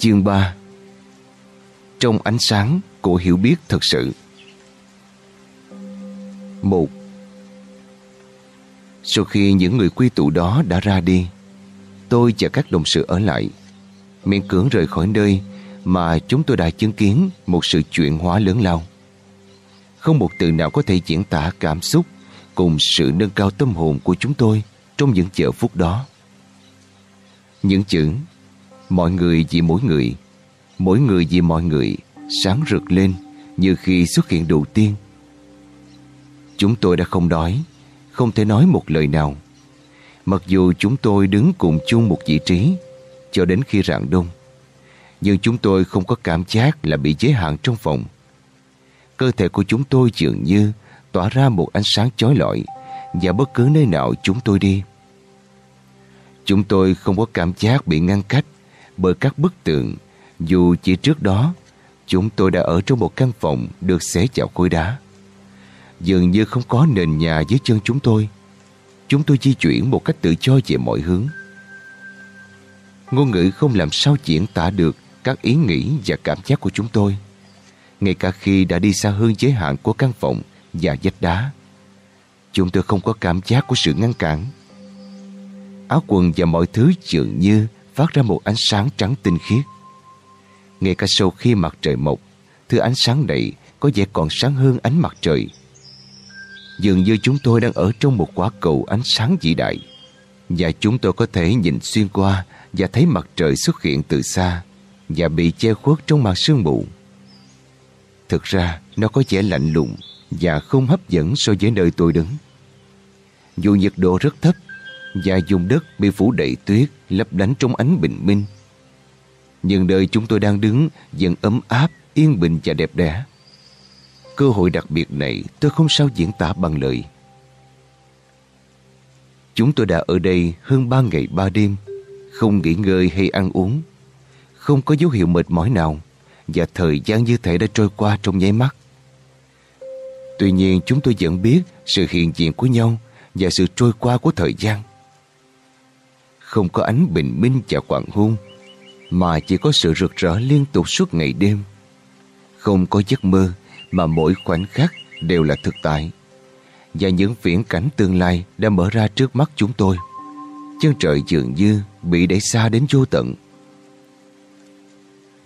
Chương 3 Trong ánh sáng của hiểu biết thật sự. Một. Sau khi những người quy tụ đó đã ra đi, Tôi và các đồng sự ở lại. Miễn cưỡng rời khỏi nơi Mà chúng tôi đã chứng kiến Một sự chuyển hóa lớn lao. Không một từ nào có thể diễn tả cảm xúc Cùng sự nâng cao tâm hồn của chúng tôi Trong những giờ phút đó. Những chữ Mọi người vì mỗi người Mỗi người vì mọi người Sáng rực lên Như khi xuất hiện đầu tiên. Chúng tôi đã không đói Không thể nói một lời nào. Mặc dù chúng tôi đứng cùng chung một vị trí Cho đến khi rạng đông, Nhưng chúng tôi không có cảm giác là bị giới hạn trong phòng. Cơ thể của chúng tôi dường như Tỏa ra một ánh sáng chói lọi Và bất cứ nơi nào chúng tôi đi. Chúng tôi không có cảm giác bị ngăn cách bởi các bức tượng Dù chỉ trước đó, Chúng tôi đã ở trong một căn phòng Được xé chạo khối đá. Dường như không có nền nhà dưới chân chúng tôi. Chúng tôi di chuyển một cách tự do về mọi hướng. Ngôn ngữ không làm sao diễn tả được Các ý nghĩ và cảm giác của chúng tôi. Ngay cả khi đã đi xa hơn giới hạn của căn phòng Và vách đá, Chúng tôi không có cảm giác của sự ngăn cản. Áo quần và mọi thứ dường như Phát ra một ánh sáng trắng tinh khiết. Ngay cả sau khi mặt trời mọc, Thứ ánh sáng này có vẻ còn sáng hơn ánh mặt trời. Dường như chúng tôi đang ở trong một quả cầu ánh sáng vĩ đại, Và chúng tôi có thể nhìn xuyên qua Và thấy mặt trời xuất hiện từ xa Và bị che khuất trong màn sương mù. Thực ra, nó có vẻ lạnh lùng Và không hấp dẫn so với nơi tôi đứng. Dù nhiệt độ rất thấp và vùng đất bị phủ đầy tuyết Lấp lánh trong ánh bình minh Nhưng nơi chúng tôi đang đứng Vẫn ấm áp, yên bình và đẹp đẽ Cơ hội đặc biệt này tôi không sao diễn tả bằng lời. Chúng tôi đã ở đây hơn ba ngày ba đêm, không nghỉ ngơi hay ăn uống, không có dấu hiệu mệt mỏi nào và thời gian như thể đã trôi qua trong nháy mắt. Tuy nhiên chúng tôi vẫn biết sự hiện diện của nhau và sự trôi qua của thời gian. Không có ánh bình minh và quảng hôn, mà chỉ có sự rực rỡ liên tục suốt ngày đêm. Không có giấc mơ, mà mỗi khoảnh khắc đều là thực tại. Và những viễn cảnh tương lai đã mở ra trước mắt chúng tôi. Chân trời dường như bị đẩy xa đến vô tận.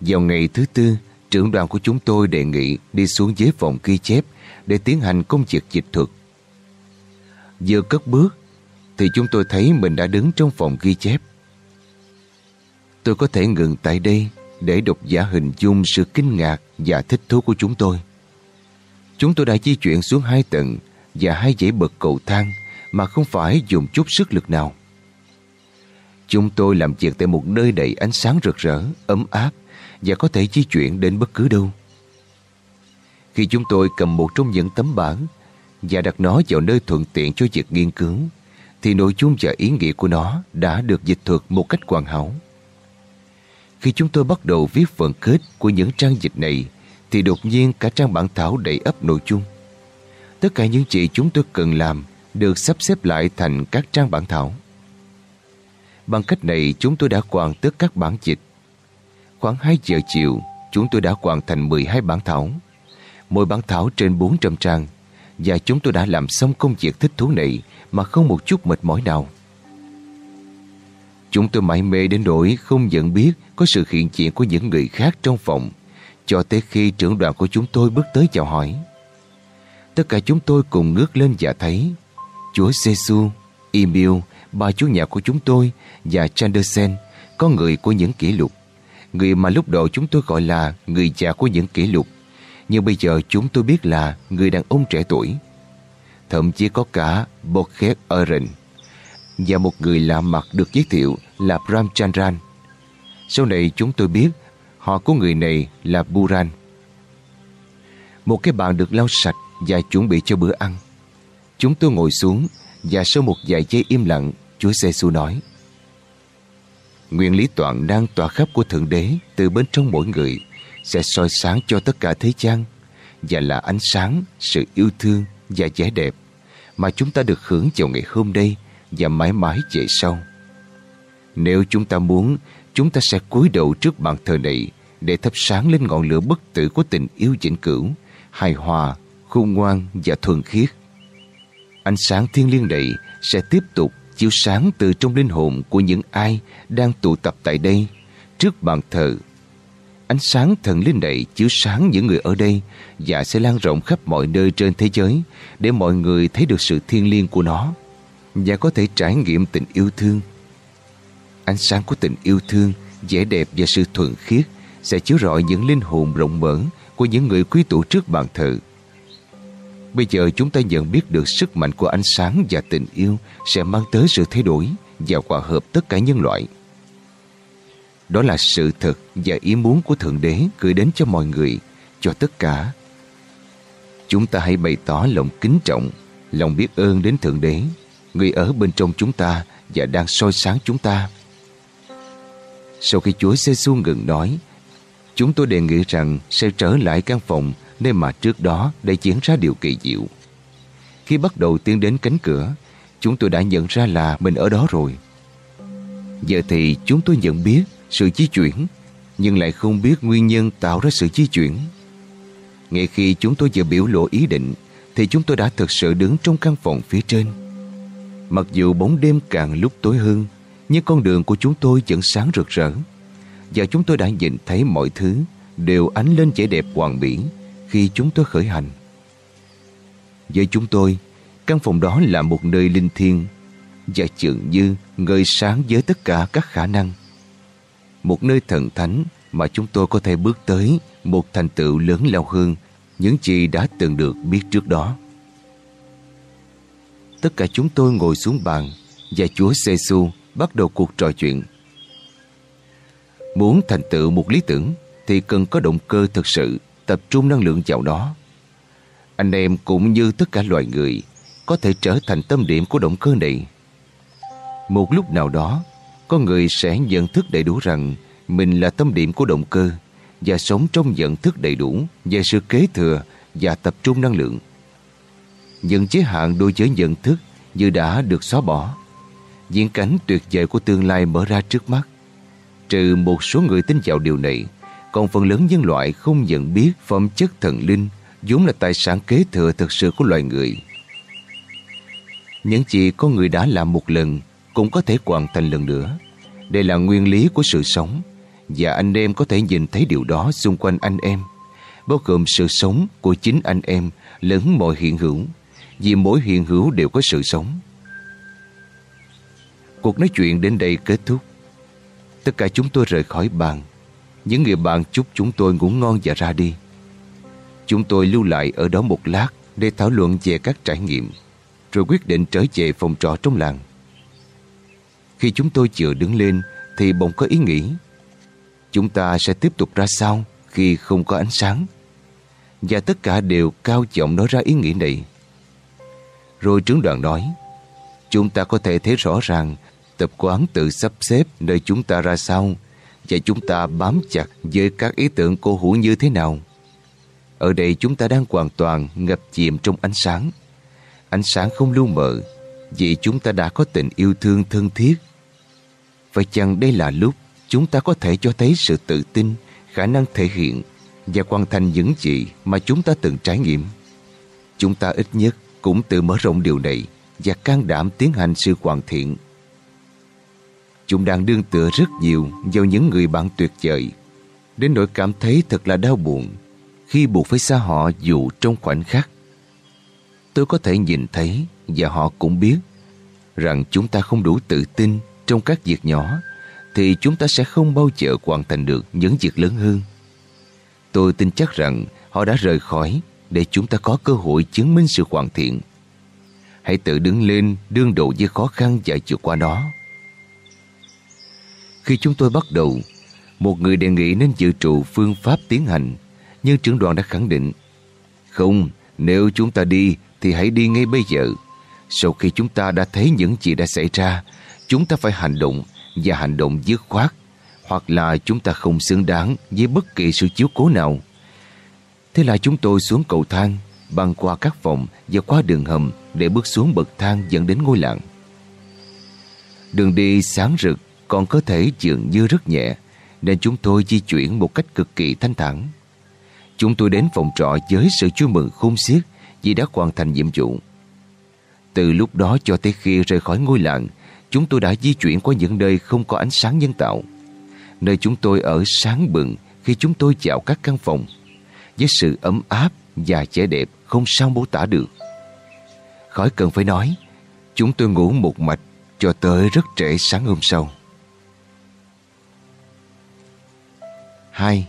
Vào ngày thứ tư, trưởng đoàn của chúng tôi đề nghị đi xuống dưới phòng ghi chép để tiến hành công việc dịch thuật. Vừa cất bước, thì chúng tôi thấy mình đã đứng trong phòng ghi chép. Tôi có thể ngừng tại đây để độc giả hình dung sự kinh ngạc và thích thú của chúng tôi. Chúng tôi đã di chuyển xuống hai tầng và hai dãy bậc cầu thang mà không phải dùng chút sức lực nào. Chúng tôi làm việc tại một nơi đầy ánh sáng rực rỡ, ấm áp và có thể di chuyển đến bất cứ đâu. Khi chúng tôi cầm một trong những tấm bản và đặt nó vào nơi thuận tiện cho việc nghiên cứu, thì nội dung và ý nghĩa của nó đã được dịch thuật một cách hoàn hảo. Khi chúng tôi bắt đầu viết phần kết của những trang dịch này, thì đột nhiên cả trang bản thảo đầy ấp nội dung. Tất cả những gì chúng tôi cần làm được sắp xếp lại thành các trang bản thảo. Bằng cách này chúng tôi đã hoàn tất các bản dịch. Khoảng 2 giờ chiều, chúng tôi đã hoàn thành 12 bản thảo. Mỗi bản thảo trên 400 trang và chúng tôi đã làm xong công việc thích thú này mà không một chút mệt mỏi nào. Chúng tôi mãi mê đến nỗi không nhận biết có sự hiện diện của những người khác trong phòng cho tới khi trưởng đoàn của chúng tôi bước tới chào hỏi. Tất cả chúng tôi cùng ngước lên và thấy Chúa Giêsu, Emil, ba chú nhà của chúng tôi và Chandersen, có người của những kỷ lục. Người mà lúc đầu chúng tôi gọi là người già của những kỷ lục. Nhưng bây giờ chúng tôi biết là người đàn ông trẻ tuổi. Thậm chí có cả Bokhet Eren và một người lạ mặt được giới thiệu là Ramchandran. Sau này chúng tôi biết Họ của người này là Buran. Một cái bàn được lau sạch và chuẩn bị cho bữa ăn. Chúng tôi ngồi xuống và sau một vài giây im lặng, Chúa giê nói Nguyên lý toàn năng tỏa khắp của Thượng Đế từ bên trong mỗi người sẽ soi sáng cho tất cả thế gian và là ánh sáng, sự yêu thương và vẻ đẹp mà chúng ta được hưởng vào ngày hôm nay và mãi mãi về sau. Nếu chúng ta muốn chúng ta sẽ cúi đầu trước bàn thờ này để thắp sáng lên ngọn lửa bất tử của tình yêu vĩnh cửu, hài hòa, khôn ngoan và thuần khiết. Ánh sáng thiên liêng này sẽ tiếp tục chiếu sáng từ trong linh hồn của những ai đang tụ tập tại đây, trước bàn thờ. Ánh sáng thần linh này chiếu sáng những người ở đây và sẽ lan rộng khắp mọi nơi trên thế giới để mọi người thấy được sự thiêng liêng của nó và có thể trải nghiệm tình yêu thương. Ánh sáng của tình yêu thương, vẻ đẹp và sự thuần khiết sẽ chiếu rọi những linh hồn rộng mở của những người quý tụ trước bàn thờ. Bây giờ chúng ta nhận biết được sức mạnh của ánh sáng và tình yêu sẽ mang tới sự thay đổi và hòa hợp tất cả nhân loại. Đó là sự thật và ý muốn của Thượng Đế gửi đến cho mọi người, cho tất cả. Chúng ta hãy bày tỏ lòng kính trọng, lòng biết ơn đến Thượng Đế, người ở bên trong chúng ta và đang soi sáng chúng ta. Sau khi Chúa giê ngừng nói, chúng tôi đề nghị rằng sẽ trở lại căn phòng nơi mà trước đó đã diễn ra điều kỳ diệu. Khi bắt đầu tiến đến cánh cửa, chúng tôi đã nhận ra là mình ở đó rồi. Giờ thì chúng tôi nhận biết sự di chuyển, nhưng lại không biết nguyên nhân tạo ra sự di chuyển. Ngay khi chúng tôi vừa biểu lộ ý định, thì chúng tôi đã thực sự đứng trong căn phòng phía trên. Mặc dù bóng đêm càng lúc tối hơn, nhưng con đường của chúng tôi vẫn sáng rực rỡ. Và chúng tôi đã nhìn thấy mọi thứ đều ánh lên vẻ đẹp hoàn mỹ khi chúng tôi khởi hành. Với chúng tôi, căn phòng đó là một nơi linh thiêng và chừng như ngời sáng với tất cả các khả năng. Một nơi thần thánh mà chúng tôi có thể bước tới một thành tựu lớn lao hơn những gì đã từng được biết trước đó. Tất cả chúng tôi ngồi xuống bàn và Chúa giê bắt đầu cuộc trò chuyện. Muốn thành tựu một lý tưởng thì cần có động cơ thực sự tập trung năng lượng vào đó. Anh em cũng như tất cả loài người có thể trở thành tâm điểm của động cơ này. Một lúc nào đó, có người sẽ nhận thức đầy đủ rằng mình là tâm điểm của động cơ và sống trong nhận thức đầy đủ về sự kế thừa và tập trung năng lượng. Những giới hạn đối với nhận thức như đã được xóa bỏ. Diễn cảnh tuyệt vời của tương lai mở ra trước mắt. Trừ một số người tin vào điều này, còn phần lớn nhân loại không nhận biết phẩm chất thần linh vốn là tài sản kế thừa thực sự của loài người. Những gì con người đã làm một lần cũng có thể hoàn thành lần nữa. Đây là nguyên lý của sự sống và anh em có thể nhìn thấy điều đó xung quanh anh em bao gồm sự sống của chính anh em lẫn mọi hiện hữu vì mỗi hiện hữu đều có sự sống. Cuộc nói chuyện đến đây kết thúc. Tất cả chúng tôi rời khỏi bàn những người bạn chúc chúng tôi ngủ ngon và ra đi. Chúng tôi lưu lại ở đó một lát để thảo luận về các trải nghiệm, rồi quyết định trở về phòng trọ trong làng. Khi chúng tôi chưa đứng lên, thì bỗng có ý nghĩ chúng ta sẽ tiếp tục ra sao khi không có ánh sáng. Và tất cả đều cao giọng nói ra ý nghĩ này. Rồi trưởng đoàn nói, chúng ta có thể thấy rõ ràng tập quán tự sắp xếp nơi chúng ta ra sao và chúng ta bám chặt với các ý tưởng cô hữu như thế nào. Ở đây chúng ta đang hoàn toàn ngập chìm trong ánh sáng. Ánh sáng không lưu mờ vì chúng ta đã có tình yêu thương thân thiết. Vậy chăng đây là lúc chúng ta có thể cho thấy sự tự tin, khả năng thể hiện và hoàn thành những gì mà chúng ta từng trải nghiệm. Chúng ta ít nhất cũng tự mở rộng điều này và can đảm tiến hành sự hoàn thiện Chúng đang đương tựa rất nhiều vào những người bạn tuyệt vời, đến nỗi cảm thấy thật là đau buồn khi buộc phải xa họ dù trong khoảnh khắc. Tôi có thể nhìn thấy và họ cũng biết rằng chúng ta không đủ tự tin trong các việc nhỏ thì chúng ta sẽ không bao giờ hoàn thành được những việc lớn hơn. Tôi tin chắc rằng họ đã rời khỏi để chúng ta có cơ hội chứng minh sự hoàn thiện. Hãy tự đứng lên đương đầu với khó khăn và vượt qua nó. Khi chúng tôi bắt đầu, một người đề nghị nên dự trụ phương pháp tiến hành, nhưng trưởng đoàn đã khẳng định Không, nếu chúng ta đi thì hãy đi ngay bây giờ. Sau khi chúng ta đã thấy những gì đã xảy ra, chúng ta phải hành động và hành động dứt khoát hoặc là chúng ta không xứng đáng với bất kỳ sự chiếu cố nào. Thế là chúng tôi xuống cầu thang, băng qua các phòng và qua đường hầm để bước xuống bậc thang dẫn đến ngôi làng. Đường đi sáng rực còn có thể dường như rất nhẹ, nên chúng tôi di chuyển một cách cực kỳ thanh thản. Chúng tôi đến phòng trọ với sự vui mừng khôn xiết vì đã hoàn thành nhiệm vụ. Từ lúc đó cho tới khi rời khỏi ngôi làng, chúng tôi đã di chuyển qua những nơi không có ánh sáng nhân tạo. Nơi chúng tôi ở sáng bừng khi chúng tôi vào các căn phòng, với sự ấm áp và trẻ đẹp không sao mô tả được. Khỏi cần phải nói, chúng tôi ngủ một mạch cho tới rất trễ sáng hôm sau. 2.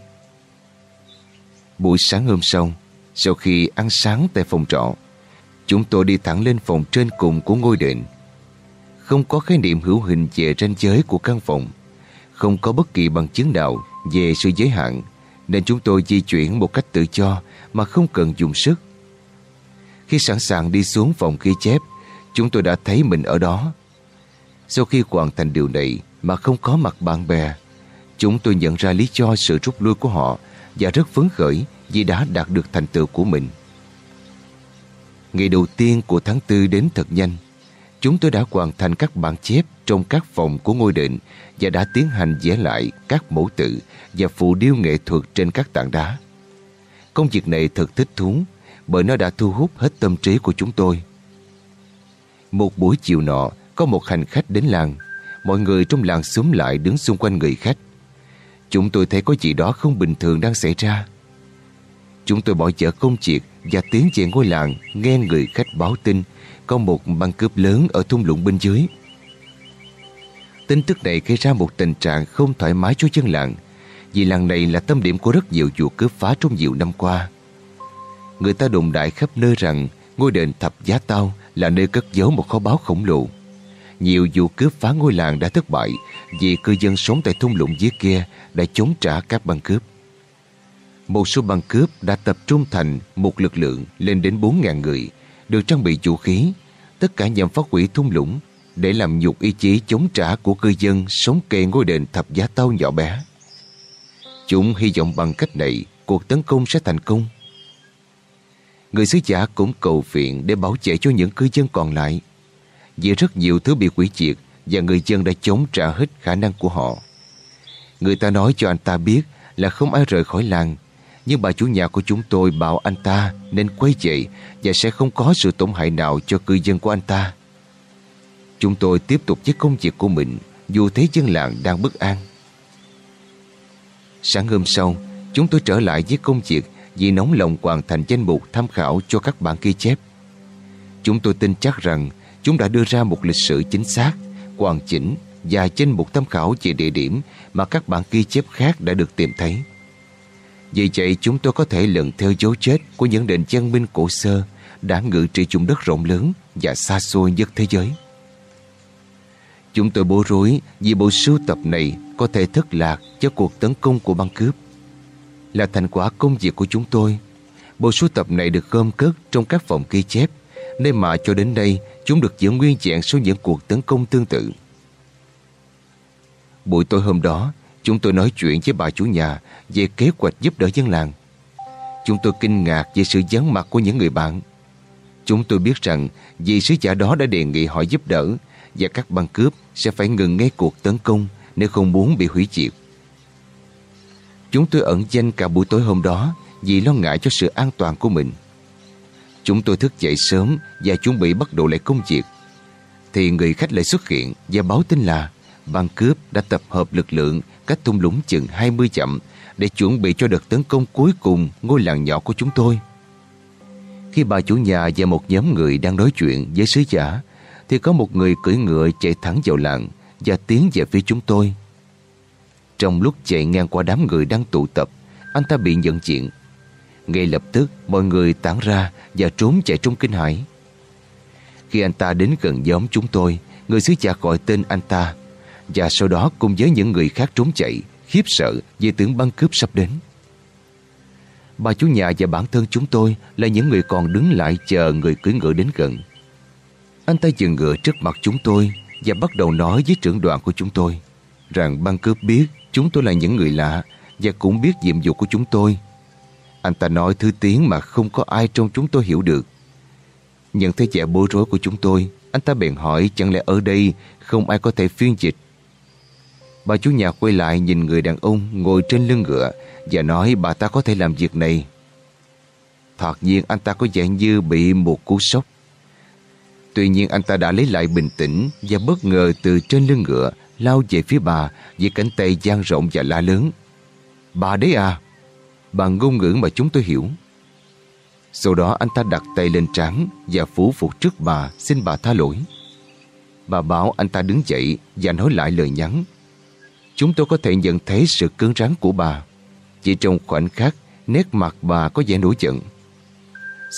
Buổi sáng hôm sau, sau khi ăn sáng tại phòng trọ, chúng tôi đi thẳng lên phòng trên cùng của ngôi đền. Không có khái niệm hữu hình về ranh giới của căn phòng, không có bất kỳ bằng chứng nào về sự giới hạn, nên chúng tôi di chuyển một cách tự do mà không cần dùng sức. Khi sẵn sàng đi xuống phòng ghi chép, chúng tôi đã thấy mình ở đó. Sau khi hoàn thành điều này mà không có mặt bạn bè, chúng tôi nhận ra lý do sự rút lui của họ và rất phấn khởi vì đã đạt được thành tựu của mình. Ngày đầu tiên của tháng tư đến thật nhanh, chúng tôi đã hoàn thành các bản chép trong các phòng của ngôi đền và đã tiến hành vẽ lại các mẫu tự và phù điêu nghệ thuật trên các tảng đá. Công việc này thật thích thú bởi nó đã thu hút hết tâm trí của chúng tôi. Một buổi chiều nọ, có một hành khách đến làng. Mọi người trong làng xúm lại đứng xung quanh người khách. Chúng tôi thấy có gì đó không bình thường đang xảy ra. Chúng tôi bỏ chở công việc và tiến về ngôi làng nghe người khách báo tin có một băng cướp lớn ở thung lũng bên dưới. Tin tức này gây ra một tình trạng không thoải mái cho dân làng, vì làng này là tâm điểm của rất nhiều vụ cướp phá trong nhiều năm qua. Người ta đồn đại khắp nơi rằng ngôi đền thập giá tao là nơi cất giấu một kho báu khổng lồ. Nhiều vụ cướp phá ngôi làng đã thất bại vì cư dân sống tại thung lũng dưới kia đã chống trả các băng cướp. Một số băng cướp đã tập trung thành một lực lượng lên đến 4.000 người, được trang bị vũ khí, tất cả nhằm phá hủy thung lũng để làm nhục ý chí chống trả của cư dân sống kề ngôi đền thập giá tao nhỏ bé. Chúng hy vọng bằng cách này cuộc tấn công sẽ thành công. Người sứ giả cũng cầu viện để bảo vệ cho những cư dân còn lại. Vì rất nhiều thứ bị quỷ diệt và người dân đã chống trả hết khả năng của họ. Người ta nói cho anh ta biết là không ai rời khỏi làng nhưng bà chủ nhà của chúng tôi bảo anh ta nên quay về và sẽ không có sự tổn hại nào cho cư dân của anh ta. Chúng tôi tiếp tục với công việc của mình dù thấy dân làng đang bất an. Sáng hôm sau, chúng tôi trở lại với công việc vì nóng lòng hoàn thành danh mục tham khảo cho các bản ghi chép. Chúng tôi tin chắc rằng chúng đã đưa ra một lịch sử chính xác, hoàn chỉnh và danh mục tham khảo về địa điểm mà các bản ghi chép khác đã được tìm thấy. Vì vậy chúng tôi có thể lần theo dấu chết của những đền chân minh cổ xưa đã ngự trị chung đất rộng lớn và xa xôi nhất thế giới. Chúng tôi bối rối vì bộ sưu tập này có thể thất lạc cho cuộc tấn công của băng cướp. Là thành quả công việc của chúng tôi, bộ sưu tập này được gom cất trong các phòng ghi chép, nên mà cho đến đây chúng được giữ nguyên dạng sau những cuộc tấn công tương tự. Buổi tối hôm đó, chúng tôi nói chuyện với bà chủ nhà về kế hoạch giúp đỡ dân làng. Chúng tôi kinh ngạc về sự vắng mặt của những người bạn. Chúng tôi biết rằng vị sứ giả đó đã đề nghị họ giúp đỡ và các băng cướp sẽ phải ngừng ngay cuộc tấn công nếu không muốn bị hủy diệt. Chúng tôi ẩn danh cả buổi tối hôm đó vì lo ngại cho sự an toàn của mình. Chúng tôi thức dậy sớm và chuẩn bị bắt đầu lại công việc. Thì người khách lại xuất hiện và báo tin là băng cướp đã tập hợp lực lượng cách thung lũng chừng 20 chậm để chuẩn bị cho đợt tấn công cuối cùng ngôi làng nhỏ của chúng tôi. Khi bà chủ nhà và một nhóm người đang nói chuyện với sứ giả thì có một người cưỡi ngựa chạy thẳng vào làng và tiến về phía chúng tôi. Trong lúc chạy ngang qua đám người đang tụ tập, anh ta bị nhận diện. Ngay lập tức, mọi người tản ra và trốn chạy trong kinh hãi. Khi anh ta đến gần nhóm chúng tôi, người sứ giả gọi tên anh ta và sau đó cùng với những người khác trốn chạy, khiếp sợ vì tưởng băng cướp sắp đến. Bà chủ nhà và bản thân chúng tôi là những người còn đứng lại chờ người cưỡi ngựa đến gần. Anh ta dừng ngựa trước mặt chúng tôi và bắt đầu nói với trưởng đoàn của chúng tôi rằng băng cướp biết chúng tôi là những người lạ và cũng biết nhiệm vụ của chúng tôi. Anh ta nói thứ tiếng mà không có ai trong chúng tôi hiểu được. Nhận thấy vẻ bối rối của chúng tôi, anh ta bèn hỏi chẳng lẽ ở đây không ai có thể phiên dịch. Bà chủ nhà quay lại nhìn người đàn ông ngồi trên lưng ngựa và nói, bà ta có thể làm việc này. Thoạt nhiên anh ta có vẻ như bị một cú sốc. Tuy nhiên anh ta đã lấy lại bình tĩnh và bất ngờ từ trên lưng ngựa lao về phía bà với cánh tay dang rộng và la lớn. Bà đấy à? Bằng ngôn ngữ mà chúng tôi hiểu. Sau đó anh ta đặt tay lên trán và phủ phục trước bà, xin bà tha lỗi. Bà bảo anh ta đứng dậy và nói lại lời nhắn. Chúng tôi có thể nhận thấy sự cứng rắn của bà. Chỉ trong khoảnh khắc, nét mặt bà có vẻ nổi giận.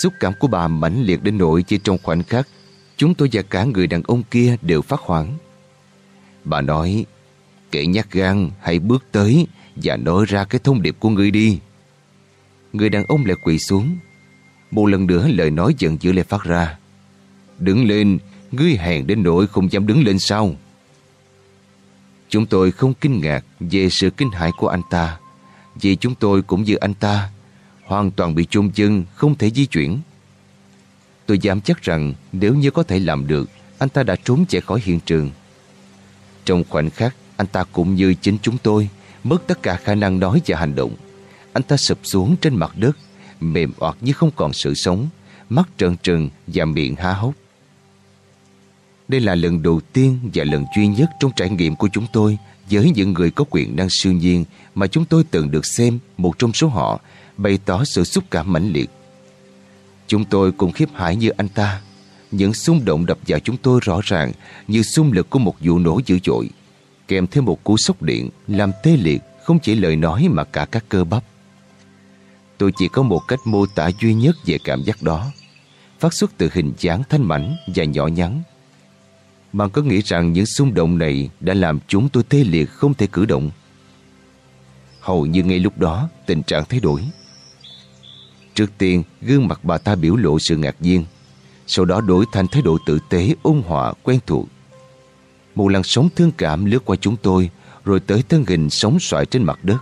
Xúc cảm của bà mãnh liệt đến nỗi chỉ trong khoảnh khắc, chúng tôi và cả người đàn ông kia đều phát hoảng. Bà nói, kẻ nhát gan hãy bước tới và nói ra cái thông điệp của người đi. Người đàn ông lại quỳ xuống. Một lần nữa lời nói giận dữ lại phát ra. Đứng lên, ngươi hèn đến nỗi không dám đứng lên sau. Chúng tôi không kinh ngạc về sự kinh hãi của anh ta, vì chúng tôi cũng như anh ta, hoàn toàn bị chôn chân, không thể di chuyển. Tôi dám chắc rằng nếu như có thể làm được, anh ta đã trốn chạy khỏi hiện trường. Trong khoảnh khắc, anh ta cũng như chính chúng tôi, mất tất cả khả năng nói và hành động. Anh ta sụp xuống trên mặt đất, mềm oặt như không còn sự sống, mắt trợn trừng và miệng há hốc. Đây là lần đầu tiên và lần duy nhất trong trải nghiệm của chúng tôi với những người có quyền năng siêu nhiên mà chúng tôi từng được xem một trong số họ bày tỏ sự xúc cảm mãnh liệt. Chúng tôi cũng khiếp hãi như anh ta. Những xung động đập vào chúng tôi rõ ràng như xung lực của một vụ nổ dữ dội, kèm thêm một cú sốc điện làm tê liệt không chỉ lời nói mà cả các cơ bắp. Tôi chỉ có một cách mô tả duy nhất về cảm giác đó, phát xuất từ hình dáng thanh mảnh và nhỏ nhắn. Bạn có nghĩ rằng những xung động này đã làm chúng tôi tê liệt không thể cử động? Hầu như ngay lúc đó tình trạng thay đổi. Trước tiên, gương mặt bà ta biểu lộ sự ngạc nhiên, sau đó đổi thành thái độ tử tế, ôn hòa, quen thuộc. Một làn sóng thương cảm lướt qua chúng tôi, rồi tới thân hình sóng xoài trên mặt đất.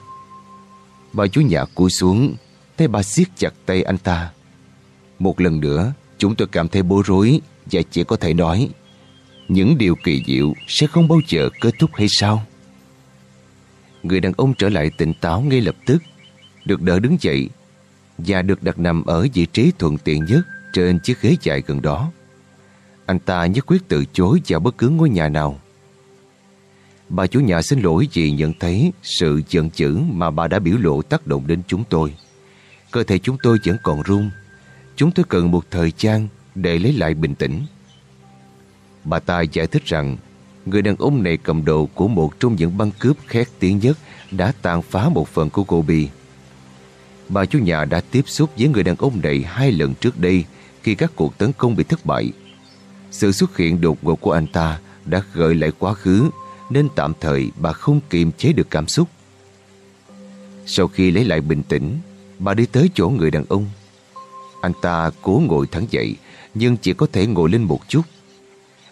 Bà chú nhà cúi xuống, thấy bà siết chặt tay anh ta. Một lần nữa, chúng tôi cảm thấy bối rối và chỉ có thể nói những điều kỳ diệu sẽ không bao giờ kết thúc hay sao? Người đàn ông trở lại tỉnh táo ngay lập tức, được đỡ đứng dậy và được đặt nằm ở vị trí thuận tiện nhất trên chiếc ghế dài gần đó. Anh ta nhất quyết từ chối vào bất cứ ngôi nhà nào. Bà chủ nhà xin lỗi vì nhận thấy sự giận dữ mà bà đã biểu lộ tác động đến chúng tôi. Cơ thể chúng tôi vẫn còn run. Chúng tôi cần một thời gian để lấy lại bình tĩnh. Bà ta giải thích rằng người đàn ông này cầm đồ của một trong những băng cướp khét tiếng nhất đã tàn phá một phần của cô Bi. Bà chủ nhà đã tiếp xúc với người đàn ông này hai lần trước đây khi các cuộc tấn công bị thất bại. Sự xuất hiện đột ngột của anh ta đã gợi lại quá khứ nên tạm thời bà không kiềm chế được cảm xúc. Sau khi lấy lại bình tĩnh, bà đi tới chỗ người đàn ông. Anh ta cố ngồi thẳng dậy nhưng chỉ có thể ngồi lên một chút.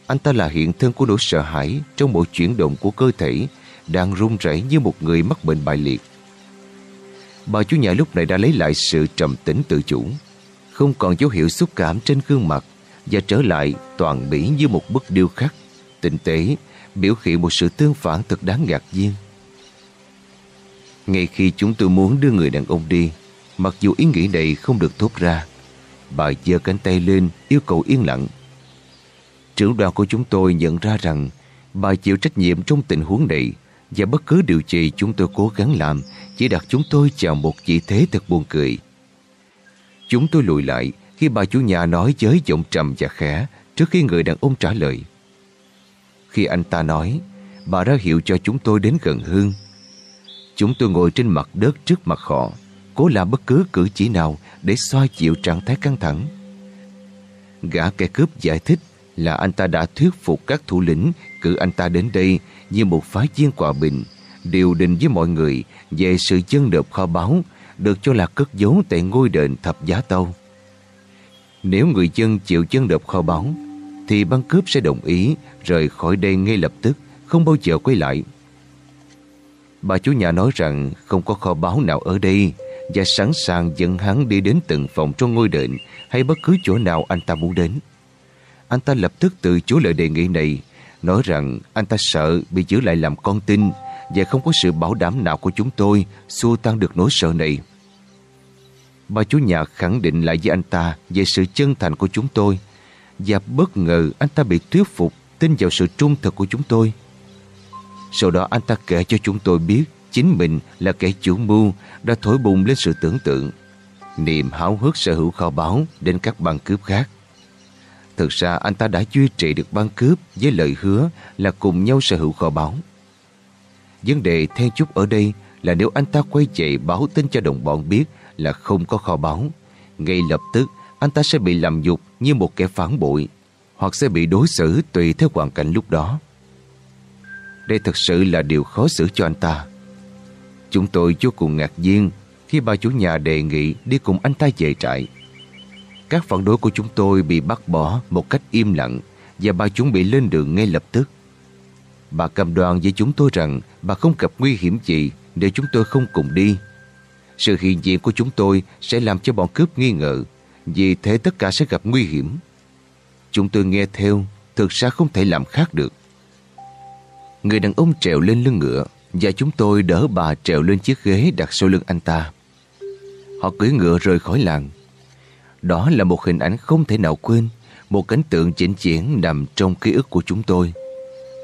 Anh ta là hiện thân của nỗi sợ hãi trong mỗi chuyển động của cơ thể đang run rẩy như một người mắc bệnh bại liệt. Bà chủ nhà lúc này đã lấy lại sự trầm tĩnh tự chủ, không còn dấu hiệu xúc cảm trên gương mặt và trở lại toàn mỹ như một bức điêu khắc, tinh tế, biểu hiện một sự tương phản thật đáng ngạc nhiên. Ngay khi chúng tôi muốn đưa người đàn ông đi, mặc dù ý nghĩ này không được thốt ra, bà giơ cánh tay lên yêu cầu yên lặng. Trưởng đoàn của chúng tôi nhận ra rằng bà chịu trách nhiệm trong tình huống này và bất cứ điều gì chúng tôi cố gắng làm chỉ đặt chúng tôi vào một vị thế thật buồn cười. Chúng tôi lùi lại khi bà chủ nhà nói với giọng trầm và khẽ trước khi người đàn ông trả lời. Khi anh ta nói, bà ra hiệu cho chúng tôi đến gần hơn. Chúng tôi ngồi trên mặt đất trước mặt họ, cố làm bất cứ cử chỉ nào để xoa chịu trạng thái căng thẳng. Gã kẻ cướp giải thích là anh ta đã thuyết phục các thủ lĩnh cử anh ta đến đây như một phái viên quả bình, điều định với mọi người về sự chân nộp kho báu được cho là cất giấu tại ngôi đền thập giá tâu. Nếu người dân chịu chân nộp kho báu, thì băng cướp sẽ đồng ý rời khỏi đây ngay lập tức, không bao giờ quay lại. Bà chủ nhà nói rằng không có kho báu nào ở đây và sẵn sàng dẫn hắn đi đến từng phòng trong ngôi đền hay bất cứ chỗ nào anh ta muốn đến. Anh ta lập tức từ chối lời đề nghị này, nói rằng anh ta sợ bị giữ lại làm con tin và không có sự bảo đảm nào của chúng tôi xua tan được nỗi sợ này. Bà chủ nhà khẳng định lại với anh ta về sự chân thành của chúng tôi và bất ngờ anh ta bị thuyết phục tin vào sự trung thực của chúng tôi. Sau đó anh ta kể cho chúng tôi biết chính mình là kẻ chủ mưu đã thổi bùng lên sự tưởng tượng. Niềm háo hức sở hữu kho báu đến các băng cướp khác. Thực ra anh ta đã duy trì được băng cướp với lời hứa là cùng nhau sở hữu kho báu. Vấn đề then chút ở đây là nếu anh ta quay chạy báo tin cho đồng bọn biết là không có kho báu, ngay lập tức anh ta sẽ bị làm nhục như một kẻ phản bội hoặc sẽ bị đối xử tùy theo hoàn cảnh lúc đó. Đây thật sự là điều khó xử cho anh ta. Chúng tôi vô cùng ngạc nhiên khi bà chủ nhà đề nghị đi cùng anh ta về trại. Các phản đối của chúng tôi bị bắt bỏ một cách im lặng và bà chuẩn bị lên đường ngay lập tức. Bà cầm đoàn với chúng tôi rằng bà không gặp nguy hiểm gì nếu chúng tôi không cùng đi. Sự hiện diện của chúng tôi sẽ làm cho bọn cướp nghi ngờ, vì thế tất cả sẽ gặp nguy hiểm. Chúng tôi nghe theo, thực ra không thể làm khác được. Người đàn ông trèo lên lưng ngựa và chúng tôi đỡ bà trèo lên chiếc ghế đặt sau lưng anh ta. Họ cưỡi ngựa rời khỏi làng. Đó là một hình ảnh không thể nào quên, một cảnh tượng chỉnh chuyển nằm trong ký ức của chúng tôi.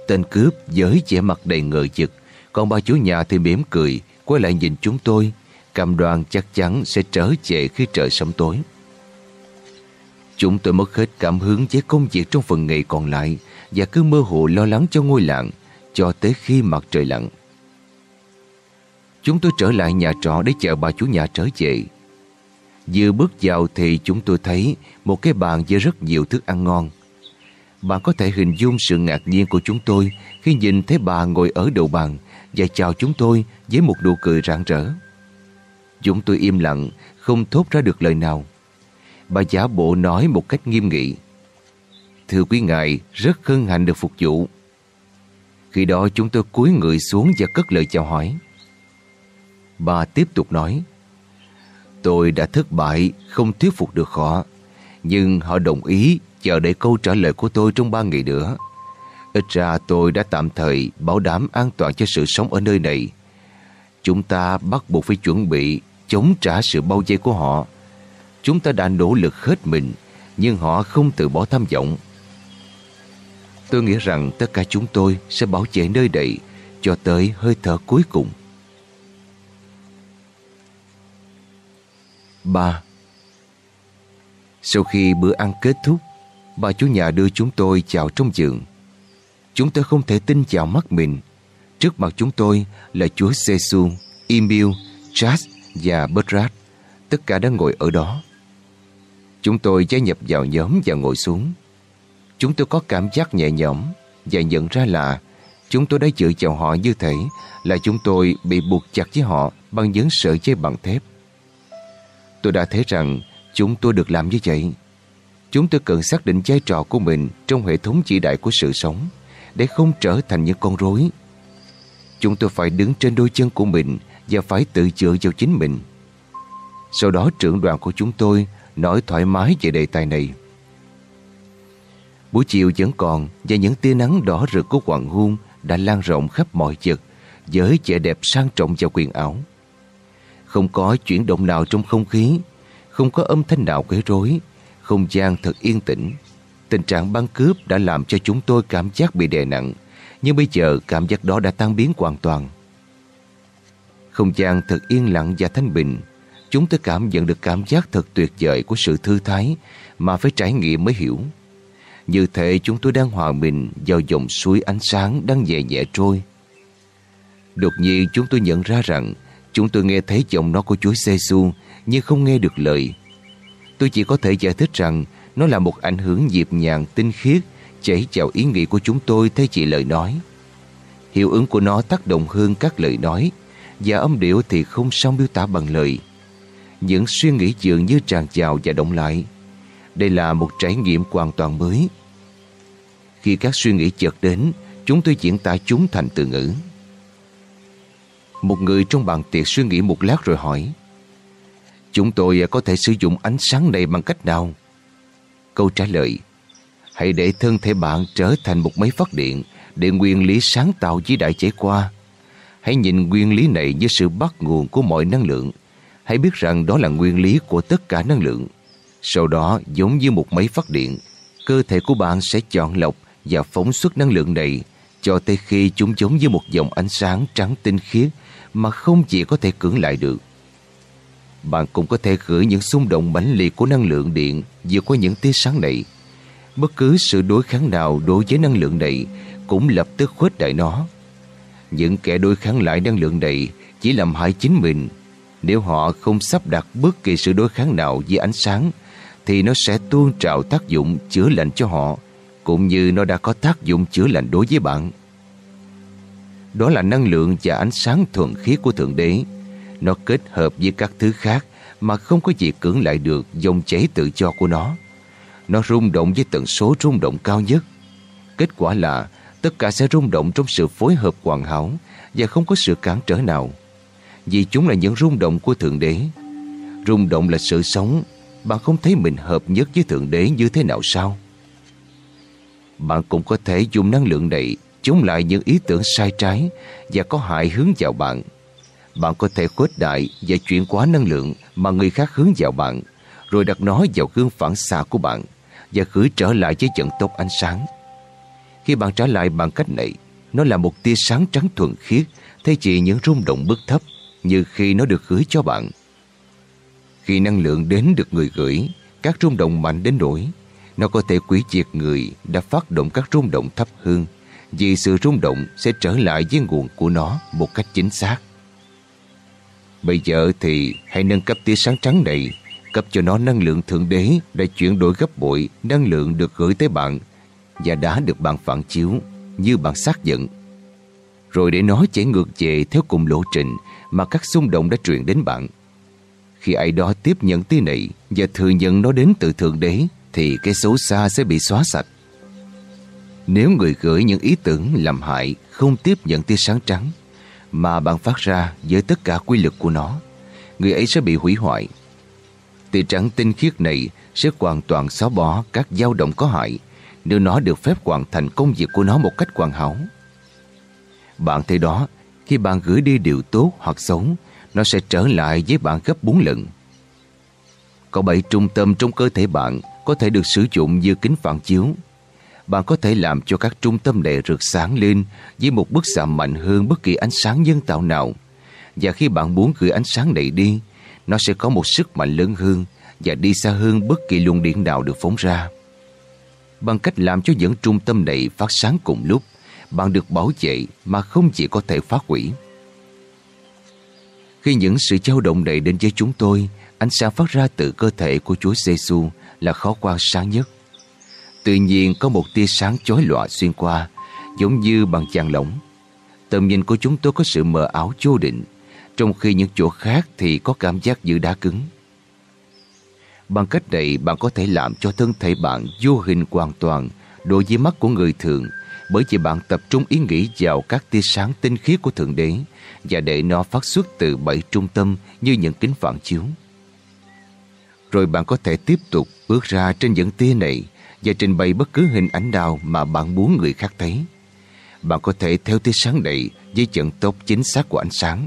Tên cướp với vẻ mặt đầy ngờ vực, còn bà chủ nhà thì mỉm cười, quay lại nhìn chúng tôi, cam đoan chắc chắn sẽ trở về khi trời sớm tối. Chúng tôi mất hết cảm hứng với công việc trong phần ngày còn lại và cứ mơ hồ lo lắng cho ngôi làng cho tới khi mặt trời lặn. Chúng tôi trở lại nhà trọ để chờ bà chủ nhà trở về. Vừa bước vào thì chúng tôi thấy một cái bàn với rất nhiều thức ăn ngon. Bạn có thể hình dung sự ngạc nhiên của chúng tôi khi nhìn thấy bà ngồi ở đầu bàn và chào chúng tôi với một nụ cười rạng rỡ. Chúng tôi im lặng, không thốt ra được lời nào. Bà giả bộ nói một cách nghiêm nghị. Thưa quý ngài, rất hân hạnh được phục vụ. Khi đó chúng tôi cúi người xuống và cất lời chào hỏi. Bà tiếp tục nói Tôi đã thất bại, không thuyết phục được họ. Nhưng họ đồng ý chờ đợi câu trả lời của tôi trong ba ngày nữa. Ít ra tôi đã tạm thời bảo đảm an toàn cho sự sống ở nơi này. Chúng ta bắt buộc phải chuẩn bị chống trả sự bao vây của họ. Chúng ta đã nỗ lực hết mình, nhưng họ không từ bỏ tham vọng. Tôi nghĩ rằng tất cả chúng tôi sẽ bảo vệ nơi đây cho tới hơi thở cuối cùng. 3. Sau khi bữa ăn kết thúc, bà chủ nhà đưa chúng tôi chào trong giường. Chúng tôi không thể tin vào mắt mình. Trước mặt chúng tôi là chúa Giêsu, Emil, Charles và Bertrand. Tất cả đã ngồi ở đó. Chúng tôi gia nhập vào nhóm và ngồi xuống. Chúng tôi có cảm giác nhẹ nhõm và nhận ra là chúng tôi đã chịu chào họ như thể là chúng tôi bị buộc chặt với họ bằng những sợi dây bằng thép. Tôi đã thấy rằng chúng tôi được làm như vậy. Chúng tôi cần xác định vai trò của mình trong hệ thống chỉ đại của sự sống để không trở thành những con rối. Chúng tôi phải đứng trên đôi chân của mình và phải tự chữa vào chính mình. Sau đó trưởng đoàn của chúng tôi nói thoải mái về đề tài này. Buổi chiều vẫn còn và những tia nắng đỏ rực của hoàng hôn đã lan rộng khắp mọi vật với vẻ đẹp sang trọng và quyền ảo. Không có chuyển động nào trong không khí, không có âm thanh nào quấy rối, không gian thật yên tĩnh. Tình trạng băng cướp đã làm cho chúng tôi cảm giác bị đè nặng, nhưng bây giờ cảm giác đó đã tan biến hoàn toàn. Không gian thật yên lặng và thanh bình, chúng tôi cảm nhận được cảm giác thật tuyệt vời của sự thư thái mà phải trải nghiệm mới hiểu. Như thể chúng tôi đang hòa mình vào dòng suối ánh sáng đang nhẹ nhẹ trôi. Đột nhiên chúng tôi nhận ra rằng chúng tôi nghe thấy giọng nói của Chúa giê -xu, nhưng không nghe được lời. Tôi chỉ có thể giải thích rằng nó là một ảnh hưởng nhịp nhàng tinh khiết chảy chào ý nghĩ của chúng tôi thay chỉ lời nói. Hiệu ứng của nó tác động hơn các lời nói và âm điệu thì không sao miêu tả bằng lời. Những suy nghĩ dường như tràn trào và động lại. Đây là một trải nghiệm hoàn toàn mới. Khi các suy nghĩ chợt đến, chúng tôi diễn tả chúng thành từ ngữ. Một người trong bàn tiệc suy nghĩ một lát rồi hỏi Chúng tôi có thể sử dụng ánh sáng này bằng cách nào? Câu trả lời Hãy để thân thể bạn trở thành một máy phát điện để nguyên lý sáng tạo vĩ đại chảy qua. Hãy nhìn nguyên lý này như sự bắt nguồn của mọi năng lượng. Hãy biết rằng đó là nguyên lý của tất cả năng lượng. Sau đó, giống như một máy phát điện, cơ thể của bạn sẽ chọn lọc và phóng xuất năng lượng này cho tới khi chúng giống như một dòng ánh sáng trắng tinh khiết mà không chỉ có thể cưỡng lại được. Bạn cũng có thể gửi những xung động mãnh liệt của năng lượng điện vượt qua những tia sáng này. Bất cứ sự đối kháng nào đối với năng lượng này cũng lập tức khuếch đại nó. Những kẻ đối kháng lại năng lượng này chỉ làm hại chính mình. Nếu họ không sắp đặt bất kỳ sự đối kháng nào với ánh sáng, thì nó sẽ tuôn trào tác dụng chữa lành cho họ, cũng như nó đã có tác dụng chữa lành đối với bạn. Đó là năng lượng và ánh sáng thuần khiết của Thượng Đế. Nó kết hợp với các thứ khác mà không có gì cưỡng lại được dòng chảy tự do của nó. Nó rung động với tần số rung động cao nhất. Kết quả là tất cả sẽ rung động trong sự phối hợp hoàn hảo và không có sự cản trở nào. Vì chúng là những rung động của Thượng Đế. Rung động là sự sống. Bạn không thấy mình hợp nhất với Thượng Đế như thế nào sao? Bạn cũng có thể dùng năng lượng này chống lại những ý tưởng sai trái và có hại hướng vào bạn. Bạn có thể khuếch đại và chuyển hóa năng lượng mà người khác hướng vào bạn, rồi đặt nó vào gương phản xạ của bạn và gửi trở lại với vận tốc ánh sáng. Khi bạn trả lại bằng cách này, nó là một tia sáng trắng thuần khiết thay chỉ những rung động bức thấp như khi nó được gửi cho bạn. Khi năng lượng đến được người gửi, các rung động mạnh đến nỗi nó có thể quỷ diệt người đã phát động các rung động thấp hơn vì sự rung động sẽ trở lại với nguồn của nó một cách chính xác. Bây giờ thì hãy nâng cấp tia sáng trắng này, cấp cho nó năng lượng thượng đế để chuyển đổi gấp bội năng lượng được gửi tới bạn và đã được bạn phản chiếu như bạn xác nhận. Rồi để nó chảy ngược về theo cùng lộ trình mà các xung động đã truyền đến bạn. Khi ai đó tiếp nhận tia này và thừa nhận nó đến từ Thượng Đế thì cái xấu xa sẽ bị xóa sạch. Nếu người gửi những ý tưởng làm hại không tiếp nhận tia sáng trắng mà bạn phát ra với tất cả quy lực của nó, người ấy sẽ bị hủy hoại. Tia trắng tinh khiết này sẽ hoàn toàn xóa bỏ các dao động có hại nếu nó được phép hoàn thành công việc của nó một cách hoàn hảo. Bạn thấy đó, khi bạn gửi đi điều tốt hoặc xấu, nó sẽ trở lại với bạn gấp 4 lần. Có bảy trung tâm trong cơ thể bạn có thể được sử dụng như kính phản chiếu. Bạn có thể làm cho các trung tâm này rực sáng lên với một bức xạ mạnh hơn bất kỳ ánh sáng nhân tạo nào. Và khi bạn muốn gửi ánh sáng này đi, nó sẽ có một sức mạnh lớn hơn và đi xa hơn bất kỳ luồng điện nào được phóng ra. Bằng cách làm cho những trung tâm này phát sáng cùng lúc, bạn được bảo vệ mà không chỉ có thể phá hủy. Khi những sự dao động này đến với chúng tôi, ánh sáng phát ra từ cơ thể của Chúa Giêsu là khó quan sáng nhất. Tự nhiên có một tia sáng chói lọa xuyên qua, giống như bằng chàng lỏng. Tầm nhìn của chúng tôi có sự mờ ảo vô định, trong khi những chỗ khác thì có cảm giác như đá cứng. Bằng cách này bạn có thể làm cho thân thể bạn vô hình hoàn toàn đối với mắt của người thường bởi vì bạn tập trung ý nghĩ vào các tia sáng tinh khiết của Thượng Đế và để nó phát xuất từ bảy trung tâm như những kính phản chiếu. Rồi bạn có thể tiếp tục bước ra trên những tia này và trình bày bất cứ hình ảnh nào mà bạn muốn người khác thấy. Bạn có thể theo tia sáng này với trận tốc chính xác của ánh sáng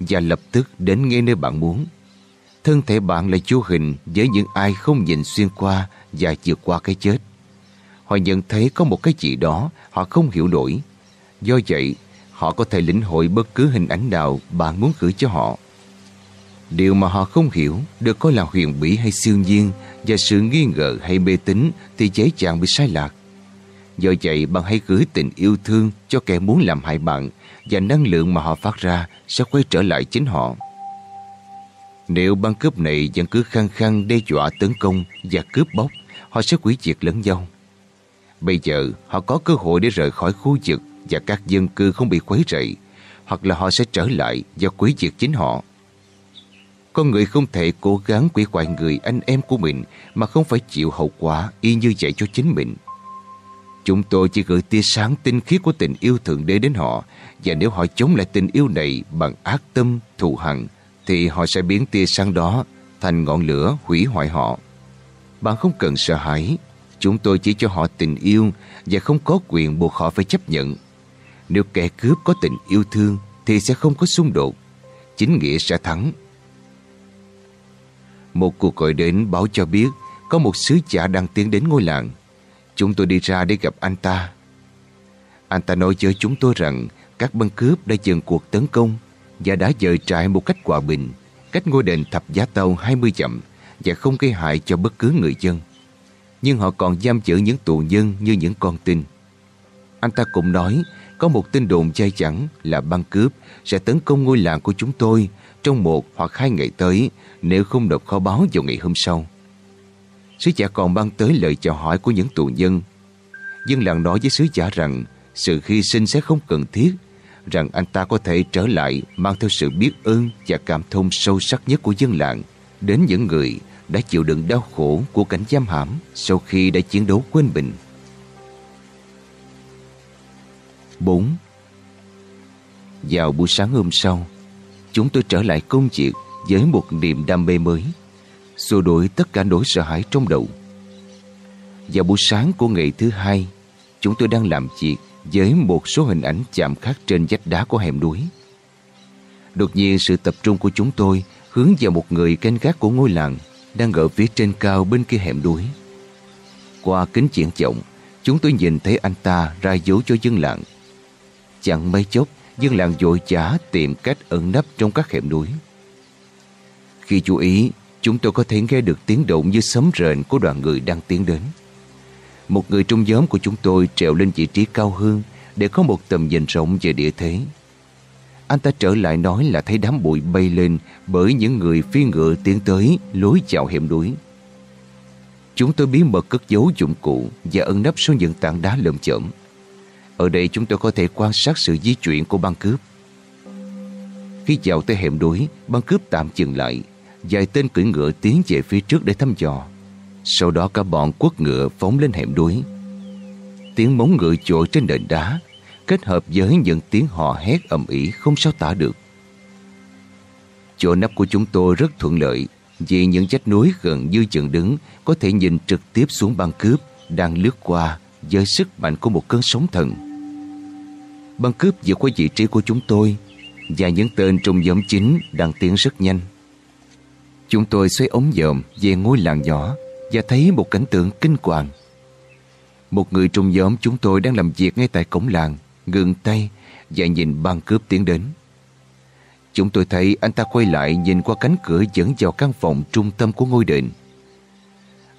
và lập tức đến ngay nơi bạn muốn. Thân thể bạn là chú hình với những ai không nhìn xuyên qua và vượt qua cái chết. Họ nhận thấy có một cái gì đó họ không hiểu nổi. Do vậy, họ có thể lĩnh hội bất cứ hình ảnh nào bạn muốn gửi cho họ. Điều mà họ không hiểu được coi là huyền bỉ hay siêu nhiên và sự nghi ngờ hay mê tín thì dễ dàng bị sai lạc. Do vậy bạn hãy gửi tình yêu thương cho kẻ muốn làm hại bạn và năng lượng mà họ phát ra sẽ quay trở lại chính họ. Nếu băng cướp này vẫn cứ khăng khăng đe dọa tấn công và cướp bóc, họ sẽ quỷ diệt lẫn nhau. Bây giờ họ có cơ hội để rời khỏi khu vực và các dân cư không bị quấy rầy, hoặc là họ sẽ trở lại và quỷ diệt chính họ. Con người không thể cố gắng quỷ hoại người anh em của mình mà không phải chịu hậu quả y như vậy cho chính mình. Chúng tôi chỉ gửi tia sáng tinh khiết của tình yêu Thượng Đế đến họ và nếu họ chống lại tình yêu này bằng ác tâm, thù hận thì họ sẽ biến tia sáng đó thành ngọn lửa hủy hoại họ. Bạn không cần sợ hãi, chúng tôi chỉ cho họ tình yêu và không có quyền buộc họ phải chấp nhận. Nếu kẻ cướp có tình yêu thương thì sẽ không có xung đột. Chính nghĩa sẽ thắng. Một cuộc gọi đến báo cho biết có một sứ giả đang tiến đến ngôi làng. Chúng tôi đi ra để gặp anh ta. Anh ta nói với chúng tôi rằng các băng cướp đã dừng cuộc tấn công và đã dời trại một cách hòa bình, cách ngôi đền thập giá tàu 20 dặm và không gây hại cho bất cứ người dân. Nhưng họ còn giam giữ những tù nhân như những con tin. Anh ta cũng nói có một tin đồn dai chẳng là băng cướp sẽ tấn công ngôi làng của chúng tôi trong một hoặc hai ngày tới nếu không nộp kho báo vào ngày hôm sau. Sứ giả còn ban tới lời chào hỏi của những tù nhân. Dân làng nói với sứ giả rằng sự hy sinh sẽ không cần thiết, rằng anh ta có thể trở lại mang theo sự biết ơn và cảm thông sâu sắc nhất của dân làng đến những người đã chịu đựng đau khổ của cảnh giam hãm sau khi đã chiến đấu quên mình. 4. Vào buổi sáng hôm sau, chúng tôi trở lại công việc với một niềm đam mê mới, xua đuổi tất cả nỗi sợ hãi trong đầu. Vào buổi sáng của ngày thứ hai, chúng tôi đang làm việc với một số hình ảnh chạm khắc trên vách đá của hẻm núi. Đột nhiên sự tập trung của chúng tôi hướng vào một người canh gác của ngôi làng đang ở phía trên cao bên kia hẻm núi. Qua kính triển vọng, chúng tôi nhìn thấy anh ta ra dấu cho dân làng. Chẳng mấy chốc, dân làng dội trả tìm cách ẩn nấp trong các hẻm núi. Khi chú ý, chúng tôi có thể nghe được tiếng động như sấm rền của đoàn người đang tiến đến. Một người trong nhóm của chúng tôi trèo lên vị trí cao hơn để có một tầm nhìn rộng về địa thế. Anh ta trở lại nói là thấy đám bụi bay lên bởi những người phi ngựa tiến tới lối chào hẻm núi. Chúng tôi bí mật cất giấu dụng cụ và ẩn nấp sau những tảng đá lợm chởm. Ở đây chúng tôi có thể quan sát sự di chuyển của băng cướp. Khi vào tới hẻm núi, băng cướp tạm dừng lại. dài tên cưỡi ngựa tiến về phía trước để thăm dò. Sau đó cả bọn quất ngựa phóng lên hẻm núi. Tiếng móng ngựa trội trên nền đá kết hợp với những tiếng hò hét ầm ĩ không sao tả được. Chỗ nắp của chúng tôi rất thuận lợi vì những vách núi gần như chừng đứng có thể nhìn trực tiếp xuống băng cướp đang lướt qua với sức mạnh của một cơn sóng thần. Băng cướp vượt qua vị trí của chúng tôi và những tên trong nhóm chính đang tiến rất nhanh. Chúng tôi xoay ống dòm về ngôi làng nhỏ và thấy một cảnh tượng kinh hoàng. Một người trong nhóm chúng tôi đang làm việc ngay tại cổng làng, ngừng tay và nhìn băng cướp tiến đến. Chúng tôi thấy anh ta quay lại nhìn qua cánh cửa dẫn vào căn phòng trung tâm của ngôi đền.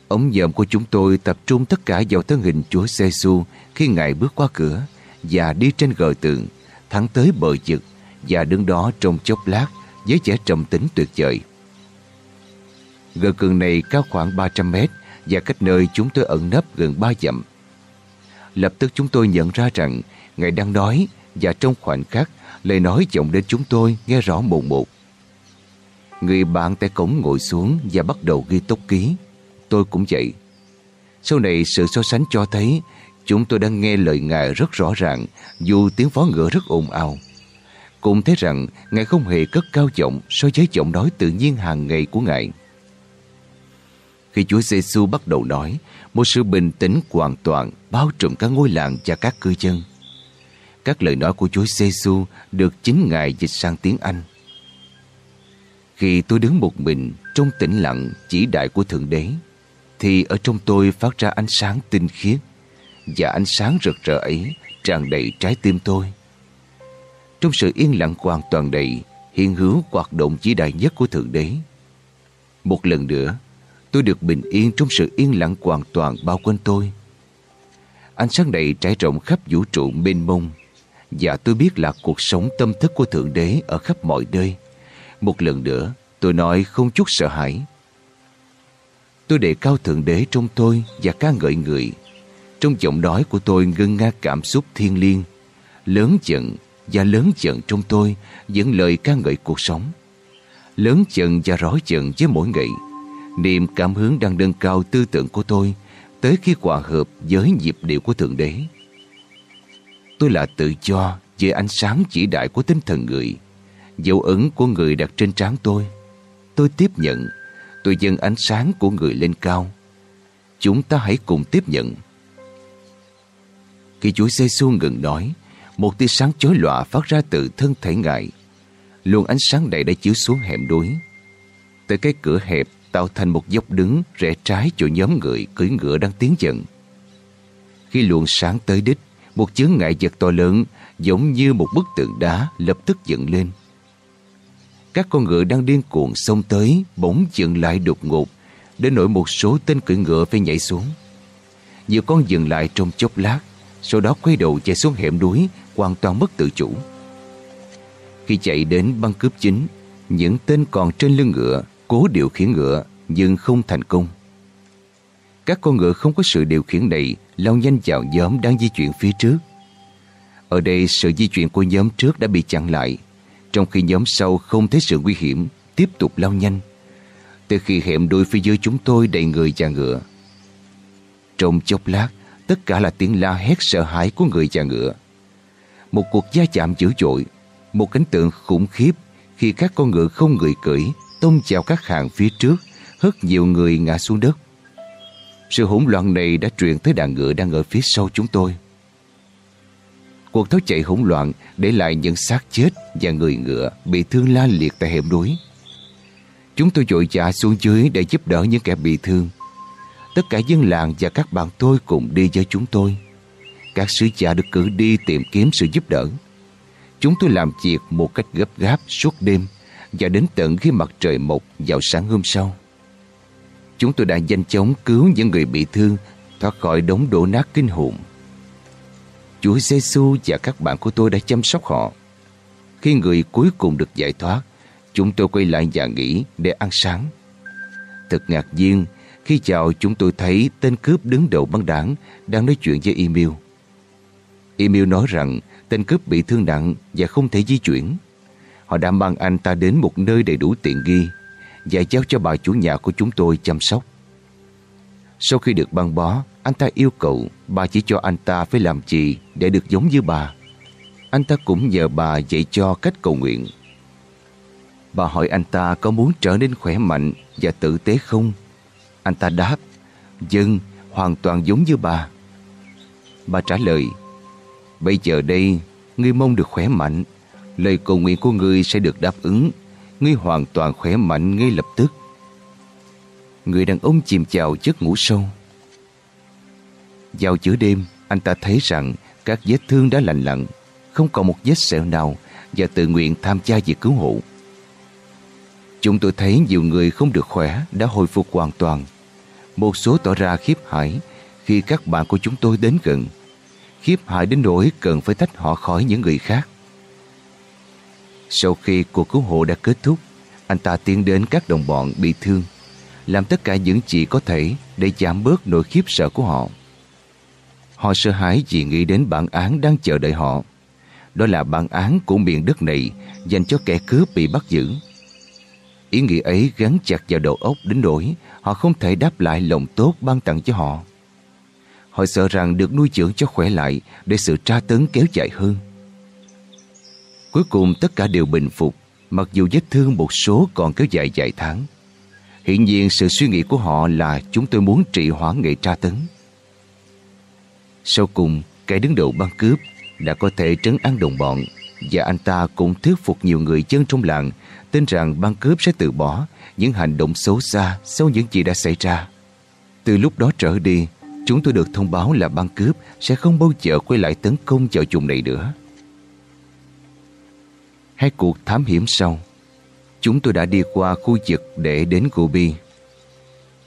Ống dòm của chúng tôi tập trung tất cả vào thân hình Chúa giê -xu khi Ngài bước qua cửa và đi trên gờ tượng, thẳng tới bờ vực và đứng đó trong chốc lát với vẻ trầm tính tuyệt vời. Gờ cường này cao khoảng 300 mét và cách nơi chúng tôi ẩn nấp gần 3 dặm. Lập tức chúng tôi nhận ra rằng Ngài đang nói và trong khoảnh khắc lời nói vọng đến chúng tôi nghe rõ một một. Người bạn tại cổng ngồi xuống và bắt đầu ghi tốc ký. Tôi cũng vậy. Sau này sự so sánh cho thấy chúng tôi đang nghe lời Ngài rất rõ ràng dù tiếng phó ngựa rất ồn ào. Cũng thấy rằng Ngài không hề cất cao giọng so với giọng nói tự nhiên hàng ngày của Ngài. Khi Chúa Giêsu bắt đầu nói, một sự bình tĩnh hoàn toàn bao trùm cả ngôi làng và các cư dân. Các lời nói của Chúa Giêsu được chính Ngài dịch sang tiếng Anh. Khi tôi đứng một mình trong tĩnh lặng chỉ đại của Thượng Đế, thì ở trong tôi phát ra ánh sáng tinh khiết và ánh sáng rực rỡ ấy tràn đầy trái tim tôi. Trong sự yên lặng hoàn toàn đầy, hiện hữu hoạt động chỉ đại nhất của Thượng Đế. Một lần nữa, tôi được bình yên trong sự yên lặng hoàn toàn bao quanh tôi. Ánh sáng này trải rộng khắp vũ trụ mênh mông và tôi biết là cuộc sống tâm thức của Thượng Đế ở khắp mọi nơi. Một lần nữa, tôi nói không chút sợ hãi. Tôi đề cao Thượng Đế trong tôi và ca ngợi người. Trong giọng nói của tôi ngưng nga cảm xúc thiên liêng, lớn giận và lớn giận trong tôi dẫn lời ca ngợi cuộc sống. Lớn giận và rõ giận với mỗi ngày. Niềm cảm hứng đang nâng cao tư tưởng của tôi tới khi hòa hợp với nhịp điệu của Thượng Đế. Tôi là tự do về ánh sáng chỉ đại của tinh thần người, dấu ấn của người đặt trên trán tôi. Tôi tiếp nhận, tôi dâng ánh sáng của người lên cao. Chúng ta hãy cùng tiếp nhận. Khi Chúa giê ngừng nói, một tia sáng chói lòa phát ra từ thân thể ngài. Luồng ánh sáng này đã chiếu xuống hẻm núi. Tới cái cửa hẹp tạo thành một dốc đứng rẽ trái chỗ nhóm người cưỡi ngựa đang tiến dần. Khi luồng sáng tới đích, một chướng ngại vật to lớn giống như một bức tượng đá lập tức dựng lên. Các con ngựa đang điên cuồng xông tới bỗng dừng lại đột ngột đến nỗi một số tên cưỡi ngựa phải nhảy xuống. Nhiều con dừng lại trong chốc lát sau đó quay đầu chạy xuống hẻm núi hoàn toàn mất tự chủ. Khi chạy đến băng cướp chính, những tên còn trên lưng ngựa cố điều khiển ngựa nhưng không thành công. Các con ngựa không có sự điều khiển này lao nhanh vào nhóm đang di chuyển phía trước. Ở đây sự di chuyển của nhóm trước đã bị chặn lại, trong khi nhóm sau không thấy sự nguy hiểm, tiếp tục lao nhanh. Từ khi hẻm đôi phía dưới chúng tôi đầy người và ngựa. Trong chốc lát, tất cả là tiếng la hét sợ hãi của người và ngựa. Một cuộc gia chạm dữ dội, một cảnh tượng khủng khiếp khi các con ngựa không người cưỡi tông chào các hàng phía trước, hất nhiều người ngã xuống đất. Sự hỗn loạn này đã truyền tới đàn ngựa đang ở phía sau chúng tôi. Cuộc tháo chạy hỗn loạn để lại những xác chết và người ngựa bị thương la liệt tại hẻm núi. Chúng tôi dội dã xuống dưới để giúp đỡ những kẻ bị thương. Tất cả dân làng và các bạn tôi cùng đi với chúng tôi. Các sứ giả được cử đi tìm kiếm sự giúp đỡ. Chúng tôi làm việc một cách gấp gáp suốt đêm và đến tận khi mặt trời mọc vào sáng hôm sau. Chúng tôi đã nhanh chóng cứu những người bị thương thoát khỏi đống đổ nát kinh hồn. Chúa Giêsu và các bạn của tôi đã chăm sóc họ. Khi người cuối cùng được giải thoát, chúng tôi quay lại nhà nghỉ để ăn sáng. Thật ngạc nhiên khi chào chúng tôi thấy tên cướp đứng đầu băng đảng đang nói chuyện với Emil. Emil nói rằng tên cướp bị thương nặng và không thể di chuyển. Họ đã mang anh ta đến một nơi đầy đủ tiện nghi và giao cho bà chủ nhà của chúng tôi chăm sóc. Sau khi được băng bó, anh ta yêu cầu bà chỉ cho anh ta phải làm gì để được giống như bà. Anh ta cũng nhờ bà dạy cho cách cầu nguyện. Bà hỏi anh ta có muốn trở nên khỏe mạnh và tử tế không? Anh ta đáp, dân, hoàn toàn giống như bà. Bà trả lời, bây giờ đây, ngươi mong được khỏe mạnh, lời cầu nguyện của ngươi sẽ được đáp ứng, ngươi hoàn toàn khỏe mạnh ngay lập tức. Người đàn ông chìm chào giấc ngủ sâu. Vào giữa đêm, anh ta thấy rằng các vết thương đã lành lặn, không còn một vết sẹo nào và tự nguyện tham gia việc cứu hộ. Chúng tôi thấy nhiều người không được khỏe đã hồi phục hoàn toàn. Một số tỏ ra khiếp hãi khi các bạn của chúng tôi đến gần. Khiếp hại đến nỗi cần phải tách họ khỏi những người khác. Sau khi cuộc cứu hộ đã kết thúc, anh ta tiến đến các đồng bọn bị thương, làm tất cả những gì có thể để giảm bớt nỗi khiếp sợ của họ. Họ sợ hãi vì nghĩ đến bản án đang chờ đợi họ. Đó là bản án của miền đất này dành cho kẻ cướp bị bắt giữ. Ý nghĩ ấy gắn chặt vào đầu óc đến nỗi họ không thể đáp lại lòng tốt ban tặng cho họ. Họ sợ rằng được nuôi dưỡng cho khỏe lại để sự tra tấn kéo dài hơn. Cuối cùng tất cả đều bình phục, mặc dù vết thương một số còn kéo dài vài tháng. Hiện nhiên sự suy nghĩ của họ là chúng tôi muốn trị hoãn nghệ tra tấn. Sau cùng, kẻ đứng đầu băng cướp đã có thể trấn an đồng bọn và anh ta cũng thuyết phục nhiều người dân trong làng tin rằng băng cướp sẽ từ bỏ những hành động xấu xa sau những gì đã xảy ra. Từ lúc đó trở đi, chúng tôi được thông báo là băng cướp sẽ không bao giờ quay lại tấn công vào vùng này nữa. Hai cuộc thám hiểm sau, chúng tôi đã đi qua khu vực để đến Gobi.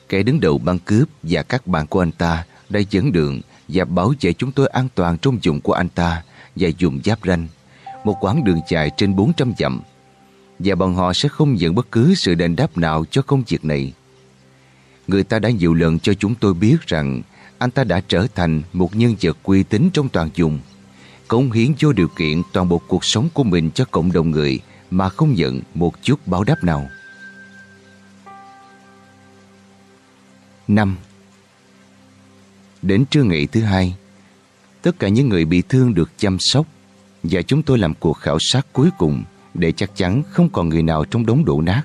Kẻ đứng đầu băng cướp và các bạn của anh ta đã dẫn đường và bảo vệ chúng tôi an toàn trong vùng của anh ta và dùng giáp ranh, một quãng đường dài trên 400 dặm. Và bọn họ sẽ không nhận bất cứ sự đền đáp nào cho công việc này. Người ta đã nhiều lần cho chúng tôi biết rằng anh ta đã trở thành một nhân vật uy tín trong toàn vùng cống hiến vô điều kiện toàn bộ cuộc sống của mình cho cộng đồng người mà không nhận một chút báo đáp nào. 5. Đến trưa ngày thứ hai, tất cả những người bị thương được chăm sóc và chúng tôi làm cuộc khảo sát cuối cùng để chắc chắn không còn người nào trong đống đổ nát.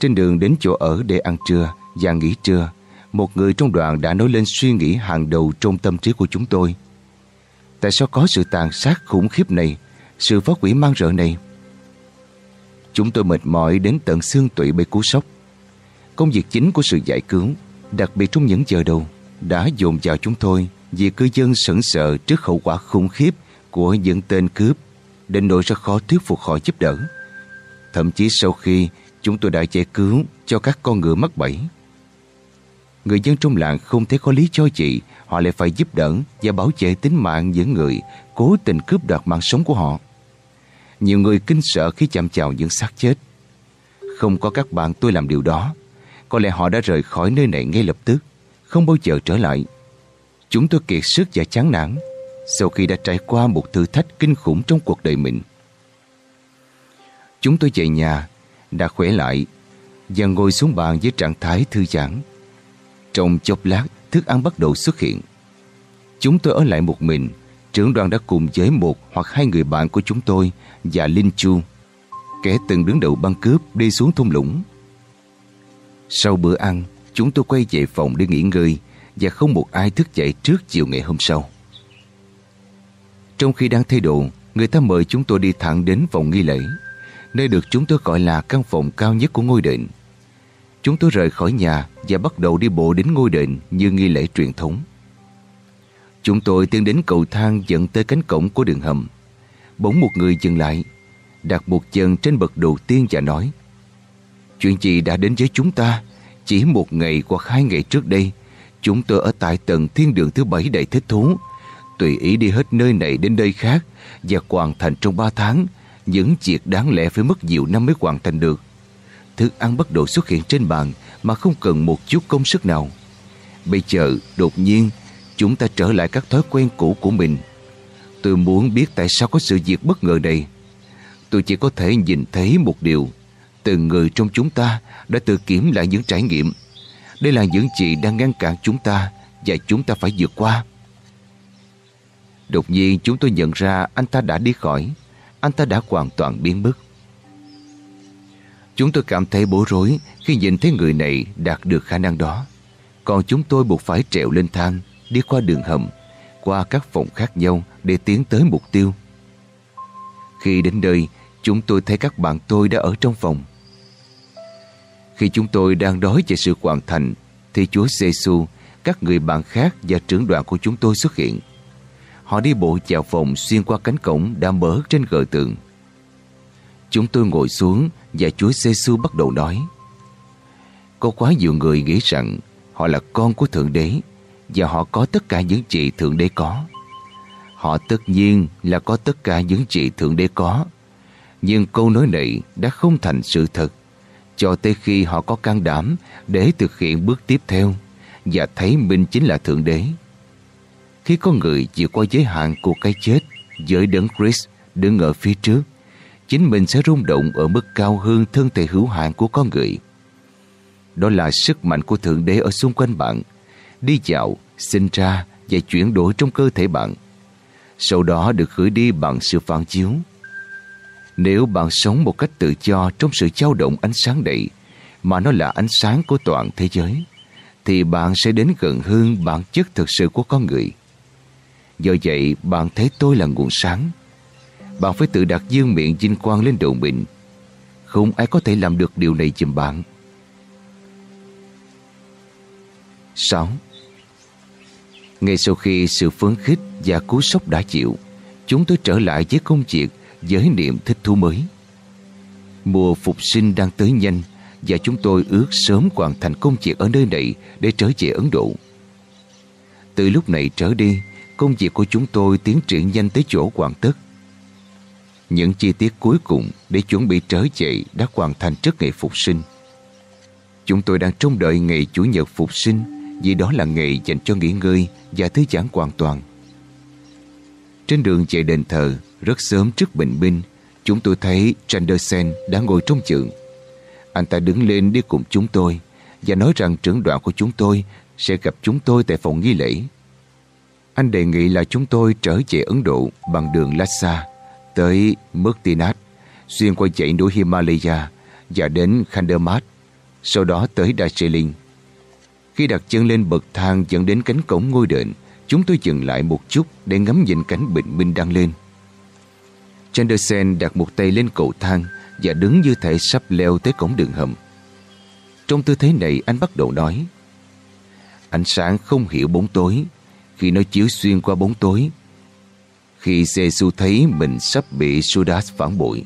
Trên đường đến chỗ ở để ăn trưa và nghỉ trưa, một người trong đoàn đã nói lên suy nghĩ hàng đầu trong tâm trí của chúng tôi – Tại sao có sự tàn sát khủng khiếp này, sự phá quỷ mang rợ này? Chúng tôi mệt mỏi đến tận xương tụy bị cú sốc. Công việc chính của sự giải cứu, đặc biệt trong những giờ đầu, đã dồn vào chúng tôi vì cư dân sững sợ trước hậu quả khủng khiếp của những tên cướp đến nỗi rất khó thuyết phục họ giúp đỡ. Thậm chí sau khi chúng tôi đã giải cứu cho các con ngựa mắc bẫy. Người dân trong làng không thấy có lý cho gì họ lại phải giúp đỡ và bảo vệ tính mạng những người cố tình cướp đoạt mạng sống của họ. Nhiều người kinh sợ khi chạm chào những xác chết. Không có các bạn tôi làm điều đó. Có lẽ họ đã rời khỏi nơi này ngay lập tức, không bao giờ trở lại. Chúng tôi kiệt sức và chán nản sau khi đã trải qua một thử thách kinh khủng trong cuộc đời mình. Chúng tôi về nhà, đã khỏe lại và ngồi xuống bàn với trạng thái thư giãn. Trong chốc lát, thức ăn bắt đầu xuất hiện. Chúng tôi ở lại một mình, trưởng đoàn đã cùng với một hoặc hai người bạn của chúng tôi và Linh Chu, kẻ từng đứng đầu băng cướp đi xuống thung lũng. Sau bữa ăn, chúng tôi quay về phòng để nghỉ ngơi và không một ai thức dậy trước chiều ngày hôm sau. Trong khi đang thay đồ, người ta mời chúng tôi đi thẳng đến phòng nghi lễ, nơi được chúng tôi gọi là căn phòng cao nhất của ngôi đền. Chúng tôi rời khỏi nhà và bắt đầu đi bộ đến ngôi đền như nghi lễ truyền thống. Chúng tôi tiến đến cầu thang dẫn tới cánh cổng của đường hầm. Bỗng một người dừng lại, đặt một chân trên bậc đầu tiên và nói Chuyện gì đã đến với chúng ta? Chỉ một ngày hoặc hai ngày trước đây, chúng tôi ở tại tầng thiên đường thứ bảy đầy thích thú, tùy ý đi hết nơi này đến nơi khác và hoàn thành trong ba tháng những việc đáng lẽ phải mất nhiều năm mới hoàn thành được. Thức ăn bắt đầu xuất hiện trên bàn mà không cần một chút công sức nào. Bây giờ, đột nhiên, chúng ta trở lại các thói quen cũ của mình. Tôi muốn biết tại sao có sự việc bất ngờ này. Tôi chỉ có thể nhìn thấy một điều. Từng người trong chúng ta đã tự kiểm lại những trải nghiệm. Đây là những gì đang ngăn cản chúng ta và chúng ta phải vượt qua. Đột nhiên chúng tôi nhận ra anh ta đã đi khỏi. Anh ta đã hoàn toàn biến mất. Chúng tôi cảm thấy bối rối khi nhìn thấy người này đạt được khả năng đó. Còn chúng tôi buộc phải trèo lên thang, đi qua đường hầm, qua các phòng khác nhau để tiến tới mục tiêu. Khi đến nơi, chúng tôi thấy các bạn tôi đã ở trong phòng. Khi chúng tôi đang đói về sự hoàn thành, thì Chúa giê -xu, các người bạn khác và trưởng đoàn của chúng tôi xuất hiện. Họ đi bộ vào phòng xuyên qua cánh cổng đã mở trên gờ tường. Chúng tôi ngồi xuống và Chúa giê -xu bắt đầu nói, Có quá nhiều người nghĩ rằng họ là con của Thượng Đế và họ có tất cả những gì Thượng Đế có. Họ tất nhiên là có tất cả những gì Thượng Đế có. Nhưng câu nói này đã không thành sự thật cho tới khi họ có can đảm để thực hiện bước tiếp theo và thấy mình chính là Thượng Đế. Khi có người vượt qua giới hạn của cái chết với đấng Chris đứng ở phía trước, chính mình sẽ rung động ở mức cao hơn thân thể hữu hạn của con người. Đó là sức mạnh của Thượng Đế ở xung quanh bạn, đi dạo, sinh ra và chuyển đổi trong cơ thể bạn. Sau đó được gửi đi bằng sự phản chiếu. Nếu bạn sống một cách tự do trong sự trao động ánh sáng đầy, mà nó là ánh sáng của toàn thế giới, thì bạn sẽ đến gần hơn bản chất thực sự của con người. Do vậy, bạn thấy tôi là nguồn sáng. Bạn phải tự đặt dương miệng vinh quang lên đầu mình. Không ai có thể làm được điều này giùm bạn. 6. Ngay sau khi sự phấn khích và cú sốc đã chịu, chúng tôi trở lại với công việc với niệm thích thú mới. Mùa phục sinh đang tới nhanh và chúng tôi ước sớm hoàn thành công việc ở nơi này để trở về Ấn Độ. Từ lúc này trở đi, công việc của chúng tôi tiến triển nhanh tới chỗ hoàn tất. Những chi tiết cuối cùng để chuẩn bị trở dậy đã hoàn thành trước ngày phục sinh. Chúng tôi đang trông đợi ngày Chủ nhật phục sinh vì đó là ngày dành cho nghỉ ngơi và thư giãn hoàn toàn. Trên đường chạy đền thờ, rất sớm trước bình minh, chúng tôi thấy Chandersen đã ngồi trong trường. Anh ta đứng lên đi cùng chúng tôi và nói rằng trưởng đoạn của chúng tôi sẽ gặp chúng tôi tại phòng nghi lễ. Anh đề nghị là chúng tôi trở về Ấn Độ bằng đường Lhasa tới Muktinat, xuyên qua dãy núi Himalaya và đến Khandermat, sau đó tới Darjeeling. Khi đặt chân lên bậc thang dẫn đến cánh cổng ngôi đền, Chúng tôi dừng lại một chút để ngắm nhìn cảnh bình minh đang lên. Chanderson đặt một tay lên cầu thang và đứng như thể sắp leo tới cổng đường hầm. Trong tư thế này anh bắt đầu nói Ánh sáng không hiểu bóng tối khi nó chiếu xuyên qua bóng tối. Khi Giêsu thấy mình sắp bị Judas phản bội,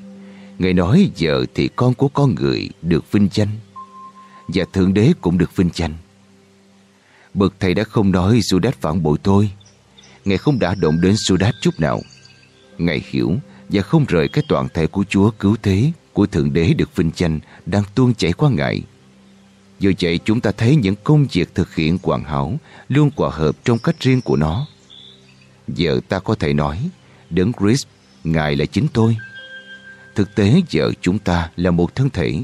Ngài nói giờ thì con của con người được vinh danh Và Thượng Đế cũng được vinh danh. Bậc thầy đã không nói Judas phản bội tôi. Ngài không đã động đến Judas chút nào. Ngài hiểu và không rời cái toàn thể của Chúa cứu thế của Thượng Đế được vinh danh đang tuôn chảy qua Ngài. Do vậy chúng ta thấy những công việc thực hiện hoàn hảo luôn hòa hợp trong cách riêng của nó. Giờ ta có thể nói, Đấng Christ, Ngài là chính tôi. Thực tế giờ chúng ta là một thân thể,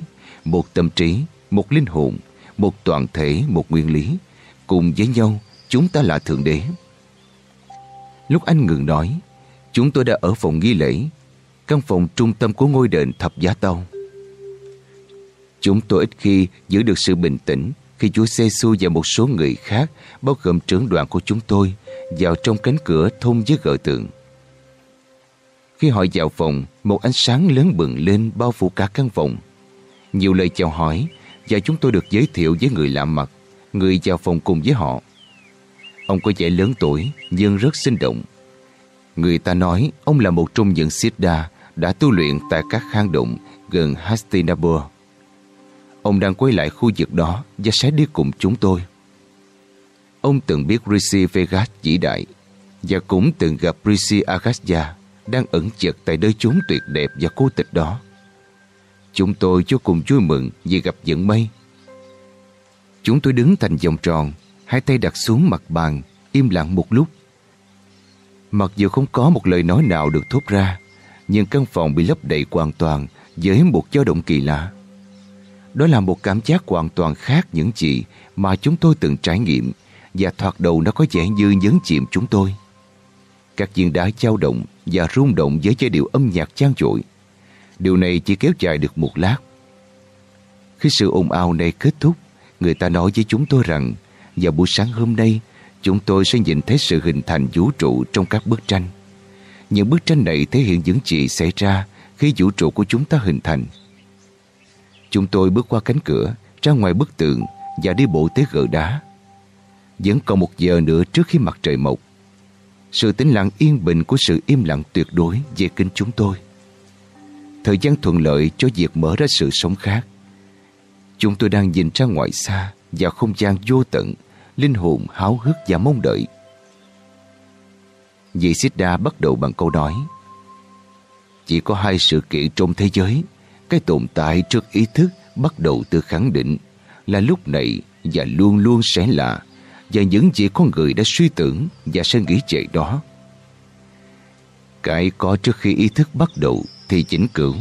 một tâm trí, một linh hồn, một toàn thể, một nguyên lý. Cùng với nhau, chúng ta là Thượng Đế. Lúc anh ngừng nói, chúng tôi đã ở phòng nghi lễ, căn phòng trung tâm của ngôi đền thập giá tông. Chúng tôi ít khi giữ được sự bình tĩnh khi Chúa giê và một số người khác, bao gồm trưởng đoàn của chúng tôi, vào trong cánh cửa thông với gợi tượng. Khi họ vào phòng, một ánh sáng lớn bừng lên bao phủ cả căn phòng. Nhiều lời chào hỏi và chúng tôi được giới thiệu với người lạ mặt, người vào phòng cùng với họ. Ông có vẻ lớn tuổi nhưng rất sinh động. Người ta nói ông là một trong những Siddha đã tu luyện tại các hang động gần Hastinapur. Ông đang quay lại khu vực đó và sẽ đi cùng chúng tôi. Ông từng biết Rishi Vegas chỉ đại và cũng từng gặp Rishi Agastya đang ẩn chật tại nơi chốn tuyệt đẹp và cô tịch đó. Chúng tôi vô cùng vui mừng vì gặp dẫn mây. Chúng tôi đứng thành vòng tròn, hai tay đặt xuống mặt bàn, im lặng một lúc. Mặc dù không có một lời nói nào được thốt ra, nhưng căn phòng bị lấp đầy hoàn toàn với một dao động kỳ lạ. Đó là một cảm giác hoàn toàn khác những gì mà chúng tôi từng trải nghiệm và thoạt đầu nó có vẻ như nhấn chìm chúng tôi. Các viên đá dao động và rung động với giai điệu âm nhạc trang trội. Điều này chỉ kéo dài được một lát. Khi sự ồn ào này kết thúc, người ta nói với chúng tôi rằng vào buổi sáng hôm nay, chúng tôi sẽ nhìn thấy sự hình thành vũ trụ trong các bức tranh. Những bức tranh này thể hiện những gì xảy ra khi vũ trụ của chúng ta hình thành. Chúng tôi bước qua cánh cửa, ra ngoài bức tượng và đi bộ tới gờ đá. Vẫn còn một giờ nữa trước khi mặt trời mọc. Sự tĩnh lặng yên bình của sự im lặng tuyệt đối về kinh chúng tôi. Thời gian thuận lợi cho việc mở ra sự sống khác. Chúng tôi đang nhìn ra ngoài xa và không gian vô tận, linh hồn háo hức và mong đợi. Vị Siddha bắt đầu bằng câu nói Chỉ có hai sự kiện trong thế giới cái tồn tại trước ý thức bắt đầu từ khẳng định Là lúc này và luôn luôn sẽ là Và những gì con người đã suy tưởng và sẽ nghĩ về đó. Cái có trước khi ý thức bắt đầu thì chỉnh cửu.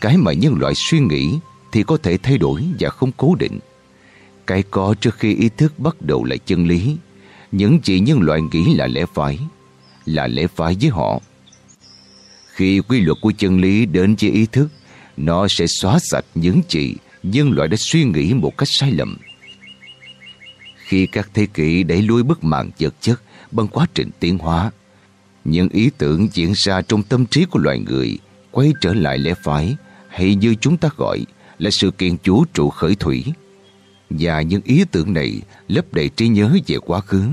Cái mà nhân loại suy nghĩ thì có thể thay đổi và không cố định. Cái có trước khi ý thức bắt đầu là chân lý. Những gì nhân loại nghĩ là lẽ phải là lẽ phải với họ. Khi quy luật của chân lý đến với ý thức, nó sẽ xóa sạch những gì nhân loại đã suy nghĩ một cách sai lầm. Khi các thế kỷ đẩy lui bức màn vật chất bằng quá trình tiến hóa, những ý tưởng diễn ra trong tâm trí của loài người quay trở lại lẽ phải hay như chúng ta gọi là sự kiện vũ trụ khởi thủy. Và những ý tưởng này lấp đầy trí nhớ về quá khứ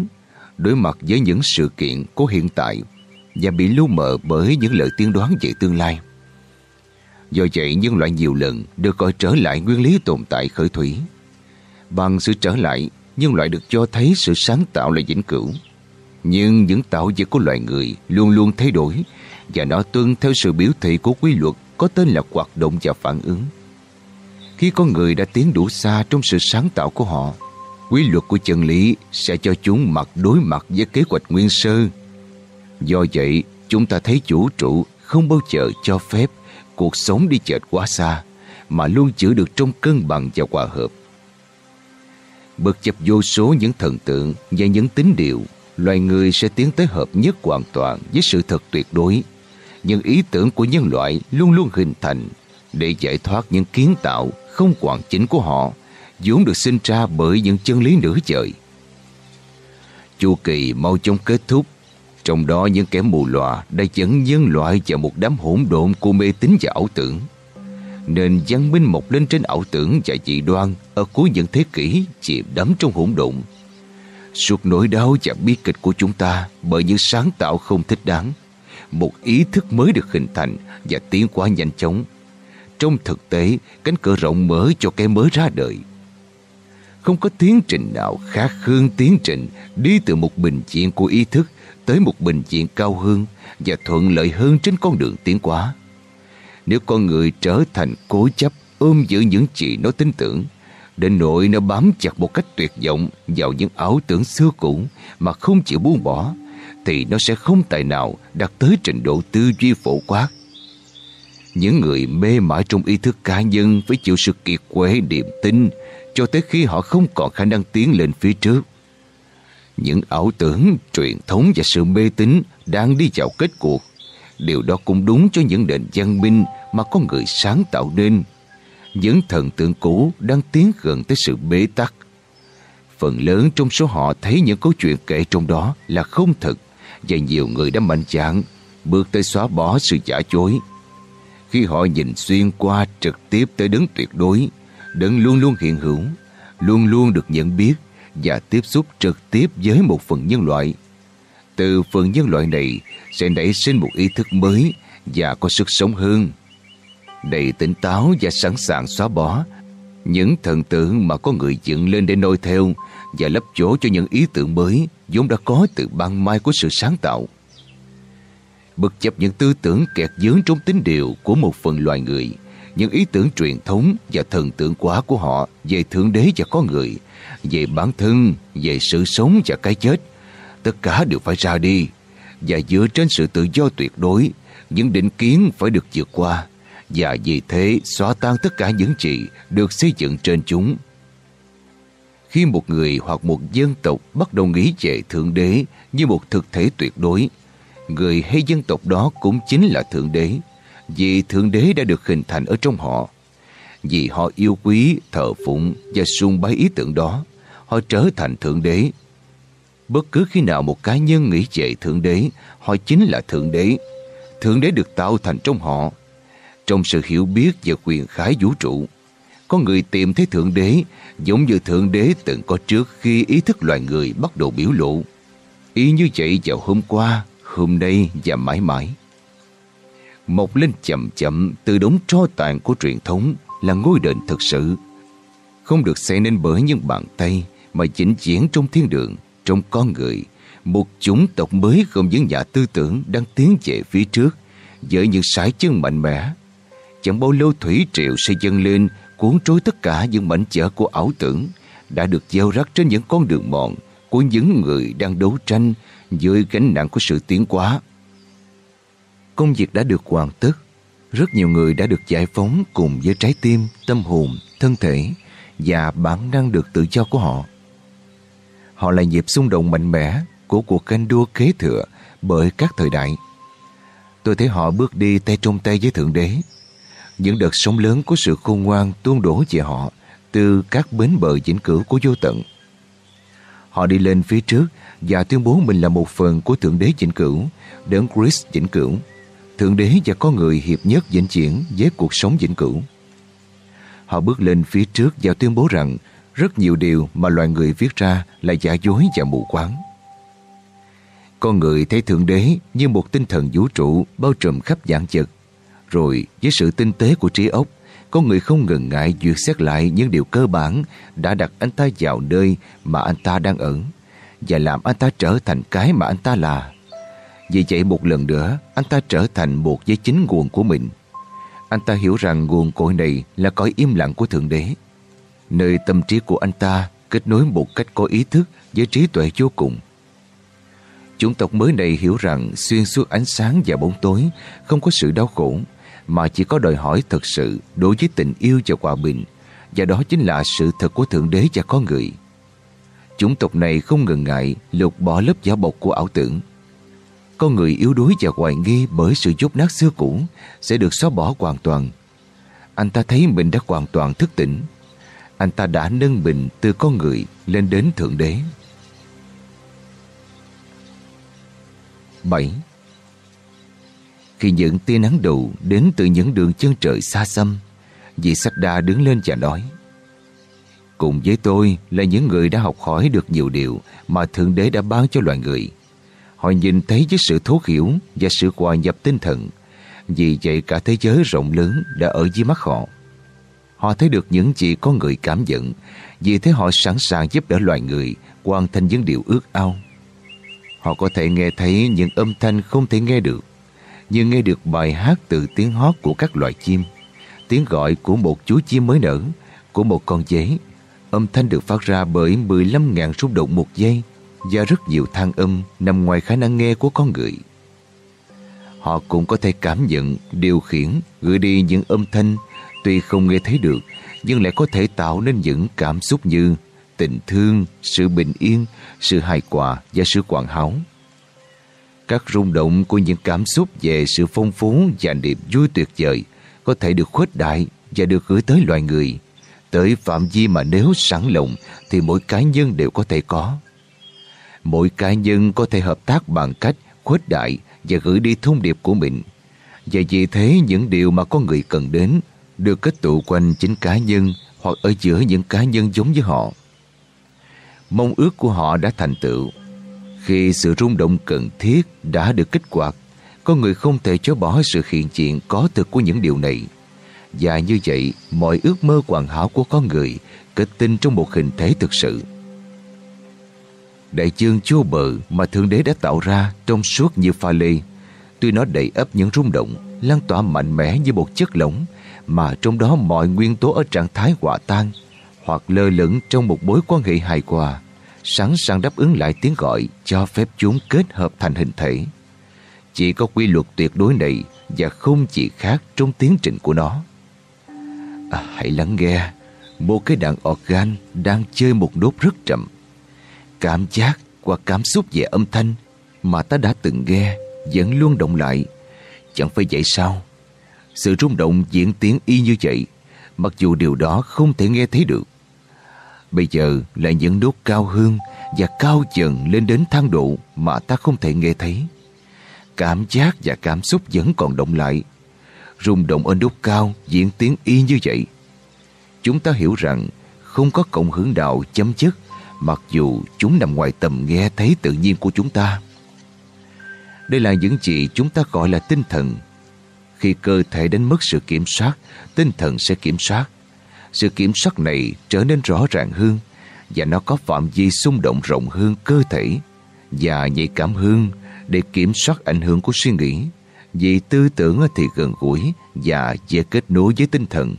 đối mặt với những sự kiện của hiện tại và bị lưu mờ bởi những lời tiên đoán về tương lai. Do vậy nhân loại nhiều lần được gọi trở lại nguyên lý tồn tại khởi thủy. Bằng sự trở lại, nhân loại được cho thấy sự sáng tạo là vĩnh cửu. Nhưng những tạo vật của loài người luôn luôn thay đổi và nó tuân theo sự biểu thị của quy luật có tên là hoạt động và phản ứng. Khi con người đã tiến đủ xa trong sự sáng tạo của họ, quy luật của chân lý sẽ cho chúng mặt đối mặt với kế hoạch nguyên sơ. Do vậy, chúng ta thấy chủ trụ không bao giờ cho phép cuộc sống đi chợt quá xa, mà luôn giữ được trong cân bằng và hòa hợp. Bất chấp vô số những thần tượng và những tín điều, loài người sẽ tiến tới hợp nhất hoàn toàn với sự thật tuyệt đối. Những ý tưởng của nhân loại luôn luôn hình thành để giải thoát những kiến tạo không hoàn chỉnh của họ vốn được sinh ra bởi những chân lý nửa trời. chu kỳ mau chóng kết thúc. Trong đó những kẻ mù lòa đã dẫn nhân loại vào một đám hỗn độn của mê tín và ảo tưởng. Nên văn minh mọc lên trên ảo tưởng và dị đoan ở cuối những thế kỷ chìm đắm trong hỗn độn. Suốt nỗi đau và bi kịch của chúng ta bởi những sáng tạo không thích đáng, một ý thức mới được hình thành và tiến hóa nhanh chóng. Trong thực tế, cánh cửa rộng mở cho cái mới ra đời. Không có tiến trình nào khác hơn tiến trình đi từ một bình diện của ý thức tới một bình diện cao hơn và thuận lợi hơn trên con đường tiến hóa. Nếu con người trở thành cố chấp ôm giữ những gì nó tin tưởng, đến nỗi nó bám chặt một cách tuyệt vọng vào những ảo tưởng xưa cũ mà không chịu buông bỏ, thì nó sẽ không tài nào đạt tới trình độ tư duy phổ quát. Những người mê mãi trong ý thức cá nhân phải chịu sự kiệt quệ niềm tin cho tới khi họ không còn khả năng tiến lên phía trước. Những ảo tưởng, truyền thống và sự mê tín đang đi vào kết cuộc. Điều đó cũng đúng cho những nền văn minh mà con người sáng tạo nên. Những thần tượng cũ đang tiến gần tới sự bế tắc. Phần lớn trong số họ thấy những câu chuyện kể trong đó là không thật và nhiều người đã mạnh dạn bước tới xóa bỏ sự giả chối. Khi họ nhìn xuyên qua trực tiếp tới đấng tuyệt đối, đấng luôn luôn hiện hữu, luôn luôn được nhận biết và tiếp xúc trực tiếp với một phần nhân loại. Từ phần nhân loại này sẽ nảy sinh một ý thức mới và có sức sống hơn. Đầy tỉnh táo và sẵn sàng xóa bỏ những thần tượng mà có người dựng lên để noi theo và lấp chỗ cho những ý tưởng mới vốn đã có từ ban mai của sự sáng tạo. Bất chấp những tư tưởng kẹt dướng trong tính điều của một phần loài người, những ý tưởng truyền thống và thần tượng quá của họ về Thượng Đế và con người, về bản thân, về sự sống và cái chết, tất cả đều phải ra đi và dựa trên sự tự do tuyệt đối, những định kiến phải được vượt qua và vì thế xóa tan tất cả những gì được xây dựng trên chúng. Khi một người hoặc một dân tộc bắt đầu nghĩ về Thượng Đế như một thực thể tuyệt đối, người hay dân tộc đó cũng chính là Thượng Đế, vì Thượng Đế đã được hình thành ở trong họ. Vì họ yêu quý, thờ phụng và sung bái ý tưởng đó, họ trở thành Thượng Đế. Bất cứ khi nào một cá nhân nghĩ về Thượng Đế, họ chính là Thượng Đế. Thượng Đế được tạo thành trong họ. Trong sự hiểu biết và quyền khái vũ trụ, có người tìm thấy Thượng Đế giống như Thượng Đế từng có trước khi ý thức loài người bắt đầu biểu lộ. Y như vậy vào hôm qua, hôm nay và mãi mãi. Mọc lên chậm chậm từ đống tro tàn của truyền thống là ngôi đền thực sự. Không được xây nên bởi những bàn tay mà chỉnh diễn trong thiên đường, trong con người. Một chủng tộc mới gồm những nhà tư tưởng đang tiến về phía trước với những sải chân mạnh mẽ. Chẳng bao lâu thủy triệu sẽ dâng lên cuốn trôi tất cả những mảnh vỡ của ảo tưởng đã được gieo rắc trên những con đường mòn của những người đang đấu tranh dưới gánh nặng của sự tiến hóa. Công việc đã được hoàn tất. Rất nhiều người đã được giải phóng cùng với trái tim, tâm hồn, thân thể và bản năng được tự do của họ. Họ là nhịp xung động mạnh mẽ của cuộc canh đua kế thừa bởi các thời đại. Tôi thấy họ bước đi tay trong tay với Thượng Đế. Những đợt sóng lớn của sự khôn ngoan tuôn đổ về họ từ các bến bờ vĩnh cửu của vô tận. Họ đi lên phía trước và tuyên bố mình là một phần của Thượng Đế vĩnh cửu, đấng Chris vĩnh cửu. Thượng Đế và con người hiệp nhất vĩnh chuyển với cuộc sống vĩnh cửu. Họ bước lên phía trước và tuyên bố rằng rất nhiều điều mà loài người viết ra là giả dối và mù quáng. Con người thấy Thượng Đế như một tinh thần vũ trụ bao trùm khắp dạng vật. Rồi với sự tinh tế của trí óc, con người không ngần ngại duyệt xét lại những điều cơ bản đã đặt anh ta vào nơi mà anh ta đang ở và làm anh ta trở thành cái mà anh ta là. Vì vậy một lần nữa, anh ta trở thành một với chính nguồn của mình. Anh ta hiểu rằng nguồn cội này là cõi im lặng của Thượng Đế. Nơi tâm trí của anh ta kết nối một cách có ý thức với trí tuệ vô cùng. Chủng tộc mới này hiểu rằng xuyên suốt ánh sáng và bóng tối không có sự đau khổ, mà chỉ có đòi hỏi thật sự đối với tình yêu và hòa bình, và đó chính là sự thật của Thượng Đế và con người. Chủng tộc này không ngần ngại lục bỏ lớp giả bọc của ảo tưởng. Con người yếu đuối và hoài nghi bởi sự dốt nát xưa cũ sẽ được xóa bỏ hoàn toàn. Anh ta thấy mình đã hoàn toàn thức tỉnh. Anh ta đã nâng mình từ con người lên đến Thượng Đế. 7. Khi những tia nắng đầu đến từ những đường chân trời xa xăm, vị Sách Đa đứng lên và nói Cùng với tôi là những người đã học hỏi được nhiều điều mà Thượng Đế đã ban cho loài người. Họ nhìn thấy với sự thấu hiểu và sự hòa nhập tinh thần. Vì vậy cả thế giới rộng lớn đã ở dưới mắt họ. Họ thấy được những gì có người cảm nhận, vì thế họ sẵn sàng giúp đỡ loài người hoàn thành những điều ước ao. Họ có thể nghe thấy những âm thanh không thể nghe được, nhưng nghe được bài hát từ tiếng hót của các loài chim, tiếng gọi của một chú chim mới nở, của một con dế. Âm thanh được phát ra bởi 15.000 rung động một giây và rất nhiều than âm nằm ngoài khả năng nghe của con người. Họ cũng có thể cảm nhận, điều khiển, gửi đi những âm thanh tuy không nghe thấy được nhưng lại có thể tạo nên những cảm xúc như tình thương, sự bình yên, sự hài hòa và sự quảng hảo. Các rung động của những cảm xúc về sự phong phú và niềm vui tuyệt vời có thể được khuếch đại và được gửi tới loài người, tới phạm vi mà nếu sẵn lòng thì mỗi cá nhân đều có thể có. Mỗi cá nhân có thể hợp tác bằng cách khuếch đại và gửi đi thông điệp của mình. Và vì thế những điều mà con người cần đến được kết tụ quanh chính cá nhân hoặc ở giữa những cá nhân giống với họ. Mong ước của họ đã thành tựu. Khi sự rung động cần thiết đã được kích hoạt, con người không thể chối bỏ sự hiện diện có thực của những điều này. Và như vậy, mọi ước mơ hoàn hảo của con người kết tinh trong một hình thể thực sự. Đại chương chô bờ mà Thượng Đế đã tạo ra trong suốt như pha lê, tuy nó đầy ấp những rung động, lan tỏa mạnh mẽ như một chất lỏng, mà trong đó mọi nguyên tố ở trạng thái hòa tan hoặc lơ lửng trong một mối quan hệ hài hòa, sẵn sàng đáp ứng lại tiếng gọi cho phép chúng kết hợp thành hình thể. Chỉ có quy luật tuyệt đối này và không chỉ khác trong tiến trình của nó. À, hãy lắng nghe, một cái đàn organ đang chơi một nốt rất chậm. Cảm giác và cảm xúc về âm thanh mà ta đã từng nghe vẫn luôn động lại. Chẳng phải vậy sao? Sự rung động diễn tiến y như vậy, mặc dù điều đó không thể nghe thấy được. Bây giờ là những nốt cao hơn và cao dần lên đến thang độ mà ta không thể nghe thấy. Cảm giác và cảm xúc vẫn còn động lại. Rung động ở nốt cao diễn tiến y như vậy. Chúng ta hiểu rằng không có cộng hưởng đạo chấm dứt mặc dù chúng nằm ngoài tầm nghe thấy tự nhiên của chúng ta. Đây là những gì chúng ta gọi là tinh thần khi cơ thể đến mất sự kiểm soát, tinh thần sẽ kiểm soát. Sự kiểm soát này trở nên rõ ràng hơn và nó có phạm vi xung động rộng hơn cơ thể và nhạy cảm hơn để kiểm soát ảnh hưởng của suy nghĩ vì tư tưởng thì gần gũi và dễ kết nối với tinh thần.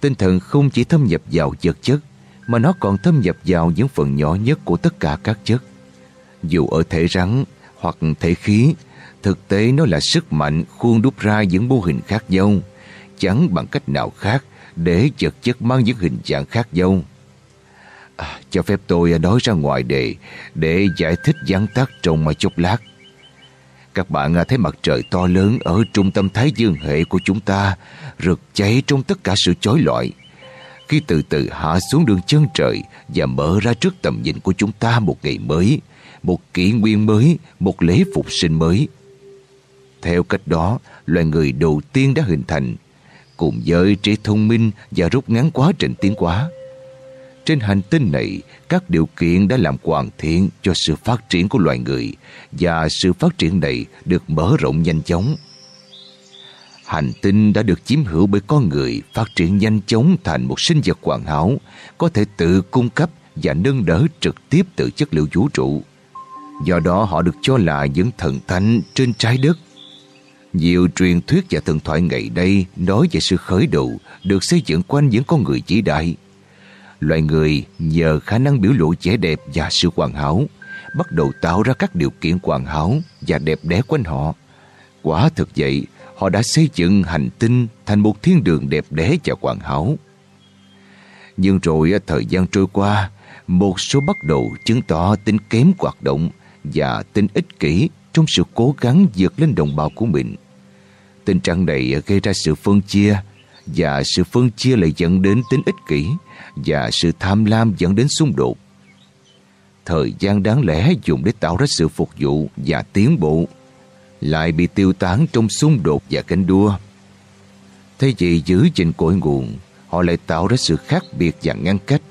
Tinh thần không chỉ thâm nhập vào vật chất mà nó còn thâm nhập vào những phần nhỏ nhất của tất cả các chất. Dù ở thể rắn hoặc thể khí Thực tế nó là sức mạnh khuôn đúc ra những mô hình khác nhau, chẳng bằng cách nào khác để chật chất mang những hình dạng khác nhau. À, cho phép tôi nói ra ngoài đề để giải thích gián tắt trong một chốc lát. Các bạn thấy mặt trời to lớn ở trung tâm Thái Dương hệ của chúng ta rực cháy trong tất cả sự chói lọi. Khi từ từ hạ xuống đường chân trời và mở ra trước tầm nhìn của chúng ta một ngày mới, một kỷ nguyên mới, một lễ phục sinh mới. Theo cách đó, loài người đầu tiên đã hình thành, cùng với trí thông minh và rút ngắn quá trình tiến hóa. Trên hành tinh này, các điều kiện đã làm hoàn thiện cho sự phát triển của loài người và sự phát triển này được mở rộng nhanh chóng. Hành tinh đã được chiếm hữu bởi con người phát triển nhanh chóng thành một sinh vật hoàn hảo, có thể tự cung cấp và nâng đỡ trực tiếp từ chất liệu vũ trụ. Do đó họ được cho là những thần thánh trên trái đất nhiều truyền thuyết và thần thoại ngày đây nói về sự khởi đầu được xây dựng quanh những con người chỉ đại. Loài người nhờ khả năng biểu lộ vẻ đẹp và sự hoàn hảo bắt đầu tạo ra các điều kiện hoàn hảo và đẹp đẽ quanh họ. Quả thực vậy, họ đã xây dựng hành tinh thành một thiên đường đẹp đẽ và hoàn hảo. Nhưng rồi thời gian trôi qua, một số bắt đầu chứng tỏ tính kém hoạt động và tính ích kỷ trong sự cố gắng vượt lên đồng bào của mình. Tình trạng này gây ra sự phân chia và sự phân chia lại dẫn đến tính ích kỷ và sự tham lam dẫn đến xung đột. thời gian đáng lẽ dùng để tạo ra sự phục vụ và tiến bộ, lại bị tiêu tán trong xung đột và cánh đua. Thay vì giữ gìn cội nguồn, họ lại tạo ra sự khác biệt và ngăn cách.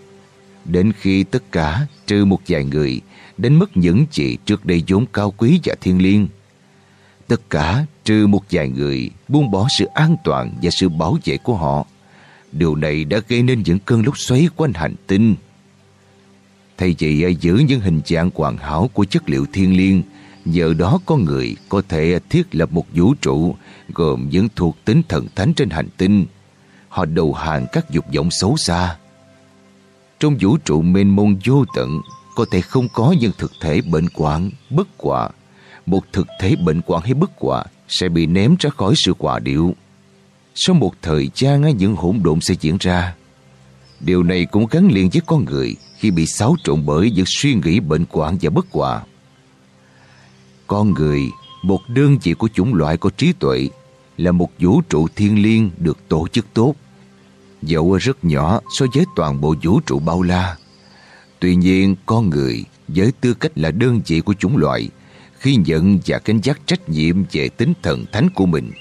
Đến khi tất cả, trừ một vài người, đến mất những chị trước đây vốn cao quý và thiên liêng. Tất cả, trừ một vài người, buông bỏ sự an toàn và sự bảo vệ của họ. Điều này đã gây nên những cơn lốc xoáy quanh hành tinh. Thay vì giữ những hình dạng hoàn hảo của chất liệu thiên liêng, giờ đó con người có thể thiết lập một vũ trụ gồm những thuộc tính thần thánh trên hành tinh. Họ đầu hàng các dục vọng xấu xa. Trong vũ trụ mênh mông vô tận, có thể không có những thực thể bệnh quản, bất quả. Một thực thể bệnh quạng hay bất quả sẽ bị ném ra khỏi sự quả điệu. Sau một thời gian những hỗn độn sẽ diễn ra. Điều này cũng gắn liền với con người khi bị xáo trộn bởi những suy nghĩ bệnh quạng và bất quả. Con người, một đơn vị của chủng loại có trí tuệ, là một vũ trụ thiên liêng được tổ chức tốt. Dẫu rất nhỏ so với toàn bộ vũ trụ bao la. Tuy nhiên, con người với tư cách là đơn vị của chủng loại khi nhận và cảnh giác trách nhiệm về tính thần thánh của mình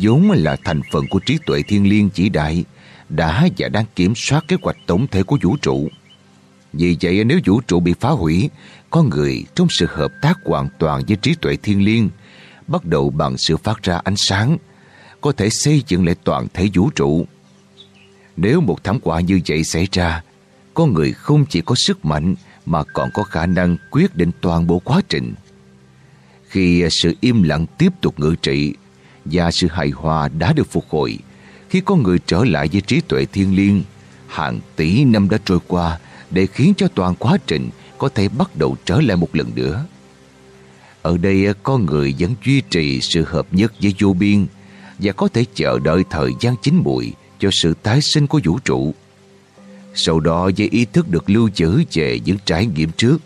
vốn là thành phần của trí tuệ thiên liêng chỉ đại đã và đang kiểm soát kế hoạch tổng thể của vũ trụ. Vì vậy nếu vũ trụ bị phá hủy, con người trong sự hợp tác hoàn toàn với trí tuệ thiên liêng bắt đầu bằng sự phát ra ánh sáng có thể xây dựng lại toàn thể vũ trụ. Nếu một thảm họa như vậy xảy ra, con người không chỉ có sức mạnh mà còn có khả năng quyết định toàn bộ quá trình. Khi sự im lặng tiếp tục ngự trị và sự hài hòa đã được phục hồi, khi con người trở lại với trí tuệ thiên liêng, hàng tỷ năm đã trôi qua để khiến cho toàn quá trình có thể bắt đầu trở lại một lần nữa. Ở đây con người vẫn duy trì sự hợp nhất với vô biên và có thể chờ đợi thời gian chín muồi cho sự tái sinh của vũ trụ. Sau đó với ý thức được lưu trữ về những trải nghiệm trước,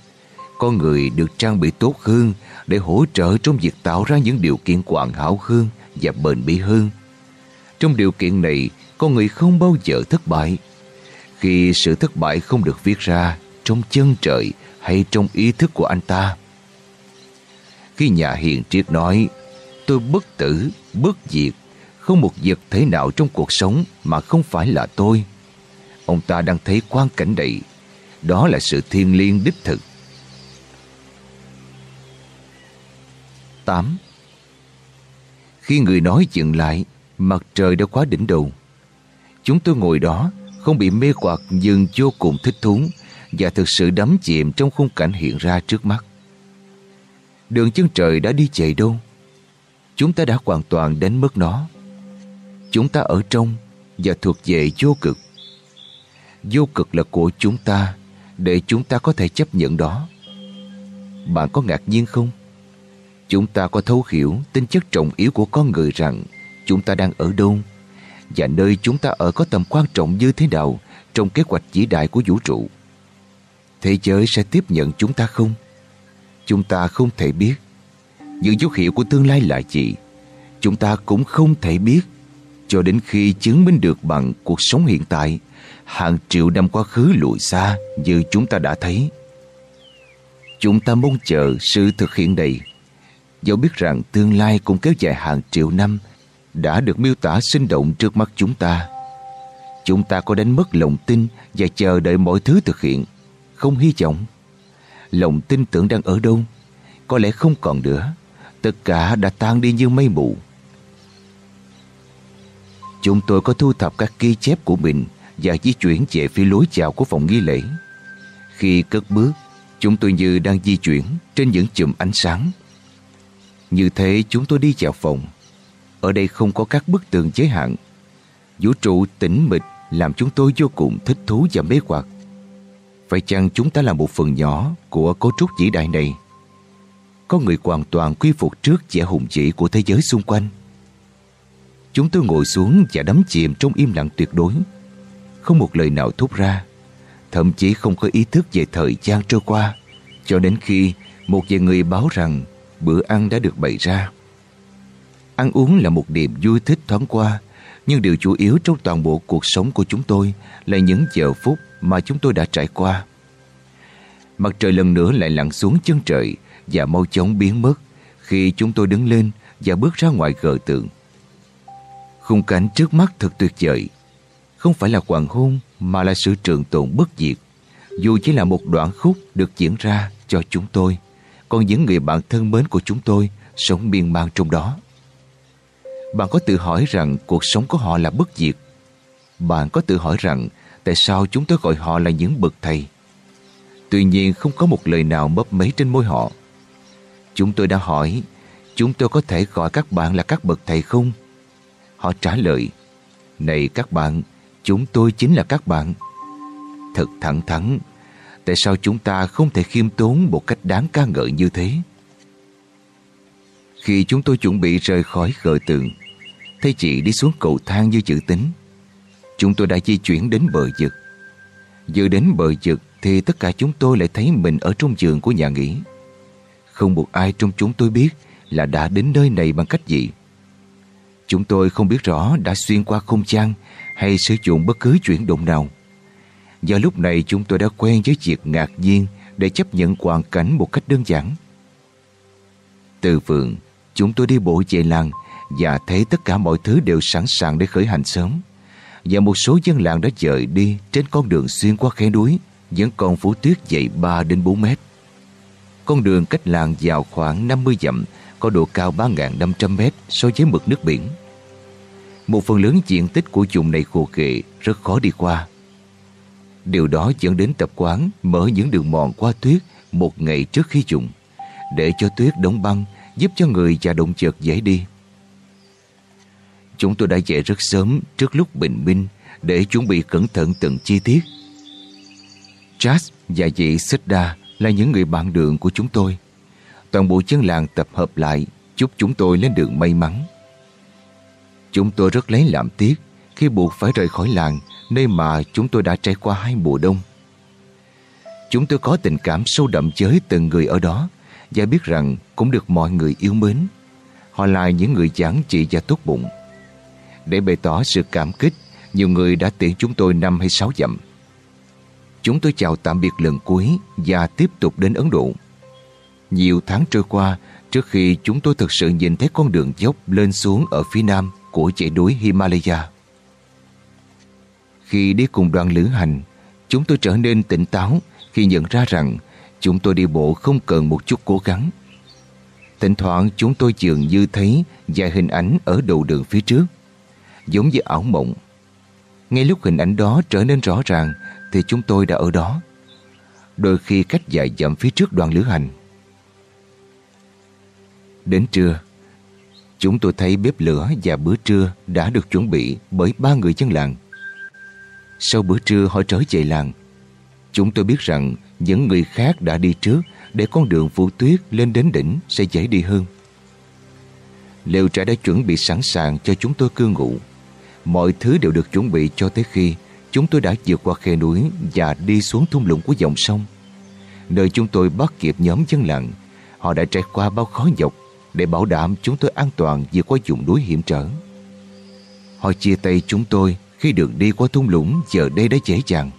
con người được trang bị tốt hơn để hỗ trợ trong việc tạo ra những điều kiện hoàn hảo hơn và bền bỉ hơn. Trong điều kiện này, con người không bao giờ thất bại. Khi sự thất bại không được viết ra trong chân trời hay trong ý thức của anh ta. Khi nhà hiền triết nói, tôi bất tử, bất diệt, không một việc thế nào trong cuộc sống mà không phải là tôi. Ông ta đang thấy quan cảnh đầy, đó là sự thiên liêng đích thực. 8. Khi người nói dừng lại, mặt trời đã quá đỉnh đầu. Chúng tôi ngồi đó, không bị mê hoặc nhưng vô cùng thích thú và thực sự đắm chìm trong khung cảnh hiện ra trước mắt. Đường chân trời đã đi chạy đâu? Chúng ta đã hoàn toàn đến mất nó. Chúng ta ở trong và thuộc về vô cực. Vô cực là của chúng ta để chúng ta có thể chấp nhận đó. Bạn có ngạc nhiên không? Chúng ta có thấu hiểu tính chất trọng yếu của con người rằng chúng ta đang ở đâu và nơi chúng ta ở có tầm quan trọng như thế nào trong kế hoạch vĩ đại của vũ trụ. Thế giới sẽ tiếp nhận chúng ta không? Chúng ta không thể biết. Những dấu hiệu của tương lai là gì? Chúng ta cũng không thể biết cho đến khi chứng minh được bằng cuộc sống hiện tại, hàng triệu năm quá khứ lùi xa như chúng ta đã thấy. Chúng ta mong chờ sự thực hiện này dẫu biết rằng tương lai cũng kéo dài hàng triệu năm đã được miêu tả sinh động trước mắt chúng ta. Chúng ta có đánh mất lòng tin và chờ đợi mọi thứ thực hiện, không hy vọng. Lòng tin tưởng đang ở đâu? Có lẽ không còn nữa. Tất cả đã tan đi như mây mù. Chúng tôi có thu thập các ghi chép của mình và di chuyển về phía lối chào của phòng nghi lễ. Khi cất bước, chúng tôi như đang di chuyển trên những chùm ánh sáng. Như thế chúng tôi đi vào phòng. Ở đây không có các bức tường giới hạn. Vũ trụ tĩnh mịch làm chúng tôi vô cùng thích thú và mê hoặc. Phải chăng chúng ta là một phần nhỏ của cấu trúc vĩ đại này? Có người hoàn toàn quy phục trước vẻ hùng vĩ của thế giới xung quanh. Chúng tôi ngồi xuống và đắm chìm trong im lặng tuyệt đối. Không một lời nào thốt ra. Thậm chí không có ý thức về thời gian trôi qua. Cho đến khi một vài người báo rằng bữa ăn đã được bày ra. Ăn uống là một niềm vui thích thoáng qua, nhưng điều chủ yếu trong toàn bộ cuộc sống của chúng tôi là những giờ phút mà chúng tôi đã trải qua. Mặt trời lần nữa lại lặn xuống chân trời và mau chóng biến mất khi chúng tôi đứng lên và bước ra ngoài gờ tượng. Khung cảnh trước mắt thật tuyệt vời. Không phải là hoàng hôn mà là sự trường tồn bất diệt. Dù chỉ là một đoạn khúc được diễn ra cho chúng tôi, còn những người bạn thân mến của chúng tôi sống miên man trong đó. Bạn có tự hỏi rằng cuộc sống của họ là bất diệt. Bạn có tự hỏi rằng tại sao chúng tôi gọi họ là những bậc thầy. Tuy nhiên không có một lời nào mấp mấy trên môi họ. Chúng tôi đã hỏi, chúng tôi có thể gọi các bạn là các bậc thầy không? Họ trả lời, này các bạn, chúng tôi chính là các bạn. Thật thẳng thắn, tại sao chúng ta không thể khiêm tốn một cách đáng ca ngợi như thế? Khi chúng tôi chuẩn bị rời khỏi gờ tường, thấy chị đi xuống cầu thang như chữ tính. Chúng tôi đã di chuyển đến bờ vực. vừa đến bờ vực thì tất cả chúng tôi lại thấy mình ở trong giường của nhà nghỉ. Không một ai trong chúng tôi biết là đã đến nơi này bằng cách gì. Chúng tôi không biết rõ đã xuyên qua không gian hay sử dụng bất cứ chuyển động nào do lúc này chúng tôi đã quen với việc ngạc nhiên để chấp nhận hoàn cảnh một cách đơn giản. Từ vườn, chúng tôi đi bộ về làng và thấy tất cả mọi thứ đều sẵn sàng để khởi hành sớm. Và một số dân làng đã dời đi trên con đường xuyên qua khe núi vẫn còn phủ tuyết dày 3 đến 4 mét. Con đường cách làng vào khoảng 50 dặm có độ cao 3.500 mét so với mực nước biển. Một phần lớn diện tích của vùng này khô kệ, rất khó đi qua. Điều đó dẫn đến tập quán mở những đường mòn qua tuyết một ngày trước khi dùng, để cho tuyết đóng băng giúp cho người và động chợt dễ đi. Chúng tôi đã dậy rất sớm trước lúc bình minh để chuẩn bị cẩn thận từng chi tiết. Chas và chị Sida là những người bạn đường của chúng tôi. Toàn bộ chân làng tập hợp lại chúc chúng tôi lên đường may mắn. Chúng tôi rất lấy làm tiếc khi buộc phải rời khỏi làng nơi mà chúng tôi đã trải qua hai mùa đông. Chúng tôi có tình cảm sâu đậm với từng người ở đó và biết rằng cũng được mọi người yêu mến. Họ là những người giảng trị và tốt bụng. Để bày tỏ sự cảm kích, nhiều người đã tiễn chúng tôi năm hay sáu dặm. Chúng tôi chào tạm biệt lần cuối và tiếp tục đến Ấn Độ. Nhiều tháng trôi qua trước khi chúng tôi thực sự nhìn thấy con đường dốc lên xuống ở phía nam của dãy núi Himalaya. Khi đi cùng đoàn lữ hành, chúng tôi trở nên tỉnh táo khi nhận ra rằng chúng tôi đi bộ không cần một chút cố gắng. Thỉnh thoảng chúng tôi dường như thấy vài hình ảnh ở đầu đường phía trước, giống như ảo mộng. Ngay lúc hình ảnh đó trở nên rõ ràng thì chúng tôi đã ở đó. Đôi khi cách vài dặm phía trước đoàn lữ hành. Đến trưa, chúng tôi thấy bếp lửa và bữa trưa đã được chuẩn bị bởi ba người dân làng. Sau bữa trưa họ trở về làng. Chúng tôi biết rằng những người khác đã đi trước để con đường phủ tuyết lên đến đỉnh sẽ dễ đi hơn. Lều trại đã chuẩn bị sẵn sàng cho chúng tôi cư ngụ. Mọi thứ đều được chuẩn bị cho tới khi chúng tôi đã vượt qua khe núi và đi xuống thung lũng của dòng sông. Nơi chúng tôi bắt kịp nhóm dân lặng, họ đã trải qua bao khó nhọc để bảo đảm chúng tôi an toàn vượt qua vùng núi hiểm trở. Họ chia tay chúng tôi khi đường đi qua thung lũng giờ đây đã dễ dàng.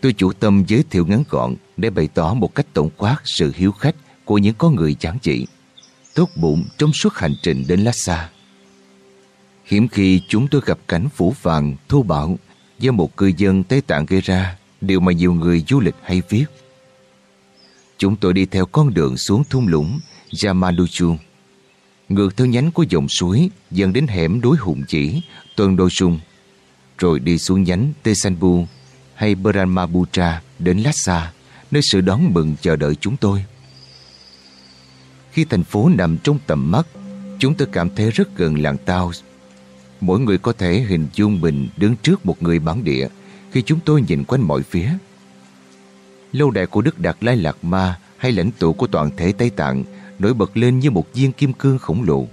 Tôi chủ tâm giới thiệu ngắn gọn để bày tỏ một cách tổng quát sự hiếu khách của những con người chẳng chỉ, tốt bụng trong suốt hành trình đến Lhasa. Hiểm khi chúng tôi gặp cảnh phủ vàng, thô bạo do một cư dân Tây Tạng gây ra, điều mà nhiều người du lịch hay viết. Chúng tôi đi theo con đường xuống thung lũng Yamanuchu, ngược theo nhánh của dòng suối dẫn đến hẻm đối Hùng Chỉ, Tuần đôi Sung, rồi đi xuống nhánh Tesanbu hay Brahmaputra đến Lhasa, nơi sự đón mừng chờ đợi chúng tôi. Khi thành phố nằm trong tầm mắt, chúng tôi cảm thấy rất gần làng Tao. Mỗi người có thể hình dung mình đứng trước một người bản địa khi chúng tôi nhìn quanh mọi phía. Lâu đài của Đức Đạt Lai Lạt Ma hay lãnh tụ của toàn thể Tây Tạng nổi bật lên như một viên kim cương khổng lồ.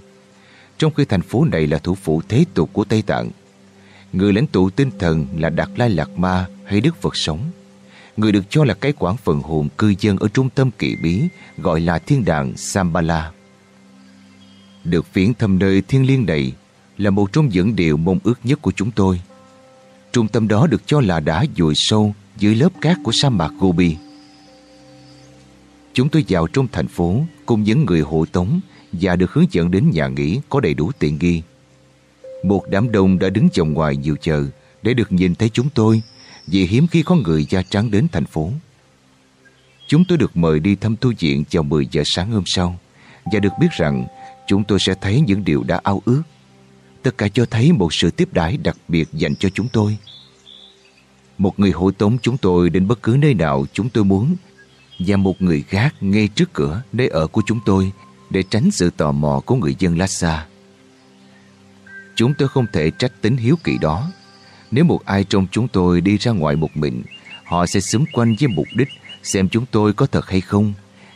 Trong khi thành phố này là thủ phủ thế tục của Tây Tạng, người lãnh tụ tinh thần là Đạt Lai Lạt Ma hay Đức Phật sống. Người được cho là cái quản phần hồn cư dân ở trung tâm kỳ bí gọi là thiên đàng Sambala. Được viễn thăm nơi thiên liêng này là một trong những điều mong ước nhất của chúng tôi. Trung tâm đó được cho là đã dùi sâu dưới lớp cát của sa mạc Gobi. Chúng tôi vào trong thành phố cùng những người hộ tống và được hướng dẫn đến nhà nghỉ có đầy đủ tiện nghi. Một đám đông đã đứng chồng ngoài nhiều chờ để được nhìn thấy chúng tôi, vì hiếm khi có người da trắng đến thành phố. Chúng tôi được mời đi thăm tu viện vào 10 giờ sáng hôm sau, và được biết rằng chúng tôi sẽ thấy những điều đã ao ước. Tất cả cho thấy một sự tiếp đãi đặc biệt dành cho chúng tôi. Một người hộ tống chúng tôi đến bất cứ nơi nào chúng tôi muốn và một người gác ngay trước cửa nơi ở của chúng tôi để tránh sự tò mò của người dân Lhasa. Chúng tôi không thể trách tính hiếu kỳ đó. Nếu một ai trong chúng tôi đi ra ngoài một mình, họ sẽ xúm quanh với mục đích xem chúng tôi có thật hay không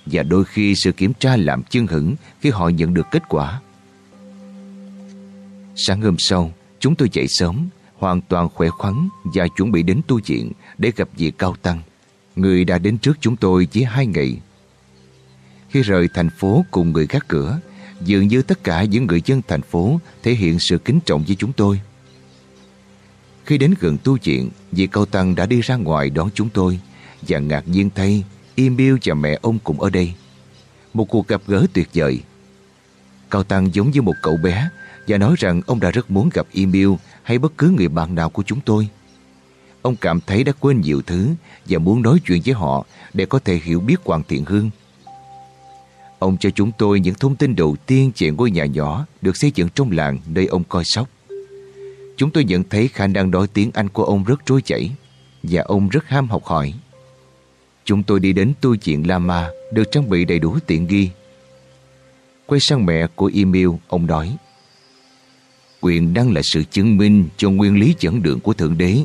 và đôi khi sự kiểm tra làm chân hững khi họ nhận được kết quả. Sáng hôm sau, chúng tôi dậy sớm, hoàn toàn khỏe khoắn và chuẩn bị đến tu viện để gặp vị cao tăng. Người đã đến trước chúng tôi chỉ hai ngày. Khi rời thành phố cùng người gác cửa, dường như tất cả những người dân thành phố thể hiện sự kính trọng với chúng tôi. Khi đến gần tu viện, vị cao tăng đã đi ra ngoài đón chúng tôi và ngạc nhiên thay, Emil và mẹ ông cũng ở đây. Một cuộc gặp gỡ tuyệt vời. Cao tăng giống như một cậu bé và nói rằng ông đã rất muốn gặp Emil hay bất cứ người bạn nào của chúng tôi. Ông cảm thấy đã quên nhiều thứ và muốn nói chuyện với họ để có thể hiểu biết hoàn thiện hơn. Ông cho chúng tôi những thông tin đầu tiên về ngôi nhà nhỏ được xây dựng trong làng nơi ông coi sóc. Chúng tôi nhận thấy khả năng nói tiếng Anh của ông rất trôi chảy và ông rất ham học hỏi. Chúng tôi đi đến tu viện Lama được trang bị đầy đủ tiện nghi. Quay sang mẹ của Emil, ông nói Quyền năng là sự chứng minh cho nguyên lý dẫn đường của Thượng Đế.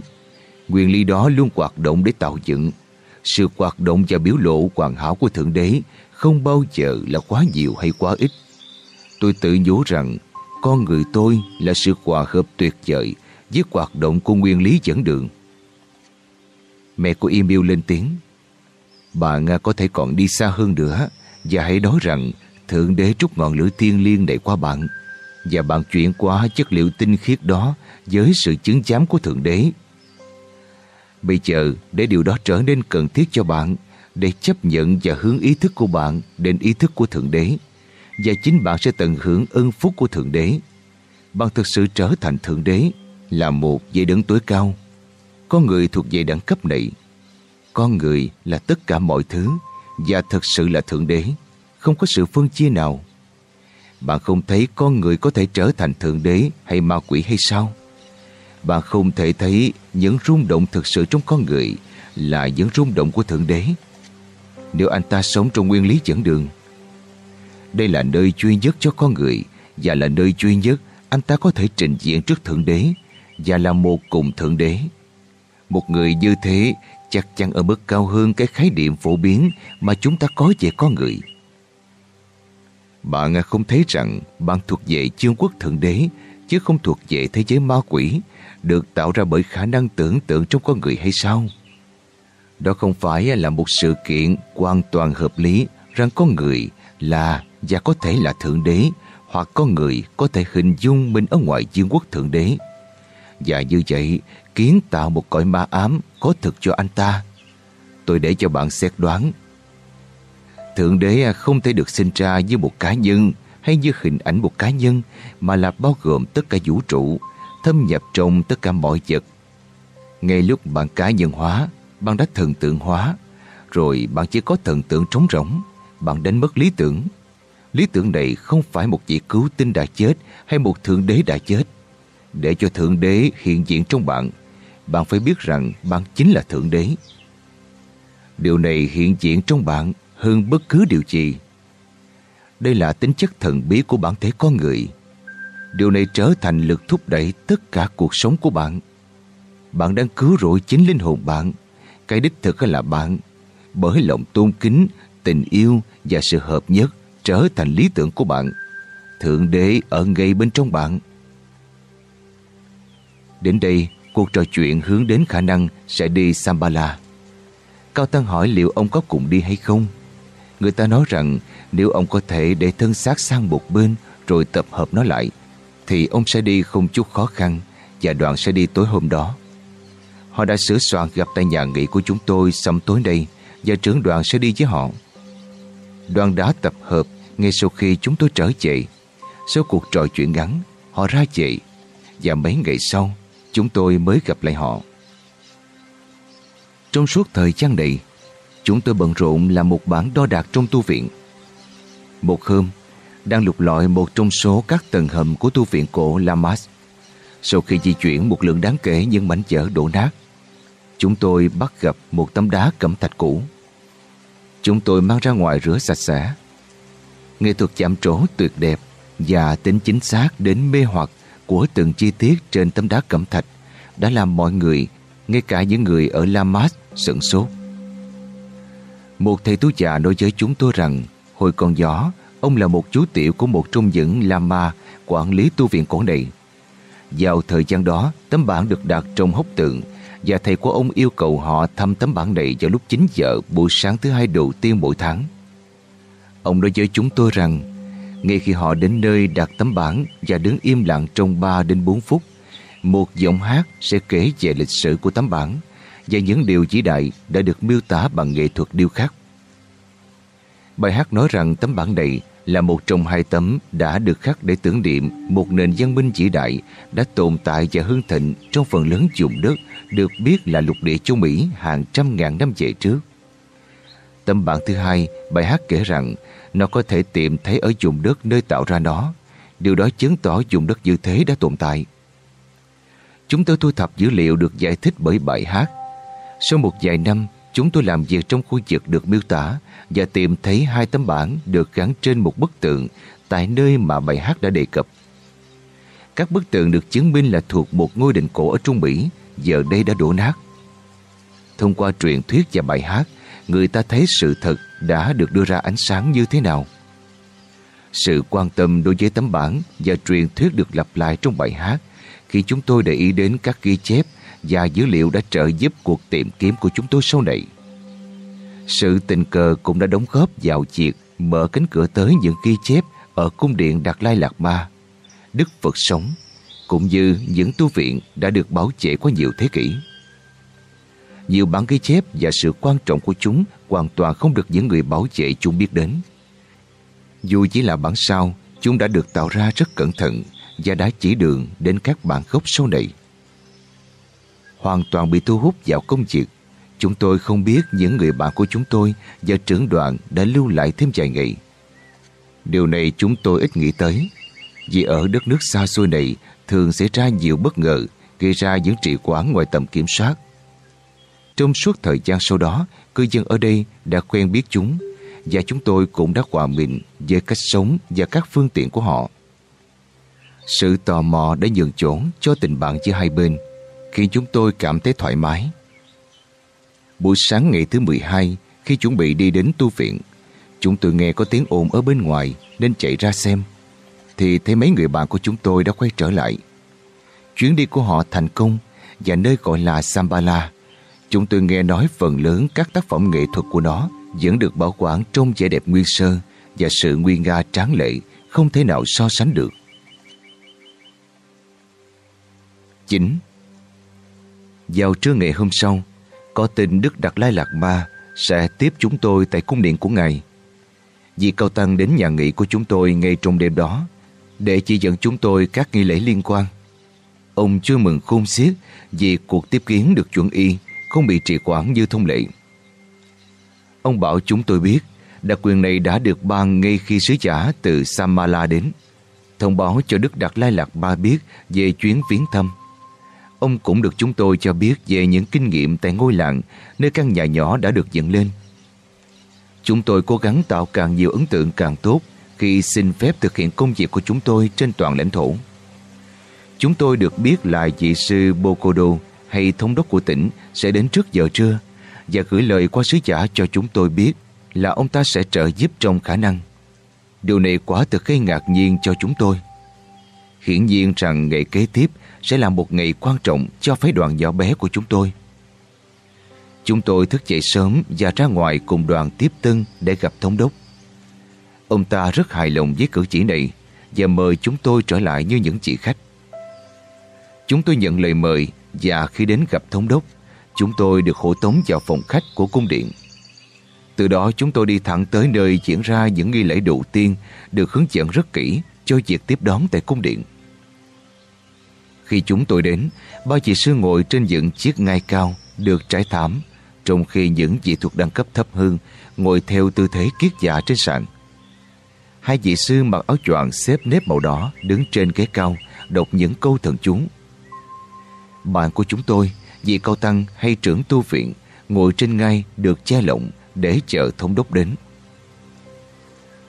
Nguyên lý đó luôn hoạt động để tạo dựng. Sự hoạt động và biểu lộ hoàn hảo của Thượng Đế không bao giờ là quá nhiều hay quá ít. Tôi tự nhủ rằng, con người tôi là sự hòa hợp tuyệt vời với hoạt động của nguyên lý dẫn đường. Mẹ của Emil lên tiếng. Bạn à, có thể còn đi xa hơn nữa và hãy nói rằng Thượng Đế trút ngọn lửa thiên liêng đầy qua bạn và bạn chuyển qua chất liệu tinh khiết đó với sự chứng giám của Thượng Đế. Bây giờ, để điều đó trở nên cần thiết cho bạn, để chấp nhận và hướng ý thức của bạn đến ý thức của Thượng Đế, và chính bạn sẽ tận hưởng ân phúc của Thượng Đế. Bạn thực sự trở thành Thượng Đế, là một dây đấng tối cao. Con người thuộc về đẳng cấp này. Con người là tất cả mọi thứ, và thật sự là Thượng Đế, không có sự phân chia nào. Bạn không thấy con người có thể trở thành Thượng Đế hay ma quỷ hay sao? Bạn không thể thấy những rung động thực sự trong con người là những rung động của Thượng Đế. Nếu anh ta sống trong nguyên lý dẫn đường, đây là nơi duy nhất cho con người và là nơi duy nhất anh ta có thể trình diện trước Thượng Đế và là một cùng Thượng Đế. Một người như thế chắc chắn ở mức cao hơn cái khái niệm phổ biến mà chúng ta có về con người. Bạn không thấy rằng bạn thuộc về chương quốc Thượng Đế chứ không thuộc về thế giới ma quỷ được tạo ra bởi khả năng tưởng tượng trong con người hay sao? Đó không phải là một sự kiện hoàn toàn hợp lý rằng con người là và có thể là Thượng Đế hoặc con người có thể hình dung mình ở ngoài dương quốc Thượng Đế. Và như vậy, kiến tạo một cõi ma ám có thực cho anh ta. Tôi để cho bạn xét đoán. Thượng Đế không thể được sinh ra như một cá nhân hay như hình ảnh một cá nhân mà là bao gồm tất cả vũ trụ, thâm nhập trong tất cả mọi vật. Ngay lúc bạn cá nhân hóa, bạn đã thần tượng hóa, rồi bạn chỉ có thần tượng trống rỗng, bạn đánh mất lý tưởng. Lý tưởng này không phải một vị cứu tinh đã chết hay một thượng đế đã chết. Để cho thượng đế hiện diện trong bạn, bạn phải biết rằng bạn chính là thượng đế. Điều này hiện diện trong bạn hơn bất cứ điều gì. Đây là tính chất thần bí của bản thể con người. Điều này trở thành lực thúc đẩy tất cả cuộc sống của bạn. Bạn đang cứu rỗi chính linh hồn bạn. Cái đích thực là bạn. Bởi lòng tôn kính, tình yêu và sự hợp nhất trở thành lý tưởng của bạn. Thượng đế ở ngay bên trong bạn. Đến đây, cuộc trò chuyện hướng đến khả năng sẽ đi Sambala. Cao Tăng hỏi liệu ông có cùng đi hay không? Người ta nói rằng nếu ông có thể để thân xác sang một bên rồi tập hợp nó lại, thì ông sẽ đi không chút khó khăn và đoàn sẽ đi tối hôm đó. Họ đã sửa soạn gặp tại nhà nghỉ của chúng tôi xong tối đây và trưởng đoàn sẽ đi với họ. đoàn đã tập hợp ngay sau khi chúng tôi trở về. Sau cuộc trò chuyện ngắn, họ ra về và mấy ngày sau, chúng tôi mới gặp lại họ. Trong suốt thời gian này, chúng tôi bận rộn làm một bản đo đạc trong tu viện. Một hôm, đang lục lọi một trong số các tầng hầm của tu viện cổ Lamas. Sau khi di chuyển một lượng đáng kể những mảnh vỡ đổ nát, chúng tôi bắt gặp một tấm đá cẩm thạch cũ. Chúng tôi mang ra ngoài rửa sạch sẽ. Nghệ thuật chạm trổ tuyệt đẹp và tính chính xác đến mê hoặc của từng chi tiết trên tấm đá cẩm thạch đã làm mọi người, ngay cả những người ở Lamas, sửng sốt. Một thầy tú già nói với chúng tôi rằng hồi còn nhỏ, ông là một chú tiểu của một trung dưỡng Lama quản lý tu viện cổ này. Vào thời gian đó, tấm bản được đặt trong hốc tượng và thầy của ông yêu cầu họ thăm tấm bản này vào lúc 9 giờ buổi sáng thứ hai đầu tiên mỗi tháng. Ông nói với chúng tôi rằng ngay khi họ đến nơi đặt tấm bản và đứng im lặng trong 3 đến 4 phút, một giọng hát sẽ kể về lịch sử của tấm bản và những điều vĩ đại đã được miêu tả bằng nghệ thuật điêu khắc. Bài hát nói rằng tấm bản này là một trong hai tấm đã được khắc để tưởng niệm một nền văn minh vĩ đại đã tồn tại và hưng thịnh trong phần lớn vùng đất được biết là lục địa châu Mỹ hàng trăm ngàn năm về trước. Tấm bản thứ hai, bài hát kể rằng nó có thể tìm thấy ở vùng đất nơi tạo ra nó. Điều đó chứng tỏ vùng đất như thế đã tồn tại. Chúng tôi thu thập dữ liệu được giải thích bởi bài hát. Sau một vài năm, chúng tôi làm việc trong khu vực được miêu tả và tìm thấy hai tấm bản được gắn trên một bức tượng tại nơi mà bài hát đã đề cập. Các bức tượng được chứng minh là thuộc một ngôi đình cổ ở Trung Mỹ, giờ đây đã đổ nát. Thông qua truyền thuyết và bài hát, người ta thấy sự thật đã được đưa ra ánh sáng như thế nào. Sự quan tâm đối với tấm bản và truyền thuyết được lặp lại trong bài hát khi chúng tôi để ý đến các ghi chép và dữ liệu đã trợ giúp cuộc tìm kiếm của chúng tôi sau này. Sự tình cờ cũng đã đóng góp vào việc mở cánh cửa tới những ghi chép ở cung điện Đạt Lai Lạc Ma, Đức Phật sống, cũng như những tu viện đã được bảo vệ qua nhiều thế kỷ. Nhiều bản ghi chép và sự quan trọng của chúng hoàn toàn không được những người bảo vệ chúng biết đến. Dù chỉ là bản sao, chúng đã được tạo ra rất cẩn thận và đã chỉ đường đến các bản gốc sau này. Hoàn toàn bị thu hút vào công việc, chúng tôi không biết những người bạn của chúng tôi và trưởng đoàn đã lưu lại thêm vài ngày. Điều này chúng tôi ít nghĩ tới, vì ở đất nước xa xôi này thường xảy ra nhiều bất ngờ gây ra những trị quán ngoài tầm kiểm soát. Trong suốt thời gian sau đó, cư dân ở đây đã quen biết chúng và chúng tôi cũng đã hòa mình với cách sống và các phương tiện của họ. Sự tò mò đã nhường chỗ cho tình bạn giữa hai bên khiến chúng tôi cảm thấy thoải mái. Buổi sáng ngày thứ 12 khi chuẩn bị đi đến tu viện, chúng tôi nghe có tiếng ồn ở bên ngoài nên chạy ra xem thì thấy mấy người bạn của chúng tôi đã quay trở lại. Chuyến đi của họ thành công và nơi gọi là Sambala Chúng tôi nghe nói phần lớn các tác phẩm nghệ thuật của nó vẫn được bảo quản trong vẻ đẹp nguyên sơ và sự nguy nga tráng lệ không thể nào so sánh được. 9. Vào trưa ngày hôm sau, có tin Đức Đạt Lai Lạc Ma sẽ tiếp chúng tôi tại cung điện của Ngài. Vì Cao Tăng đến nhà nghỉ của chúng tôi ngay trong đêm đó để chỉ dẫn chúng tôi các nghi lễ liên quan. Ông chưa mừng khôn xiết vì cuộc tiếp kiến được chuẩn y không bị trì quản như thông lệ. Ông bảo chúng tôi biết đặc quyền này đã được ban ngay khi sứ giả từ Samala đến, thông báo cho Đức Đạt Lai Lạc Ba biết về chuyến viếng thăm. Ông cũng được chúng tôi cho biết về những kinh nghiệm tại ngôi làng nơi căn nhà nhỏ đã được dựng lên. Chúng tôi cố gắng tạo càng nhiều ấn tượng càng tốt khi xin phép thực hiện công việc của chúng tôi trên toàn lãnh thổ. Chúng tôi được biết là vị sư Bokodo hay thống đốc của tỉnh sẽ đến trước giờ trưa và gửi lời qua sứ giả cho chúng tôi biết là ông ta sẽ trợ giúp trong khả năng. Điều này quả thực gây ngạc nhiên cho chúng tôi. Hiển nhiên rằng ngày kế tiếp sẽ là một ngày quan trọng cho phái đoàn nhỏ bé của chúng tôi. Chúng tôi thức dậy sớm và ra ngoài cùng đoàn tiếp tân để gặp thống đốc. Ông ta rất hài lòng với cử chỉ này và mời chúng tôi trở lại như những chị khách. Chúng tôi nhận lời mời và khi đến gặp thống đốc, chúng tôi được hộ tống vào phòng khách của cung điện. Từ đó chúng tôi đi thẳng tới nơi diễn ra những nghi lễ đầu tiên được hướng dẫn rất kỹ cho việc tiếp đón tại cung điện. Khi chúng tôi đến, ba chị sư ngồi trên những chiếc ngai cao được trải thảm, trong khi những vị thuộc đẳng cấp thấp hơn ngồi theo tư thế kiết dạ trên sàn. Hai vị sư mặc áo choàng xếp nếp màu đỏ đứng trên ghế cao đọc những câu thần chú. Bạn của chúng tôi, vị cao tăng hay trưởng tu viện, ngồi trên ngai được che lộng để chờ thống đốc đến.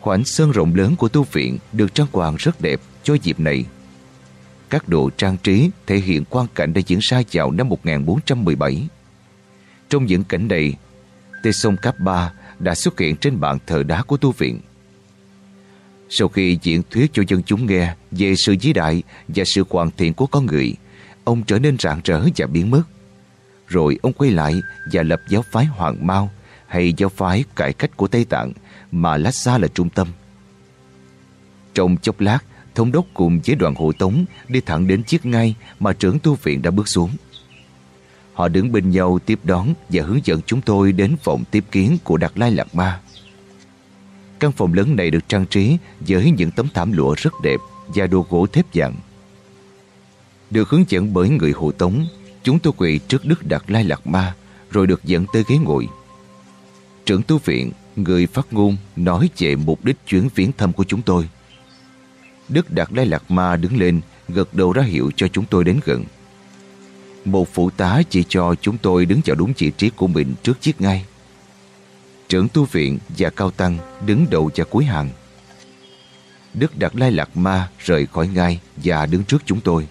Khoảnh sân rộng lớn của tu viện được trang hoàng rất đẹp cho dịp này. Các đồ trang trí thể hiện quan cảnh đã diễn ra vào năm 1417. Trong những cảnh này, Tê Sông Cáp Ba đã xuất hiện trên bàn thờ đá của tu viện. Sau khi diễn thuyết cho dân chúng nghe về sự vĩ đại và sự hoàn thiện của con người, ông trở nên rạng rỡ và biến mất. Rồi ông quay lại và lập giáo phái Hoàng Mao hay giáo phái cải cách của Tây Tạng mà Lhasa là trung tâm. Trong chốc lát, thống đốc cùng với đoàn hộ tống đi thẳng đến chiếc ngay mà trưởng tu viện đã bước xuống. Họ đứng bên nhau tiếp đón và hướng dẫn chúng tôi đến phòng tiếp kiến của Đạt Lai lạc Ma. Căn phòng lớn này được trang trí với những tấm thảm lụa rất đẹp và đồ gỗ thép vàng. Được hướng dẫn bởi người hộ tống, chúng tôi quỳ trước Đức Đạt Lai lạc Ma rồi được dẫn tới ghế ngồi. Trưởng tu viện, người phát ngôn nói về mục đích chuyến viếng thăm của chúng tôi. Đức Đạt Lai lạc Ma đứng lên, gật đầu ra hiệu cho chúng tôi đến gần. Một phụ tá chỉ cho chúng tôi đứng vào đúng vị trí của mình trước chiếc ngay. Trưởng tu viện và cao tăng đứng đầu và cuối hàng. Đức Đạt Lai lạc Ma rời khỏi ngai và đứng trước chúng tôi.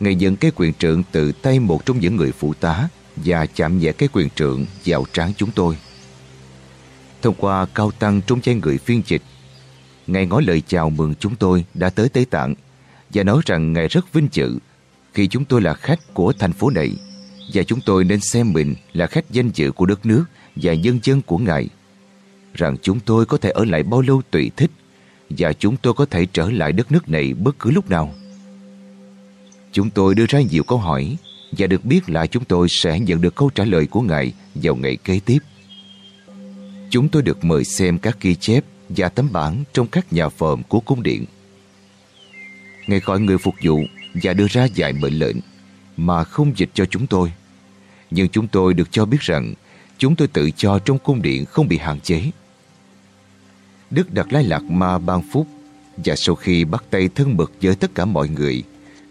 Ngài dẫn cái quyền trượng từ tay một trong những người phụ tá và chạm nhẹ cái quyền trượng vào trán chúng tôi. Thông qua cao tăng trong chai người phiên dịch, Ngài ngó lời chào mừng chúng tôi đã tới Tây Tạng và nói rằng Ngài rất vinh dự khi chúng tôi là khách của thành phố này và chúng tôi nên xem mình là khách danh dự của đất nước và nhân dân của Ngài. Rằng chúng tôi có thể ở lại bao lâu tùy thích và chúng tôi có thể trở lại đất nước này bất cứ lúc nào. Chúng tôi đưa ra nhiều câu hỏi và được biết là chúng tôi sẽ nhận được câu trả lời của Ngài vào ngày kế tiếp. Chúng tôi được mời xem các ghi chép và tấm bảng trong các nhà phòm của cung điện. Ngài gọi người phục vụ và đưa ra vài mệnh lệnh mà không dịch cho chúng tôi. Nhưng chúng tôi được cho biết rằng chúng tôi tự cho trong cung điện không bị hạn chế. Đức đặt lai lạc ma ban phúc và sau khi bắt tay thân mật với tất cả mọi người,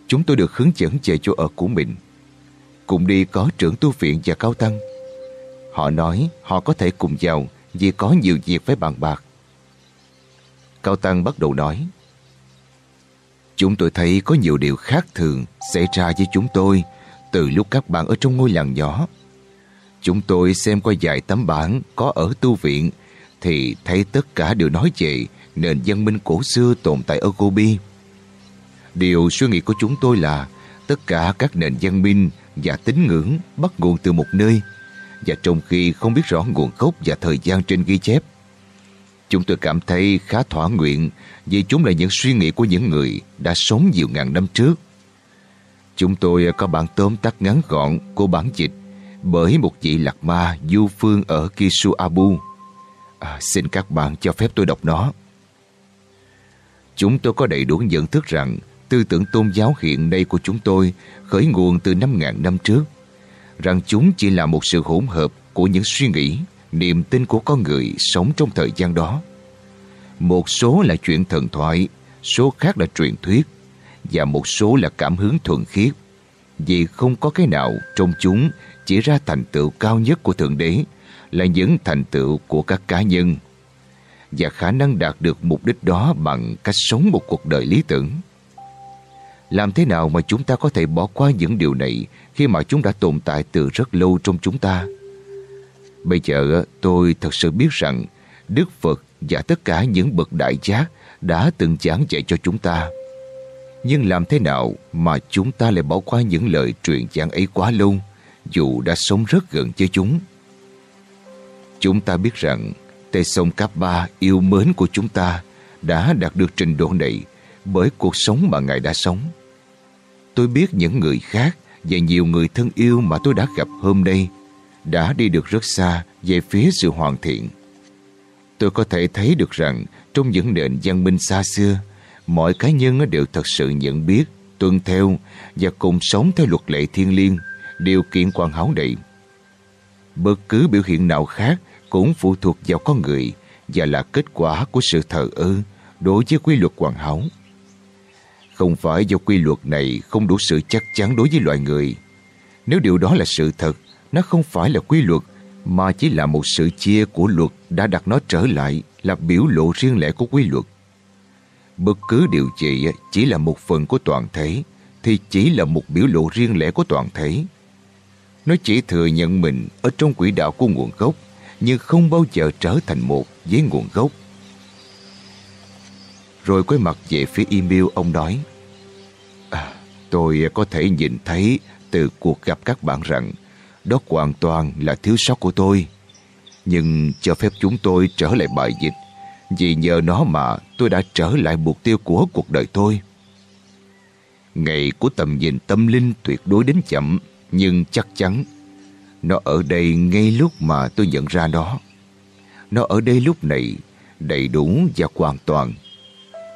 chúng tôi được hướng dẫn về chỗ ở của mình. Cùng đi có trưởng tu viện và cao tăng. Họ nói họ có thể cùng vào vì có nhiều việc phải bàn bạc. Cao Tăng bắt đầu nói Chúng tôi thấy có nhiều điều khác thường xảy ra với chúng tôi từ lúc các bạn ở trong ngôi làng nhỏ. Chúng tôi xem qua vài tấm bản có ở tu viện thì thấy tất cả đều nói về nền văn minh cổ xưa tồn tại ở Gobi. Điều suy nghĩ của chúng tôi là tất cả các nền văn minh và tín ngưỡng bắt nguồn từ một nơi và trong khi không biết rõ nguồn gốc và thời gian trên ghi chép. Chúng tôi cảm thấy khá thỏa nguyện vì chúng là những suy nghĩ của những người đã sống nhiều ngàn năm trước. Chúng tôi có bản tóm tắt ngắn gọn của bản dịch bởi một vị lạc ma du phương ở Kisu Abu. À, xin các bạn cho phép tôi đọc nó. Chúng tôi có đầy đủ nhận thức rằng tư tưởng tôn giáo hiện nay của chúng tôi khởi nguồn từ 5.000 năm trước rằng chúng chỉ là một sự hỗn hợp của những suy nghĩ, niềm tin của con người sống trong thời gian đó. Một số là chuyện thần thoại, số khác là truyền thuyết, và một số là cảm hứng thuần khiết. Vì không có cái nào trong chúng chỉ ra thành tựu cao nhất của Thượng Đế là những thành tựu của các cá nhân và khả năng đạt được mục đích đó bằng cách sống một cuộc đời lý tưởng. Làm thế nào mà chúng ta có thể bỏ qua những điều này khi mà chúng đã tồn tại từ rất lâu trong chúng ta? Bây giờ, tôi thật sự biết rằng Đức Phật và tất cả những bậc đại giác đã từng giảng dạy cho chúng ta. Nhưng làm thế nào mà chúng ta lại bỏ qua những lời truyền giảng ấy quá lâu, dù đã sống rất gần với chúng? Chúng ta biết rằng Tây Sông Cáp Ba yêu mến của chúng ta đã đạt được trình độ này bởi cuộc sống mà Ngài đã sống. Tôi biết những người khác và nhiều người thân yêu mà tôi đã gặp hôm nay đã đi được rất xa về phía sự hoàn thiện. tôi có thể thấy được rằng trong những nền văn minh xa xưa, mọi cá nhân đều thật sự nhận biết, tuân theo và cùng sống theo luật lệ thiên liêng, điều kiện quan hảo đầy. Bất cứ biểu hiện nào khác cũng phụ thuộc vào con người và là kết quả của sự thờ ơ đối với quy luật hoàn hảo. Không phải do quy luật này không đủ sự chắc chắn đối với loài người. Nếu điều đó là sự thật, nó không phải là quy luật mà chỉ là một sự chia của luật đã đặt nó trở lại là biểu lộ riêng lẻ của quy luật. Bất cứ điều trị chỉ là một phần của toàn thể thì chỉ là một biểu lộ riêng lẻ của toàn thể. Nó chỉ thừa nhận mình ở trong quỹ đạo của nguồn gốc nhưng không bao giờ trở thành một với nguồn gốc. Rồi quay mặt về phía email ông nói à, Tôi có thể nhìn thấy từ cuộc gặp các bạn rằng đó hoàn toàn là thiếu sót của tôi. Nhưng cho phép chúng tôi trở lại bài dịch vì nhờ nó mà tôi đã trở lại mục tiêu của cuộc đời tôi. Ngày của tầm nhìn tâm linh tuyệt đối đến chậm nhưng chắc chắn nó ở đây ngay lúc mà tôi nhận ra nó. Nó ở đây lúc này đầy đủ và hoàn toàn.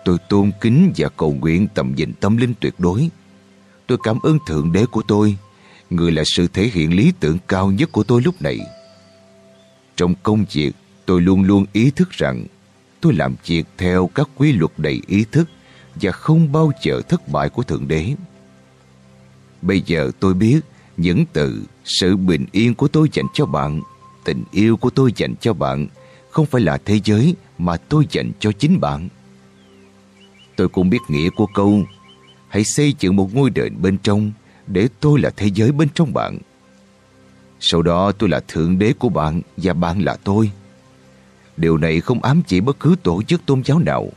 Tôi tôn kính và cầu nguyện tầm nhìn tâm linh tuyệt đối. Tôi cảm ơn Thượng Đế của tôi, người là sự thể hiện lý tưởng cao nhất của tôi lúc này. Trong công việc, tôi luôn luôn ý thức rằng tôi làm việc theo các quy luật đầy ý thức và không bao giờ thất bại của Thượng Đế. Bây giờ tôi biết những từ sự bình yên của tôi dành cho bạn, tình yêu của tôi dành cho bạn không phải là thế giới mà tôi dành cho chính bạn. Tôi cũng biết nghĩa của câu Hãy xây dựng một ngôi đền bên trong để tôi là thế giới bên trong bạn. Sau đó tôi là thượng đế của bạn và bạn là tôi. Điều này không ám chỉ bất cứ tổ chức tôn giáo nào.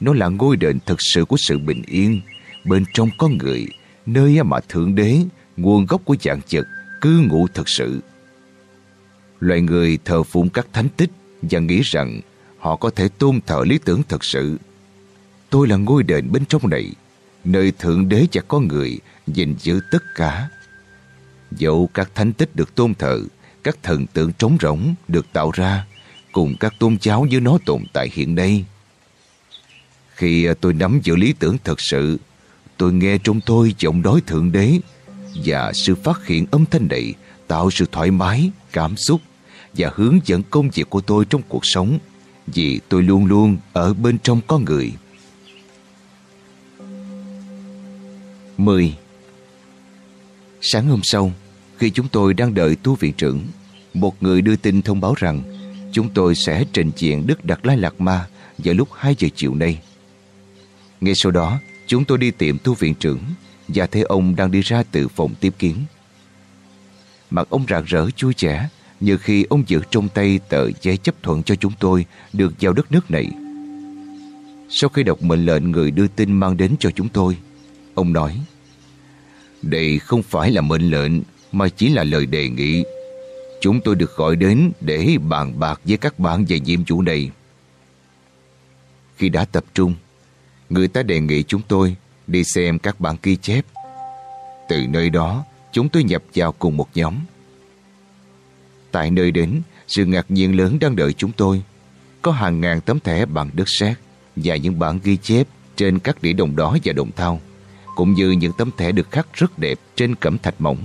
Nó là ngôi đền thật sự của sự bình yên bên trong con người, nơi mà thượng đế, nguồn gốc của dạng vật, cư ngụ thật sự. Loài người thờ phụng các thánh tích và nghĩ rằng họ có thể tôn thờ lý tưởng thật sự. Tôi là ngôi đền bên trong này, nơi Thượng Đế và con người gìn giữ tất cả. Dẫu các thánh tích được tôn thờ, các thần tượng trống rỗng được tạo ra, cùng các tôn giáo với nó tồn tại hiện nay. Khi tôi nắm giữ lý tưởng thật sự, tôi nghe trong tôi giọng đói Thượng Đế và sự phát hiện âm thanh này tạo sự thoải mái, cảm xúc và hướng dẫn công việc của tôi trong cuộc sống vì tôi luôn luôn ở bên trong con người. 10. Sáng hôm sau, khi chúng tôi đang đợi tu viện trưởng, một người đưa tin thông báo rằng chúng tôi sẽ trình diện Đức Đạt Lai Lạt Ma vào lúc 2 giờ chiều nay. Ngay sau đó, chúng tôi đi tiệm tu viện trưởng và thấy ông đang đi ra từ phòng tiếp kiến. Mặt ông rạng rỡ chui trẻ như khi ông giữ trong tay tờ giấy chấp thuận cho chúng tôi được vào đất nước này. Sau khi đọc mệnh lệnh người đưa tin mang đến cho chúng tôi, ông nói đây không phải là mệnh lệnh mà chỉ là lời đề nghị. Chúng tôi được gọi đến để bàn bạc với các bạn về nhiệm vụ này. Khi đã tập trung, người ta đề nghị chúng tôi đi xem các bản ghi chép. Từ nơi đó, chúng tôi nhập vào cùng một nhóm. Tại nơi đến, sự ngạc nhiên lớn đang đợi chúng tôi. Có hàng ngàn tấm thẻ bằng đất sét và những bản ghi chép trên các đĩa đồng đỏ và đồng thau, cũng như những tấm thẻ được khắc rất đẹp trên cẩm thạch mỏng.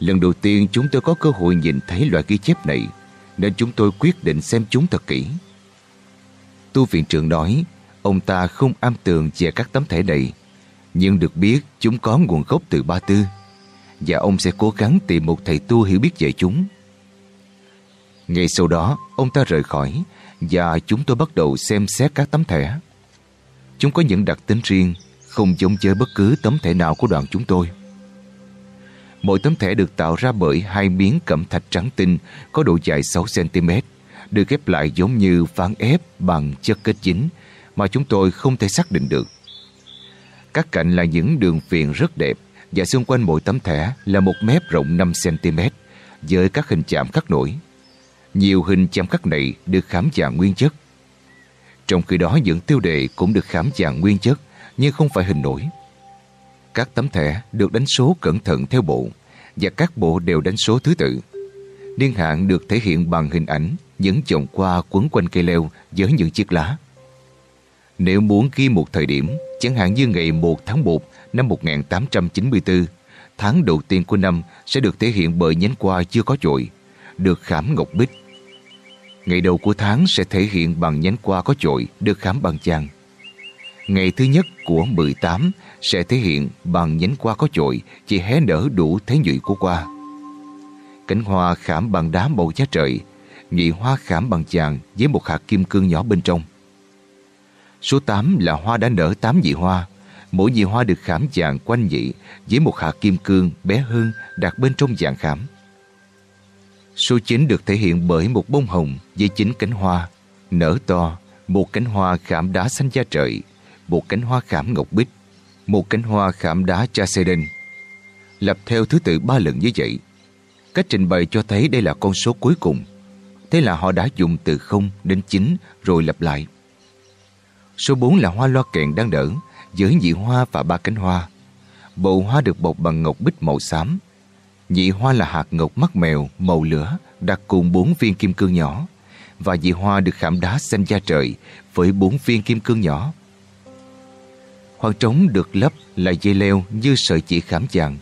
Lần đầu tiên chúng tôi có cơ hội nhìn thấy loại ghi chép này, nên chúng tôi quyết định xem chúng thật kỹ. Tu viện trưởng nói, ông ta không am tường về các tấm thẻ này, nhưng được biết chúng có nguồn gốc từ Ba Tư, và ông sẽ cố gắng tìm một thầy tu hiểu biết về chúng. Ngay sau đó, ông ta rời khỏi và chúng tôi bắt đầu xem xét các tấm thẻ. Chúng có những đặc tính riêng, không giống với bất cứ tấm thẻ nào của đoàn chúng tôi. Mỗi tấm thẻ được tạo ra bởi hai miếng cẩm thạch trắng tinh có độ dài 6cm, được ghép lại giống như phán ép bằng chất kết dính mà chúng tôi không thể xác định được. Các cạnh là những đường viền rất đẹp và xung quanh mỗi tấm thẻ là một mép rộng 5cm với các hình chạm khắc nổi. Nhiều hình chạm khắc này được khám dạng nguyên chất. Trong khi đó những tiêu đề cũng được khám dạng nguyên chất nhưng không phải hình nổi. Các tấm thẻ được đánh số cẩn thận theo bộ và các bộ đều đánh số thứ tự. Niên hạn được thể hiện bằng hình ảnh những chồng qua quấn quanh cây leo với những chiếc lá. Nếu muốn ghi một thời điểm, chẳng hạn như ngày 1 tháng 1 năm 1894, tháng đầu tiên của năm sẽ được thể hiện bởi nhánh qua chưa có chồi, được khảm ngọc bích. Ngày đầu của tháng sẽ thể hiện bằng nhánh qua có chồi, được khảm bằng chàng. Ngày thứ nhất của 18 sẽ thể hiện bằng nhánh hoa có chồi, chỉ hé nở đủ thế nhụy của hoa. Cánh hoa khảm bằng đá màu giá trời, nhụy hoa khảm bằng chàng với một hạt kim cương nhỏ bên trong. Số 8 là hoa đã nở 8 nhị hoa, mỗi nhị hoa được khảm vàng quanh nhị với một hạt kim cương bé hơn đặt bên trong dạng khảm. Số 9 được thể hiện bởi một bông hồng với chín cánh hoa, nở to, một cánh hoa khảm đá xanh da trời, một cánh hoa khảm ngọc bích, một cánh hoa khảm đá chaseden. Lập theo thứ tự ba lần như vậy. Cách trình bày cho thấy đây là con số cuối cùng. Thế là họ đã dùng từ 0 đến 9 rồi lặp lại. Số 4 là hoa loa kèn đang đỡ, với nhị hoa và ba cánh hoa. Bộ hoa được bọc bằng ngọc bích màu xám. Nhị hoa là hạt ngọc mắt mèo màu lửa đặt cùng bốn viên kim cương nhỏ và nhị hoa được khảm đá xanh da trời với bốn viên kim cương nhỏ. Khoảng trống được lấp là dây leo như sợi chỉ khảm chàng.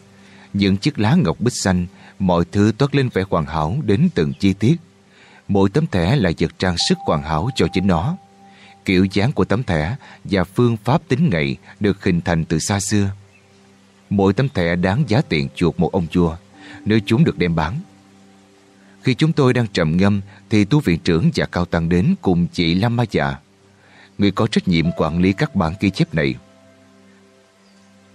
Những chiếc lá ngọc bích xanh, mọi thứ toát lên vẻ hoàn hảo đến từng chi tiết. Mỗi tấm thẻ là vật trang sức hoàn hảo cho chính nó. Kiểu dáng của tấm thẻ và phương pháp tính ngày được hình thành từ xa xưa. Mỗi tấm thẻ đáng giá tiền chuột một ông chua nếu chúng được đem bán. Khi chúng tôi đang trầm ngâm thì tu viện trưởng và cao tăng đến cùng chị Lam Ma Dạ. Người có trách nhiệm quản lý các bản ghi chép này.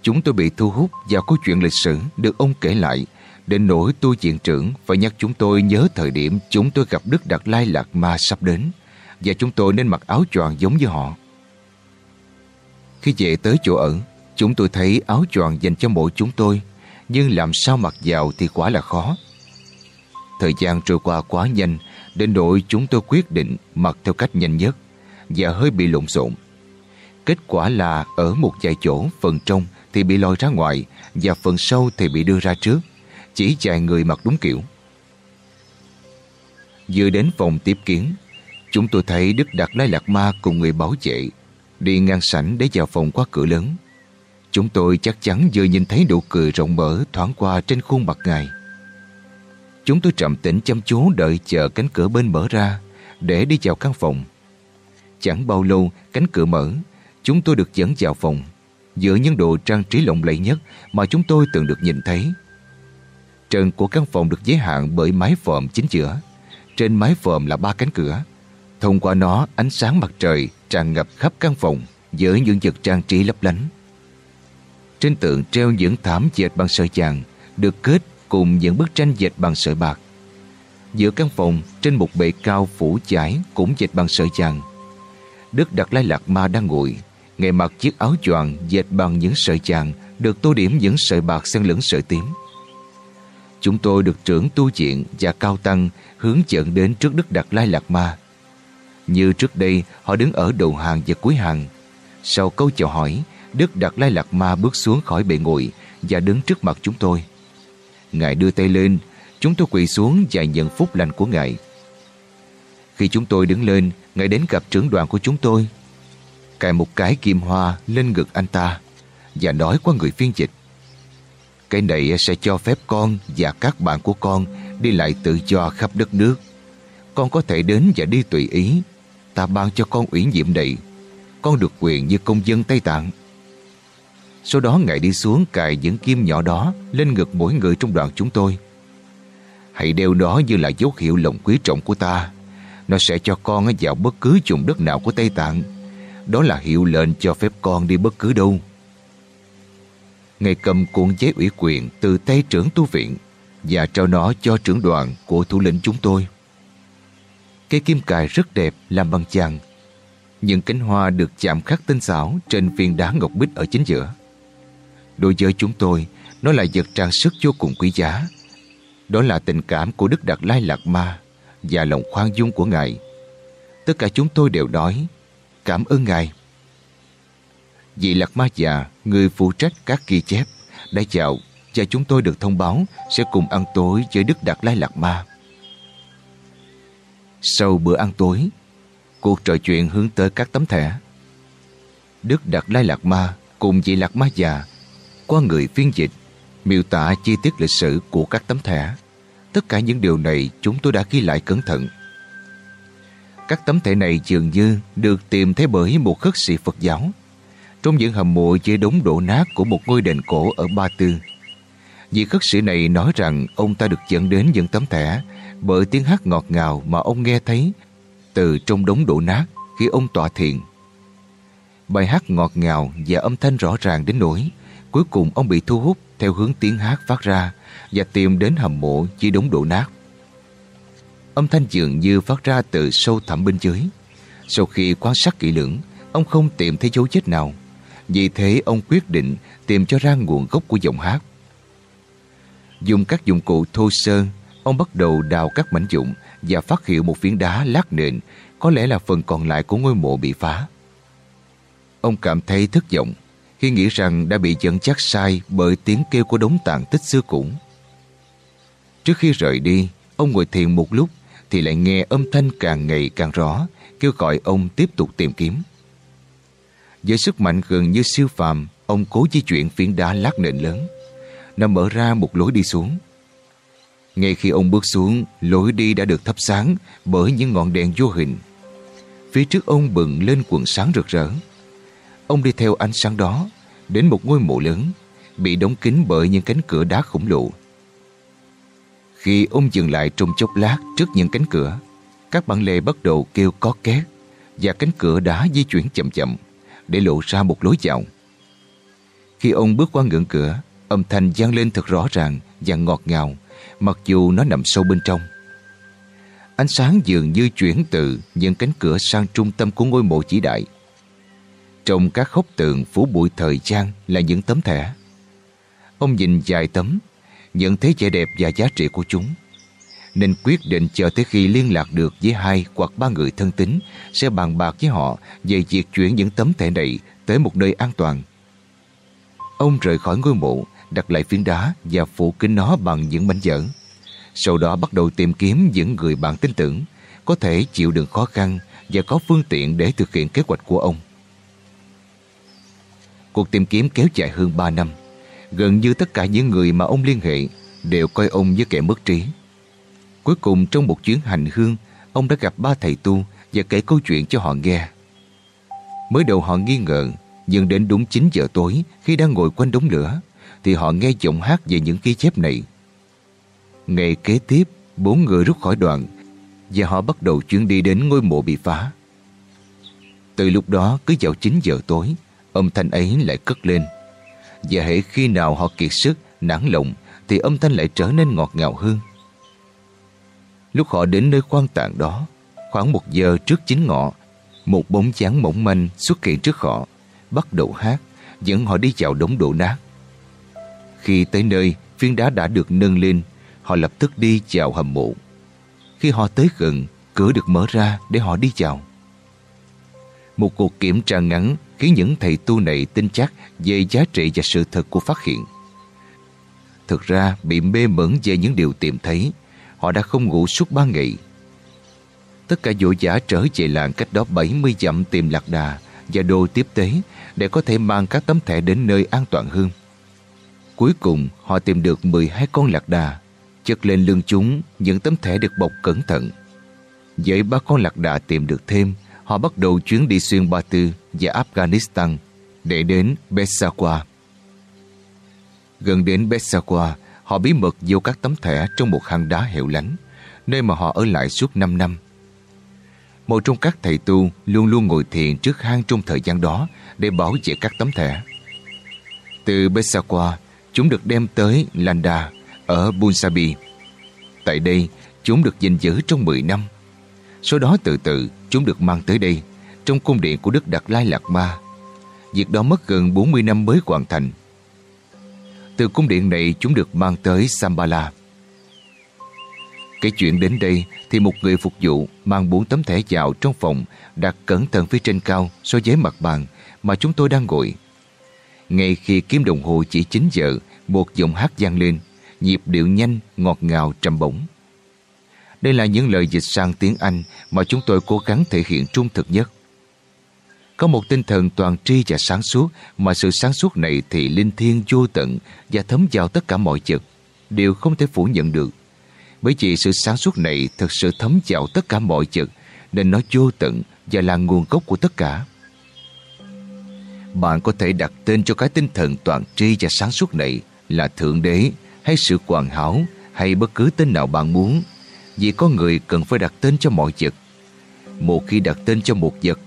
Chúng tôi bị thu hút vào câu chuyện lịch sử được ông kể lại đến nỗi tôi diện trưởng phải nhắc chúng tôi nhớ thời điểm chúng tôi gặp Đức Đạt Lai Lạc Ma sắp đến và chúng tôi nên mặc áo choàng giống như họ. Khi về tới chỗ ở, chúng tôi thấy áo choàng dành cho mỗi chúng tôi, nhưng làm sao mặc vào thì quá là khó. Thời gian trôi qua quá nhanh, đến nỗi chúng tôi quyết định mặc theo cách nhanh nhất và hơi bị lộn xộn. Kết quả là ở một vài chỗ phần trong thì bị lôi ra ngoài và phần sau thì bị đưa ra trước. Chỉ vài người mặc đúng kiểu. Vừa đến phòng tiếp kiến, Chúng tôi thấy Đức Đạt Lai Lạc Ma cùng người bảo vệ đi ngang sảnh để vào phòng qua cửa lớn. Chúng tôi chắc chắn vừa nhìn thấy nụ cười rộng mở thoáng qua trên khuôn mặt ngài. Chúng tôi trầm tĩnh chăm chú đợi chờ cánh cửa bên mở ra để đi vào căn phòng. Chẳng bao lâu cánh cửa mở, chúng tôi được dẫn vào phòng giữa những đồ trang trí lộng lẫy nhất mà chúng tôi từng được nhìn thấy. Trần của căn phòng được giới hạn bởi mái phòm chính giữa. Trên mái phòm là ba cánh cửa. Thông qua nó, ánh sáng mặt trời tràn ngập khắp căn phòng với những vật trang trí lấp lánh. Trên tượng treo những thảm dệt bằng sợi chàng được kết cùng những bức tranh dệt bằng sợi bạc. Giữa căn phòng, trên một bệ cao phủ chải cũng dệt bằng sợi chàng. Đức Đạt Lai Lạc Ma đang ngồi, ngày mặc chiếc áo choàng dệt bằng những sợi chàng được tô điểm những sợi bạc xen lẫn sợi tím. Chúng tôi được trưởng tu chuyện và cao tăng hướng dẫn đến trước Đức Đạt Lai Lạc Ma như trước đây, họ đứng ở đầu hàng và cuối hàng. Sau câu chào hỏi, Đức Đạt Lai Lạc Ma bước xuống khỏi bệ ngồi và đứng trước mặt chúng tôi. Ngài đưa tay lên, chúng tôi quỳ xuống và nhận phúc lành của Ngài. Khi chúng tôi đứng lên, Ngài đến gặp trưởng đoàn của chúng tôi. Cài một cái kim hoa lên ngực anh ta và nói qua người phiên dịch. Cái này sẽ cho phép con và các bạn của con đi lại tự do khắp đất nước. Con có thể đến và đi tùy ý ta ban cho con ủy nhiệm này con được quyền như công dân Tây Tạng. Sau đó Ngài đi xuống cài những kim nhỏ đó lên ngực mỗi người trong đoàn chúng tôi. Hãy đeo đó như là dấu hiệu lòng quý trọng của ta. Nó sẽ cho con vào bất cứ vùng đất nào của Tây Tạng. Đó là hiệu lệnh cho phép con đi bất cứ đâu. Ngài cầm cuộn giấy ủy quyền từ tay trưởng tu viện và trao nó cho trưởng đoàn của thủ lĩnh chúng tôi. Cây kim cài rất đẹp làm bằng chàng. Những cánh hoa được chạm khắc tinh xảo trên viên đá ngọc bích ở chính giữa. Đối với chúng tôi, nó là vật trang sức vô cùng quý giá. Đó là tình cảm của Đức Đạt Lai Lạc Ma và lòng khoan dung của Ngài. Tất cả chúng tôi đều nói cảm ơn Ngài. Vị Lạc Ma già, người phụ trách các ghi chép, đã chào và chúng tôi được thông báo sẽ cùng ăn tối với Đức Đạt Lai Lạc Ma. Sau bữa ăn tối, cuộc trò chuyện hướng tới các tấm thẻ. Đức đạt Lai Lạc Ma cùng vị Lạc Ma già qua người phiên dịch miêu tả chi tiết lịch sử của các tấm thẻ. Tất cả những điều này chúng tôi đã ghi lại cẩn thận. Các tấm thẻ này dường như được tìm thấy bởi một khất sĩ Phật giáo trong những hầm mộ dưới đống đổ nát của một ngôi đền cổ ở Ba Tư. Vị khất sĩ này nói rằng ông ta được dẫn đến những tấm thẻ bởi tiếng hát ngọt ngào mà ông nghe thấy từ trong đống đổ nát khi ông tọa thiền. Bài hát ngọt ngào và âm thanh rõ ràng đến nỗi cuối cùng ông bị thu hút theo hướng tiếng hát phát ra và tìm đến hầm mộ chỉ đống đổ nát. Âm thanh dường như phát ra từ sâu thẳm bên dưới. Sau khi quan sát kỹ lưỡng, ông không tìm thấy dấu vết nào. Vì thế ông quyết định tìm cho ra nguồn gốc của giọng hát. Dùng các dụng cụ thô sơ, ông bắt đầu đào các mảnh dụng và phát hiện một phiến đá lát nền, có lẽ là phần còn lại của ngôi mộ bị phá. Ông cảm thấy thất vọng khi nghĩ rằng đã bị dẫn chắc sai bởi tiếng kêu của đống tàn tích xưa cũ. Trước khi rời đi, ông ngồi thiền một lúc thì lại nghe âm thanh càng ngày càng rõ kêu gọi ông tiếp tục tìm kiếm. Với sức mạnh gần như siêu phàm, ông cố di chuyển phiến đá lát nền lớn. Nó mở ra một lối đi xuống. Ngay khi ông bước xuống, lối đi đã được thắp sáng bởi những ngọn đèn vô hình. Phía trước ông bừng lên quần sáng rực rỡ. Ông đi theo ánh sáng đó đến một ngôi mộ lớn bị đóng kín bởi những cánh cửa đá khổng lồ. Khi ông dừng lại trong chốc lát trước những cánh cửa, các bản lề bắt đầu kêu có két và cánh cửa đã di chuyển chậm chậm để lộ ra một lối vào. Khi ông bước qua ngưỡng cửa, âm thanh gian lên thật rõ ràng và ngọt ngào mặc dù nó nằm sâu bên trong. Ánh sáng dường như chuyển từ những cánh cửa sang trung tâm của ngôi mộ chỉ đại. Trong các khốc tường phủ bụi thời gian là những tấm thẻ. Ông nhìn dài tấm, nhận thấy vẻ đẹp và giá trị của chúng. Nên quyết định chờ tới khi liên lạc được với hai hoặc ba người thân tín sẽ bàn bạc với họ về việc chuyển những tấm thẻ này tới một nơi an toàn. Ông rời khỏi ngôi mộ, đặt lại phiến đá và phủ kín nó bằng những mảnh vỡ. Sau đó bắt đầu tìm kiếm những người bạn tin tưởng, có thể chịu đựng khó khăn và có phương tiện để thực hiện kế hoạch của ông. Cuộc tìm kiếm kéo dài hơn 3 năm. Gần như tất cả những người mà ông liên hệ đều coi ông như kẻ mất trí. Cuối cùng trong một chuyến hành hương, ông đã gặp ba thầy tu và kể câu chuyện cho họ nghe. Mới đầu họ nghi ngờ, nhưng đến đúng 9 giờ tối khi đang ngồi quanh đống lửa, thì họ nghe giọng hát về những ghi chép này. Ngày kế tiếp, bốn người rút khỏi đoàn và họ bắt đầu chuyến đi đến ngôi mộ bị phá. Từ lúc đó cứ vào 9 giờ tối, âm thanh ấy lại cất lên. Và hễ khi nào họ kiệt sức, nản lòng thì âm thanh lại trở nên ngọt ngào hơn. Lúc họ đến nơi quan tạng đó, khoảng một giờ trước chính ngọ, một bóng dáng mỏng manh xuất hiện trước họ, bắt đầu hát, dẫn họ đi vào đống đổ nát. Khi tới nơi, phiến đá đã được nâng lên, họ lập tức đi vào hầm mộ. Khi họ tới gần, cửa được mở ra để họ đi vào. Một cuộc kiểm tra ngắn khiến những thầy tu này tin chắc về giá trị và sự thật của phát hiện. Thực ra, bị mê mẩn về những điều tìm thấy, họ đã không ngủ suốt ba ngày. Tất cả dỗ giả trở về làng cách đó 70 dặm tìm lạc đà và đồ tiếp tế để có thể mang các tấm thẻ đến nơi an toàn hơn. Cuối cùng, họ tìm được 12 con lạc đà, chất lên lưng chúng những tấm thẻ được bọc cẩn thận. Với ba con lạc đà tìm được thêm, họ bắt đầu chuyến đi xuyên Ba Tư và Afghanistan để đến Bessaqua. Gần đến Bessaqua, họ bí mật vô các tấm thẻ trong một hang đá hẻo lánh, nơi mà họ ở lại suốt 5 năm. Một trong các thầy tu luôn luôn ngồi thiền trước hang trong thời gian đó để bảo vệ các tấm thẻ. Từ Bessaqua, chúng được đem tới Landa ở Bunsabi. Tại đây, chúng được gìn giữ trong 10 năm. Sau đó từ từ chúng được mang tới đây trong cung điện của Đức Đạt Lai Lạt Ma. Việc đó mất gần 40 năm mới hoàn thành. Từ cung điện này chúng được mang tới Sambala. Cái chuyện đến đây thì một người phục vụ mang bốn tấm thẻ dạo trong phòng đặt cẩn thận phía trên cao so với mặt bàn mà chúng tôi đang ngồi. Ngay khi kim đồng hồ chỉ 9 giờ, một giọng hát vang lên, nhịp điệu nhanh, ngọt ngào, trầm bổng. Đây là những lời dịch sang tiếng Anh mà chúng tôi cố gắng thể hiện trung thực nhất. Có một tinh thần toàn tri và sáng suốt mà sự sáng suốt này thì linh thiêng vô tận và thấm vào tất cả mọi vật, đều không thể phủ nhận được. Bởi vì sự sáng suốt này thực sự thấm vào tất cả mọi vật nên nó vô tận và là nguồn gốc của tất cả. Bạn có thể đặt tên cho cái tinh thần toàn tri và sáng suốt này là Thượng Đế hay sự hoàn hảo hay bất cứ tên nào bạn muốn vì có người cần phải đặt tên cho mọi vật. Một khi đặt tên cho một vật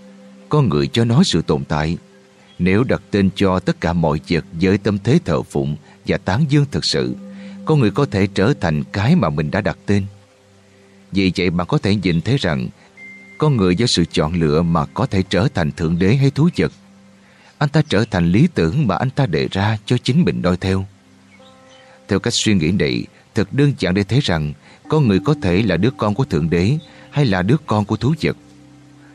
có người cho nó sự tồn tại. Nếu đặt tên cho tất cả mọi vật với tâm thế thờ phụng và tán dương thực sự, có người có thể trở thành cái mà mình đã đặt tên. Vì vậy bạn có thể nhìn thấy rằng có người do sự chọn lựa mà có thể trở thành thượng đế hay thú vật. Anh ta trở thành lý tưởng mà anh ta đề ra cho chính mình đôi theo. Theo cách suy nghĩ này, thật đơn giản để thấy rằng con người có thể là đứa con của thượng đế hay là đứa con của thú vật.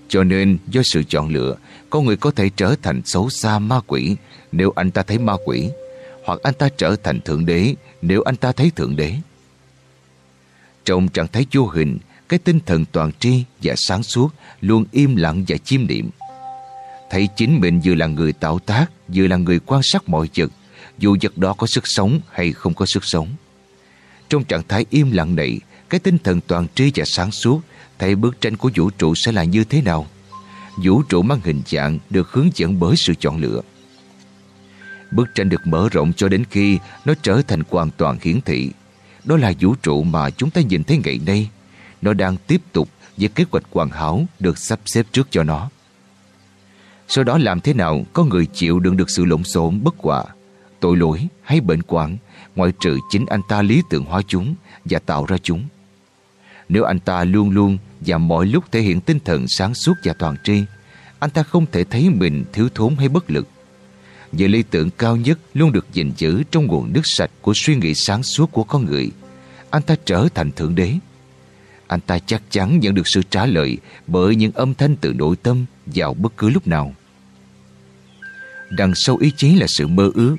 Cho nên do sự chọn lựa, con người có thể trở thành xấu xa ma quỷ nếu anh ta thấy ma quỷ, hoặc anh ta trở thành thượng đế nếu anh ta thấy thượng đế. Trong trạng thái vô hình, cái tinh thần toàn tri và sáng suốt luôn im lặng và chiêm niệm. Thấy chính mình vừa là người tạo tác, vừa là người quan sát mọi vật, dù vật đó có sức sống hay không có sức sống. Trong trạng thái im lặng này, cái tinh thần toàn tri và sáng suốt thấy bức tranh của vũ trụ sẽ là như thế nào. Vũ trụ mang hình dạng được hướng dẫn bởi sự chọn lựa. Bức tranh được mở rộng cho đến khi nó trở thành hoàn toàn hiển thị. Đó là vũ trụ mà chúng ta nhìn thấy ngày nay. Nó đang tiếp tục với kế hoạch hoàn hảo được sắp xếp trước cho nó. Sau đó làm thế nào có người chịu đựng được sự lộn xộn bất quả, tội lỗi hay bệnh quản ngoại trừ chính anh ta lý tưởng hóa chúng và tạo ra chúng. Nếu anh ta luôn luôn và mọi lúc thể hiện tinh thần sáng suốt và toàn tri, anh ta không thể thấy mình thiếu thốn hay bất lực. Vì lý tưởng cao nhất luôn được gìn giữ trong nguồn nước sạch của suy nghĩ sáng suốt của con người. Anh ta trở thành thượng đế. Anh ta chắc chắn nhận được sự trả lời bởi những âm thanh từ nội tâm vào bất cứ lúc nào. Đằng sau ý chí là sự mơ ước.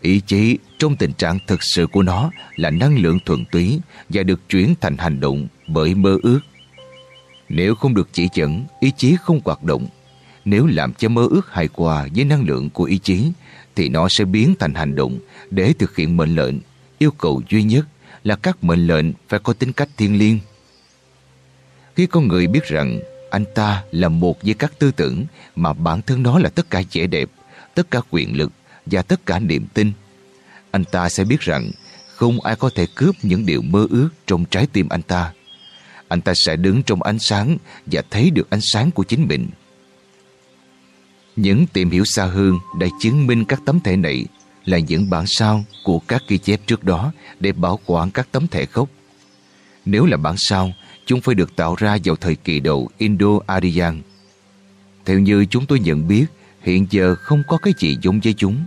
Ý chí trong tình trạng thực sự của nó là năng lượng thuần túy và được chuyển thành hành động bởi mơ ước. Nếu không được chỉ dẫn, ý chí không hoạt động. Nếu làm cho mơ ước hài hòa với năng lượng của ý chí, thì nó sẽ biến thành hành động để thực hiện mệnh lệnh. Yêu cầu duy nhất là các mệnh lệnh phải có tính cách thiên liêng. Khi con người biết rằng anh ta là một với các tư tưởng mà bản thân nó là tất cả vẻ đẹp, tất cả quyền lực và tất cả niềm tin, anh ta sẽ biết rằng không ai có thể cướp những điều mơ ước trong trái tim anh ta. Anh ta sẽ đứng trong ánh sáng và thấy được ánh sáng của chính mình. Những tìm hiểu xa hơn đã chứng minh các tấm thẻ này là những bản sao của các ghi chép trước đó để bảo quản các tấm thẻ gốc. Nếu là bản sao, chúng phải được tạo ra vào thời kỳ đầu Indo-Aryan. Theo như chúng tôi nhận biết, hiện giờ không có cái gì giống với chúng.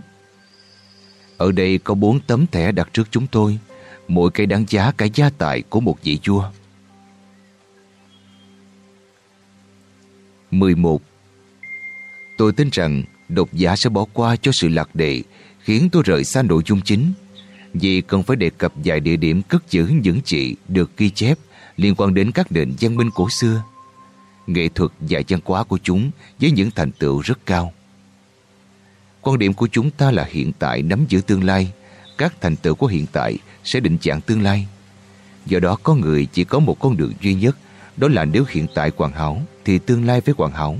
Ở đây có bốn tấm thẻ đặt trước chúng tôi, mỗi cái đáng giá cả gia tài của một vị vua. 11. Tôi tin rằng độc giả sẽ bỏ qua cho sự lạc đề khiến tôi rời xa nội dung chính vì cần phải đề cập vài địa điểm cất giữ những trị được ghi chép liên quan đến các nền văn minh cổ xưa. Nghệ thuật và văn hóa của chúng với những thành tựu rất cao. Quan điểm của chúng ta là hiện tại nắm giữ tương lai, các thành tựu của hiện tại sẽ định dạng tương lai. Do đó có người chỉ có một con đường duy nhất, đó là nếu hiện tại hoàn hảo thì tương lai phải hoàn hảo.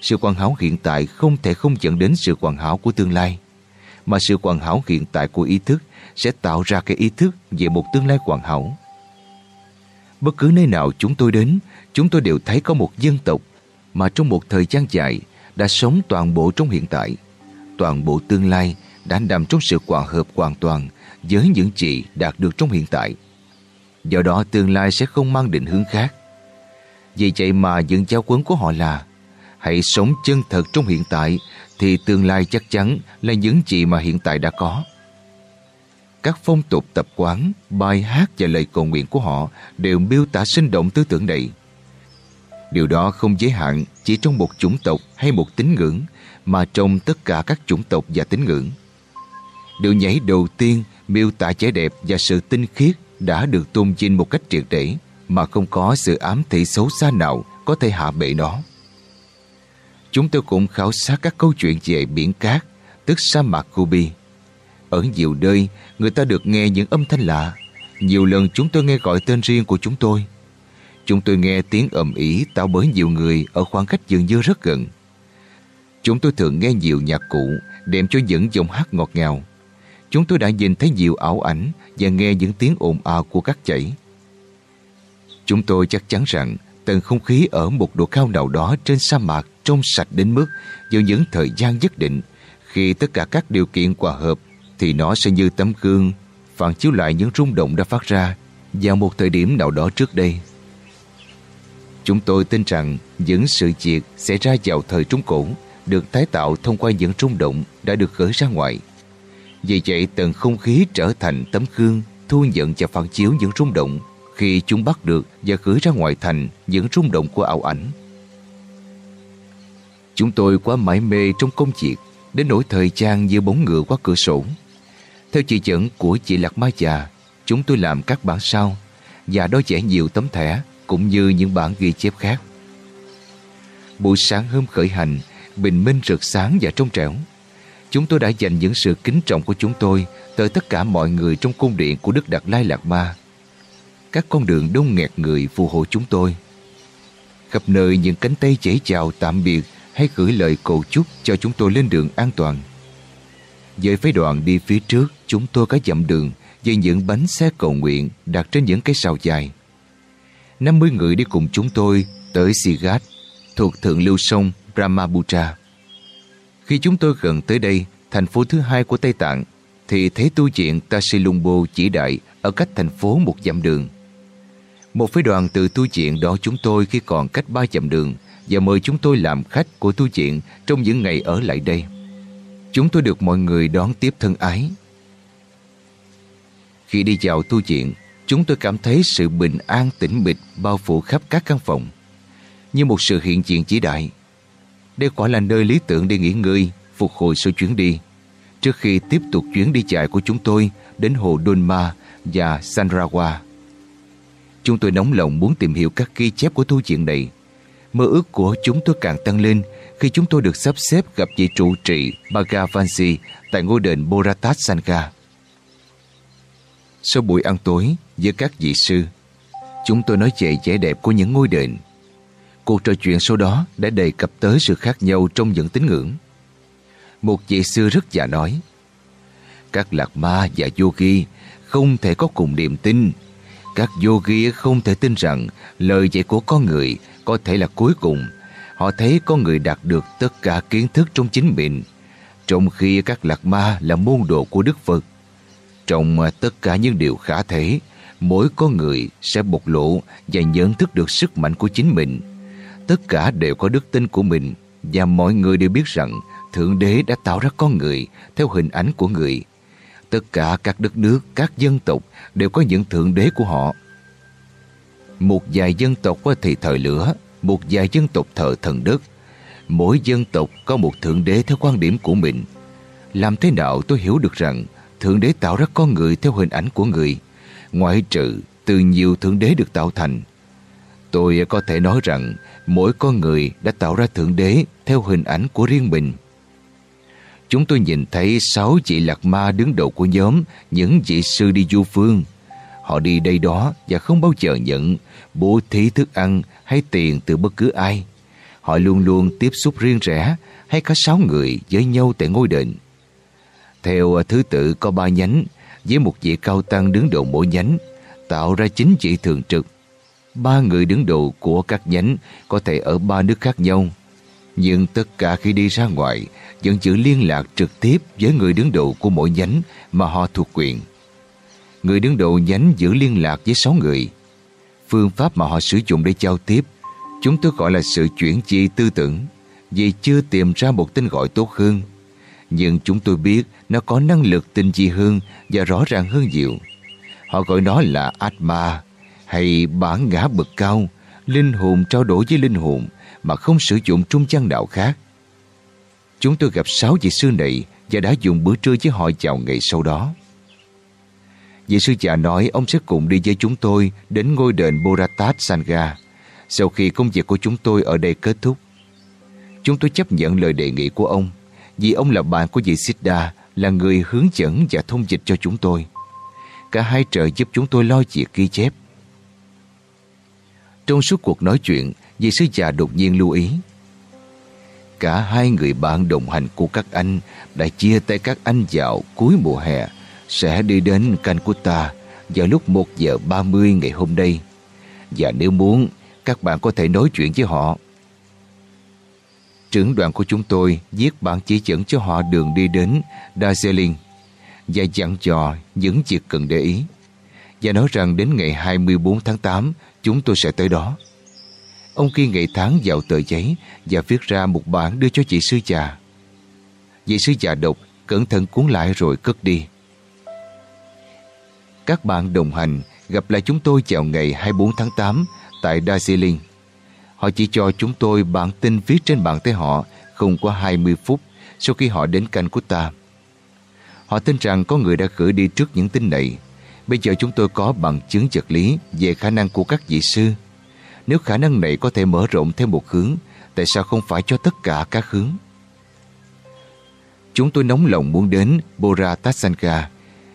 Sự hoàn hảo hiện tại không thể không dẫn đến sự hoàn hảo của tương lai, mà sự hoàn hảo hiện tại của ý thức sẽ tạo ra cái ý thức về một tương lai hoàn hảo. Bất cứ nơi nào chúng tôi đến, chúng tôi đều thấy có một dân tộc mà trong một thời gian dài đã sống toàn bộ trong hiện tại. Toàn bộ tương lai đã nằm trong sự hòa hợp hoàn toàn với những gì đạt được trong hiện tại. Do đó tương lai sẽ không mang định hướng khác. Vì vậy mà những giáo quấn của họ là hãy sống chân thật trong hiện tại thì tương lai chắc chắn là những gì mà hiện tại đã có. Các phong tục tập quán, bài hát và lời cầu nguyện của họ đều miêu tả sinh động tư tưởng này. Điều đó không giới hạn chỉ trong một chủng tộc hay một tín ngưỡng mà trong tất cả các chủng tộc và tín ngưỡng. Điều nhảy đầu tiên miêu tả vẻ đẹp và sự tinh khiết đã được tôn vinh một cách triệt để. mà không có sự ám thị xấu xa nào có thể hạ bệ nó. Chúng tôi cũng khảo sát các câu chuyện về biển cát, tức sa mạc Gobi. Ở nhiều nơi, người ta được nghe những âm thanh lạ. Nhiều lần chúng tôi nghe gọi tên riêng của chúng tôi. Chúng tôi nghe tiếng ầm ĩ tạo bởi nhiều người ở khoảng cách dường như rất gần. Chúng tôi thường nghe nhiều nhạc cụ, đem cho những giọng hát ngọt ngào. Chúng tôi đã nhìn thấy nhiều ảo ảnh và nghe những tiếng ồn ào của các chảy. Chúng tôi chắc chắn rằng tầng không khí ở một độ cao nào đó trên sa mạc trong sạch đến mức vào những thời gian nhất định khi tất cả các điều kiện hòa hợp thì nó sẽ như tấm gương phản chiếu lại những rung động đã phát ra vào một thời điểm nào đó trước đây. Chúng tôi tin rằng những sự việc xảy ra vào thời Trung Cổ được tái tạo thông qua những rung động đã được gửi ra ngoài. Vì vậy tầng không khí trở thành tấm gương thu nhận và phản chiếu những rung động khi chúng bắt được và gửi ra ngoài thành những rung động của ảo ảnh. Chúng tôi quá mãi mê trong công việc đến nỗi thời gian như bóng ngựa qua cửa sổ. Theo chỉ dẫn của chị Lạc Mai già, chúng tôi làm các bản sao và đo vẽ nhiều tấm thẻ cũng như những bản ghi chép khác. Buổi sáng hôm khởi hành, bình minh rực sáng và trong trẻo. Chúng tôi đã dành những sự kính trọng của chúng tôi tới tất cả mọi người trong cung điện của Đức Đạt Lai Lạc Ma. Các con đường đông nghẹt người phù hộ chúng tôi. Khắp nơi những cánh tay chảy chào tạm biệt hay gửi lời cầu chúc cho chúng tôi lên đường an toàn. Với phái đoàn đi phía trước, chúng tôi có dặm đường với những bánh xe cầu nguyện đặt trên những cái sào dài. 50 người đi cùng chúng tôi tới Sigat, thuộc thượng lưu sông Brahmaputra. Khi chúng tôi gần tới đây, thành phố thứ hai của Tây Tạng, thì thấy tu viện Tasilumbo chỉ đại ở cách thành phố một dặm đường. Một phái đoàn từ tu viện đó chúng tôi khi còn cách ba dặm đường và mời chúng tôi làm khách của tu viện trong những ngày ở lại đây. Chúng tôi được mọi người đón tiếp thân ái. Khi đi vào tu viện, chúng tôi cảm thấy sự bình an tĩnh mịch bao phủ khắp các căn phòng, như một sự hiện diện chỉ đại. Đây quả là nơi lý tưởng để nghỉ ngơi, phục hồi sau chuyến đi, trước khi tiếp tục chuyến đi chạy của chúng tôi đến hồ Donma và Sanrawa. Chúng tôi nóng lòng muốn tìm hiểu các ghi chép của thu chuyện này. Mơ ước của chúng tôi càng tăng lên khi chúng tôi được sắp xếp gặp vị trụ trị Bhagavansi tại ngôi đền Boratat Sangha. Sau buổi ăn tối với các vị sư, chúng tôi nói về vẻ đẹp của những ngôi đền. Cuộc trò chuyện sau đó đã đề cập tới sự khác nhau trong những tín ngưỡng. Một vị sư rất già nói, các lạc ma và yogi không thể có cùng niềm tin. Các yogi không thể tin rằng lời dạy của con người có thể là cuối cùng. Họ thấy con người đạt được tất cả kiến thức trong chính mình, trong khi các lạc ma là môn đồ của Đức Phật. Trong tất cả những điều khả thể, mỗi con người sẽ bộc lộ và nhận thức được sức mạnh của chính mình. Tất cả đều có đức tin của mình và mọi người đều biết rằng Thượng Đế đã tạo ra con người theo hình ảnh của người. Tất cả các đất nước, các dân tộc đều có những thượng đế của họ. Một vài dân tộc thì thờ lửa, một vài dân tộc thờ thần đất. Mỗi dân tộc có một thượng đế theo quan điểm của mình. Làm thế nào tôi hiểu được rằng Thượng Đế tạo ra con người theo hình ảnh của người, ngoại trừ từ nhiều Thượng Đế được tạo thành. Tôi có thể nói rằng mỗi con người đã tạo ra Thượng Đế theo hình ảnh của riêng mình. Chúng tôi nhìn thấy sáu vị lạc ma đứng đầu của nhóm, những vị sư đi du phương. Họ đi đây đó và không bao giờ nhận bố thí thức ăn hay tiền từ bất cứ ai. Họ luôn luôn tiếp xúc riêng rẽ hay có sáu người với nhau tại ngôi đền. Theo thứ tự có ba nhánh, với một vị cao tăng đứng đầu mỗi nhánh, tạo ra chính vị thường trực. Ba người đứng đầu của các nhánh có thể ở ba nước khác nhau nhưng tất cả khi đi ra ngoài, vẫn giữ liên lạc trực tiếp với người đứng đầu của mỗi nhánh mà họ thuộc quyền. Người đứng đầu nhánh giữ liên lạc với sáu người. Phương pháp mà họ sử dụng để giao tiếp, chúng tôi gọi là sự chuyển chi tư tưởng, vì chưa tìm ra một tên gọi tốt hơn nhưng chúng tôi biết nó có năng lực tinh chi hơn và rõ ràng hơn nhiều. Họ gọi nó là Atma hay bản ngã bậc cao, linh hồn trao đổi với linh hồn mà không sử dụng trung gian đạo khác. Chúng tôi gặp sáu vị sư này và đã dùng bữa trưa với họ vào ngày sau đó. Vị sư già nói ông sẽ cùng đi với chúng tôi đến ngôi đền Boratat Sangha sau khi công việc của chúng tôi ở đây kết thúc. Chúng tôi chấp nhận lời đề nghị của ông vì ông là bạn của vị Siddha là người hướng dẫn và thông dịch cho chúng tôi. Cả hai trợ giúp chúng tôi lo việc ghi chép. Trong suốt cuộc nói chuyện, vị sứ già đột nhiên lưu ý. Cả hai người bạn đồng hành của các anh đã chia tay các anh vào cuối mùa hè sẽ đi đến Calcutta vào lúc 1 giờ 30 ngày hôm nay. Và nếu muốn, các bạn có thể nói chuyện với họ. Trưởng đoàn của chúng tôi viết bản chỉ dẫn cho họ đường đi đến Darjeeling và dặn dò những việc cần để ý. Và nói rằng đến ngày 24 tháng 8 chúng tôi sẽ tới đó. Ông kia ngày tháng vào tờ giấy và viết ra một bản đưa cho chị sư già. Vị sư già đọc, cẩn thận cuốn lại rồi cất đi. Các bạn đồng hành gặp lại chúng tôi vào ngày 24 tháng 8 tại Darjeeling. Họ chỉ cho chúng tôi bản tin viết trên bàn tay họ không qua 20 phút sau khi họ đến Calcutta. Họ tin rằng có người đã gửi đi trước những tin này. Bây giờ chúng tôi có bằng chứng vật lý về khả năng của các vị sư. Nếu khả năng này có thể mở rộng thêm một hướng, tại sao không phải cho tất cả các hướng? Chúng tôi nóng lòng muốn đến Bora Tatsanga.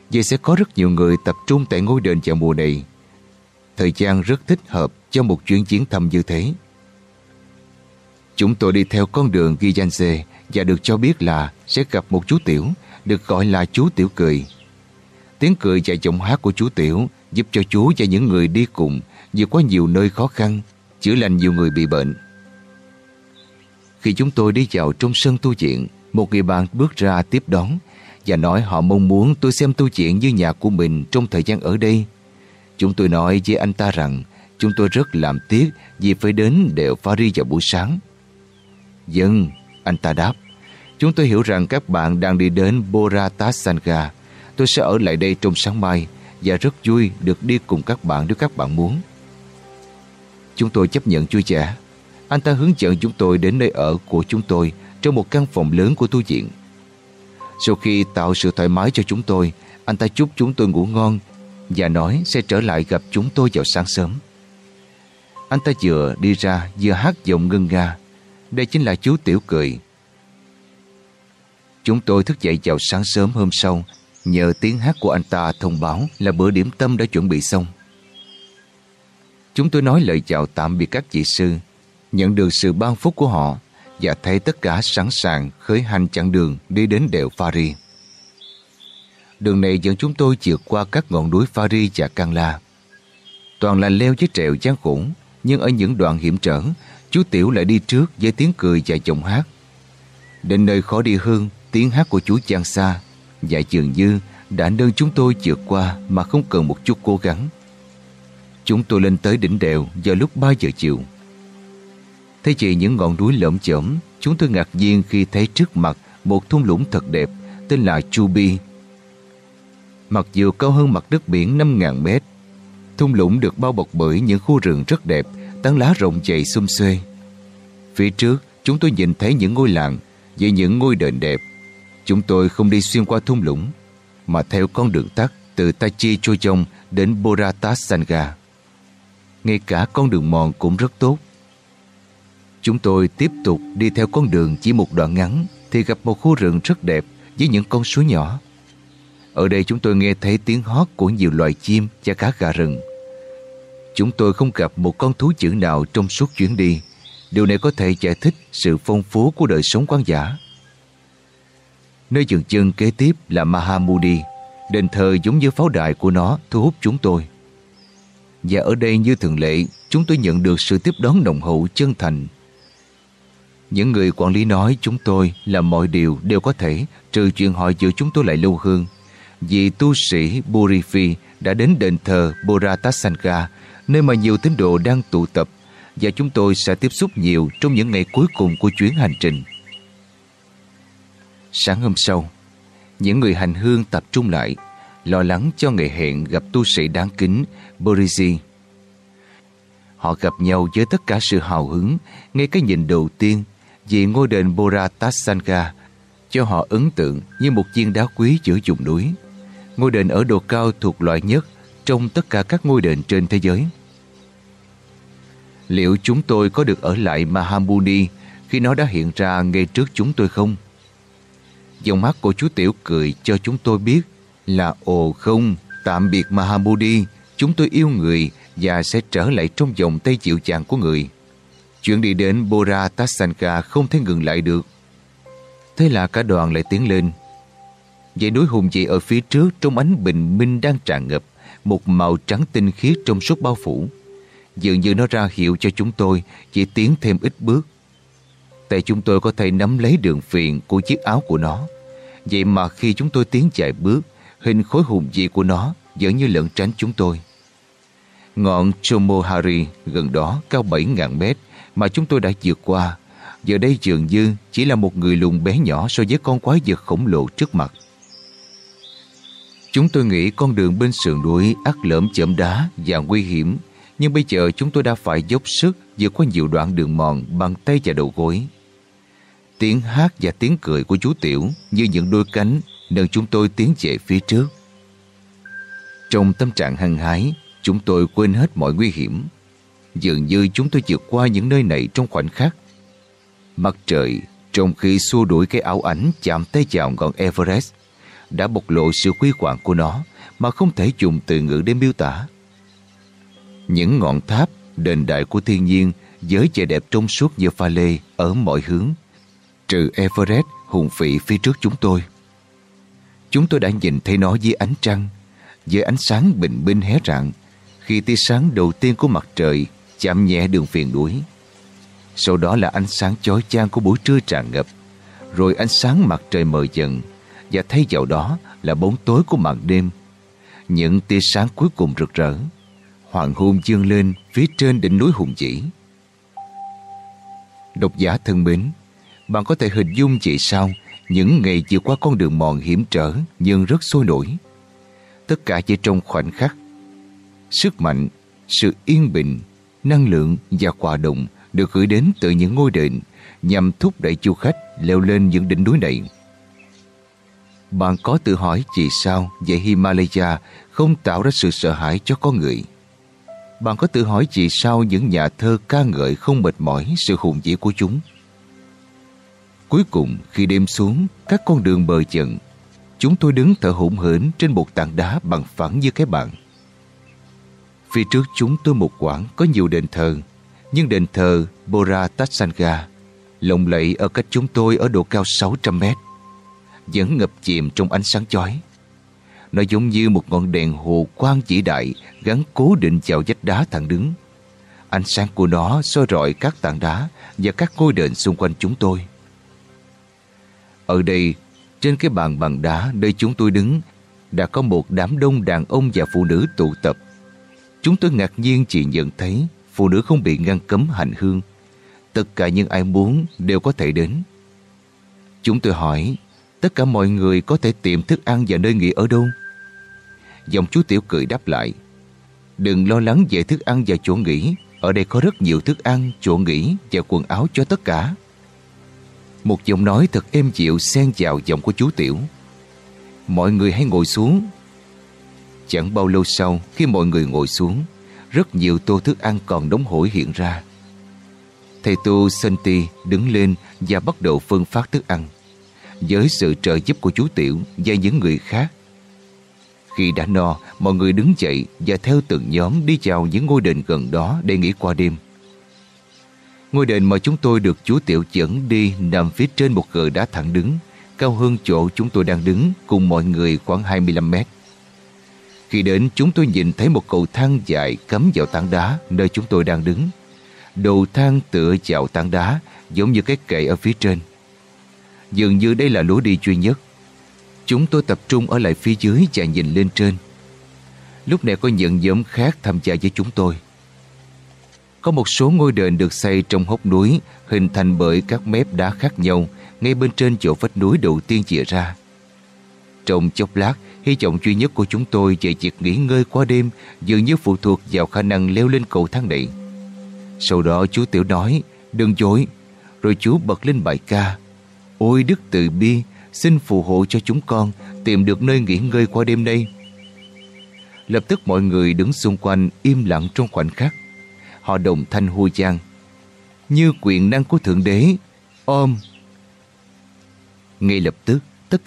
vì sẽ có rất nhiều người tập trung tại ngôi đền vào mùa này. Thời gian rất thích hợp cho một chuyến chiến thăm như thế. Chúng tôi đi theo con đường Giyanse và được cho biết là sẽ gặp một chú Tiểu, được gọi là chú Tiểu cười. Tiếng cười và giọng hát của chú Tiểu giúp cho chú và những người đi cùng vượt qua nhiều nơi khó khăn, chữa lành nhiều người bị bệnh. Khi chúng tôi đi vào trong sân tu viện, một người bạn bước ra tiếp đón và nói họ mong muốn tôi xem tu viện như nhà của mình trong thời gian ở đây. Chúng tôi nói với anh ta rằng chúng tôi rất làm tiếc vì phải đến đều Paris vào buổi sáng. Dân, anh ta đáp. Chúng tôi hiểu rằng các bạn đang đi đến Boratasanga. Tôi sẽ ở lại đây trong sáng mai và rất vui được đi cùng các bạn nếu các bạn muốn. Chúng tôi chấp nhận chui trẻ Anh ta hướng dẫn chúng tôi đến nơi ở của chúng tôi trong một căn phòng lớn của tu viện. Sau khi tạo sự thoải mái cho chúng tôi, anh ta chúc chúng tôi ngủ ngon và nói sẽ trở lại gặp chúng tôi vào sáng sớm. Anh ta vừa đi ra vừa hát giọng ngân nga. Đây chính là chú Tiểu Cười. Chúng tôi thức dậy vào sáng sớm hôm sau nhờ tiếng hát của anh ta thông báo là bữa điểm tâm đã chuẩn bị xong. Chúng tôi nói lời chào tạm biệt các vị sư, nhận được sự ban phúc của họ và thấy tất cả sẵn sàng khởi hành chặng đường đi đến đèo Paris. Đường này dẫn chúng tôi vượt qua các ngọn núi Paris và Canla. Toàn là leo với trèo gian khủng, nhưng ở những đoạn hiểm trở, chú Tiểu lại đi trước với tiếng cười và giọng hát. Đến nơi khó đi hơn, tiếng hát của chú Giang xa và dường như đã nâng chúng tôi vượt qua mà không cần một chút cố gắng. Chúng tôi lên tới đỉnh đèo vào lúc 3 giờ chiều. Thấy chỉ những ngọn núi lởm chởm, chúng tôi ngạc nhiên khi thấy trước mặt một thung lũng thật đẹp tên là Chubi. Mặc dù cao hơn mặt đất biển 5.000 mét, thung lũng được bao bọc bởi những khu rừng rất đẹp, tán lá rộng dày xum xuê. Phía trước, chúng tôi nhìn thấy những ngôi làng với những ngôi đền đẹp. Chúng tôi không đi xuyên qua thung lũng, mà theo con đường tắt từ Tachi Chojong đến Borata Sangha. Ngay cả con đường mòn cũng rất tốt Chúng tôi tiếp tục đi theo con đường chỉ một đoạn ngắn thì gặp một khu rừng rất đẹp với những con suối nhỏ. Ở đây chúng tôi nghe thấy tiếng hót của nhiều loài chim và cá gà rừng. Chúng tôi không gặp một con thú dữ nào trong suốt chuyến đi. Điều này có thể giải thích sự phong phú của đời sống quan giả. Nơi dừng chân kế tiếp là Mahamudi, đền thờ giống như pháo đài của nó thu hút chúng tôi. Và ở đây như thường lệ, chúng tôi nhận được sự tiếp đón nồng hậu chân thành những người quản lý nói chúng tôi là mọi điều đều có thể trừ chuyện họ giữ chúng tôi lại lâu hương. Vì tu sĩ Burifi đã đến đền thờ Boratasanka nơi mà nhiều tín đồ đang tụ tập và chúng tôi sẽ tiếp xúc nhiều trong những ngày cuối cùng của chuyến hành trình. Sáng hôm sau, những người hành hương tập trung lại, lo lắng cho ngày hẹn gặp tu sĩ đáng kính Borisi. Họ gặp nhau với tất cả sự hào hứng, ngay cái nhìn đầu tiên vì ngôi đền Boratasanka cho họ ấn tượng như một viên đá quý giữa vùng núi. Ngôi đền ở độ cao thuộc loại nhất trong tất cả các ngôi đền trên thế giới. Liệu chúng tôi có được ở lại Mahamuni khi nó đã hiện ra ngay trước chúng tôi không? Dòng mắt của chú Tiểu cười cho chúng tôi biết là ồ không, tạm biệt Mahamudi, chúng tôi yêu người và sẽ trở lại trong vòng tay chịu chàng của người. Chuyện đi đến Bora Tassanka không thể ngừng lại được. Thế là cả đoàn lại tiến lên. Dãy núi hùng dị ở phía trước trong ánh bình minh đang tràn ngập, một màu trắng tinh khiết trong suốt bao phủ. Dường như nó ra hiệu cho chúng tôi chỉ tiến thêm ít bước. Tại chúng tôi có thể nắm lấy đường phiền của chiếc áo của nó. Vậy mà khi chúng tôi tiến chạy bước, hình khối hùng dị của nó vẫn như lẫn tránh chúng tôi. Ngọn Chomohari gần đó cao 7.000 mét mà chúng tôi đã vượt qua, giờ đây dường như chỉ là một người lùn bé nhỏ so với con quái vật khổng lồ trước mặt. Chúng tôi nghĩ con đường bên sườn núi ắt lỡm chậm đá và nguy hiểm, nhưng bây giờ chúng tôi đã phải dốc sức vượt qua nhiều đoạn đường mòn bằng tay và đầu gối. Tiếng hát và tiếng cười của chú Tiểu như những đôi cánh nâng chúng tôi tiến về phía trước. Trong tâm trạng hăng hái, chúng tôi quên hết mọi nguy hiểm. Dường như chúng tôi vượt qua những nơi này trong khoảnh khắc. Mặt trời, trong khi xua đuổi cái áo ảnh chạm tay vào ngọn Everest, đã bộc lộ sự quý hoàng của nó mà không thể dùng từ ngữ để miêu tả. Những ngọn tháp, đền đại của thiên nhiên với vẻ đẹp trong suốt như pha lê ở mọi hướng, trừ Everest hùng vĩ phía trước chúng tôi. Chúng tôi đã nhìn thấy nó dưới ánh trăng, dưới ánh sáng bình minh hé rạng, khi tia sáng đầu tiên của mặt trời chạm nhẹ đường phiền đuổi. Sau đó là ánh sáng chói chang của buổi trưa tràn ngập, rồi ánh sáng mặt trời mờ dần, và thay vào đó là bóng tối của màn đêm. Những tia sáng cuối cùng rực rỡ, hoàng hôn dương lên phía trên đỉnh núi hùng vĩ. Độc giả thân mến, bạn có thể hình dung chị sao những ngày vượt qua con đường mòn hiểm trở nhưng rất sôi nổi. Tất cả chỉ trong khoảnh khắc. Sức mạnh, sự yên bình, năng lượng và hòa đồng được gửi đến từ những ngôi đền nhằm thúc đẩy du khách leo lên những đỉnh núi này. Bạn có tự hỏi vì sao dãy Himalaya không tạo ra sự sợ hãi cho con người? Bạn có tự hỏi vì sao những nhà thơ ca ngợi không mệt mỏi sự hùng vĩ của chúng? Cuối cùng khi đêm xuống các con đường bờ chận, chúng tôi đứng thở hổn hển trên một tảng đá bằng phẳng như cái bàn. Phía trước chúng tôi một quãng có nhiều đền thờ, nhưng đền thờ Bora Tatsanga lộng lẫy ở cách chúng tôi ở độ cao 600 mét vẫn ngập chìm trong ánh sáng chói. Nó giống như một ngọn đèn hồ quang chỉ đại gắn cố định vào vách đá thẳng đứng. Ánh sáng của nó soi rọi các tảng đá và các ngôi đền xung quanh chúng tôi. Ở đây, trên cái bàn bằng đá nơi chúng tôi đứng, đã có một đám đông đàn ông và phụ nữ tụ tập. Chúng tôi ngạc nhiên chỉ nhận thấy phụ nữ không bị ngăn cấm hành hương. Tất cả những ai muốn đều có thể đến. Chúng tôi hỏi tất cả mọi người có thể tìm thức ăn và nơi nghỉ ở đâu? Dòng chú Tiểu cười đáp lại. Đừng lo lắng về thức ăn và chỗ nghỉ. Ở đây có rất nhiều thức ăn, chỗ nghỉ và quần áo cho tất cả. Một giọng nói thật êm dịu xen vào giọng của chú Tiểu. Mọi người hãy ngồi xuống. Chẳng bao lâu sau, khi mọi người ngồi xuống, rất nhiều tô thức ăn còn đóng hổi hiện ra. Thầy tu Santi đứng lên và bắt đầu phân phát thức ăn với sự trợ giúp của chú Tiểu và những người khác. Khi đã no, mọi người đứng dậy và theo từng nhóm đi vào những ngôi đền gần đó để nghỉ qua đêm. Ngôi đền mà chúng tôi được chú Tiểu dẫn đi nằm phía trên một gờ đá thẳng đứng, cao hơn chỗ chúng tôi đang đứng cùng mọi người khoảng 25 mét. Khi đến, chúng tôi nhìn thấy một cầu thang dài cắm vào tảng đá nơi chúng tôi đang đứng. Đầu thang tựa vào tảng đá giống như cái kệ ở phía trên. Dường như đây là lối đi duy nhất. Chúng tôi tập trung ở lại phía dưới và nhìn lên trên. Lúc này có những nhóm khác tham gia với chúng tôi. Có một số ngôi đền được xây trong hốc núi hình thành bởi các mép đá khác nhau ngay bên trên chỗ vách núi đầu tiên chìa ra. Trong chốc lát, hy vọng duy nhất của chúng tôi về việc nghỉ ngơi qua đêm dường như phụ thuộc vào khả năng leo lên cầu thang này. Sau đó chú Tiểu nói, đừng dối, rồi chú bật lên bài ca. Ôi Đức Từ Bi, xin phù hộ cho chúng con tìm được nơi nghỉ ngơi qua đêm đây. Lập tức mọi người đứng xung quanh im lặng trong khoảnh khắc. Họ đồng thanh hô giang. Như quyền năng của Thượng Đế, ôm. Ngay lập tức,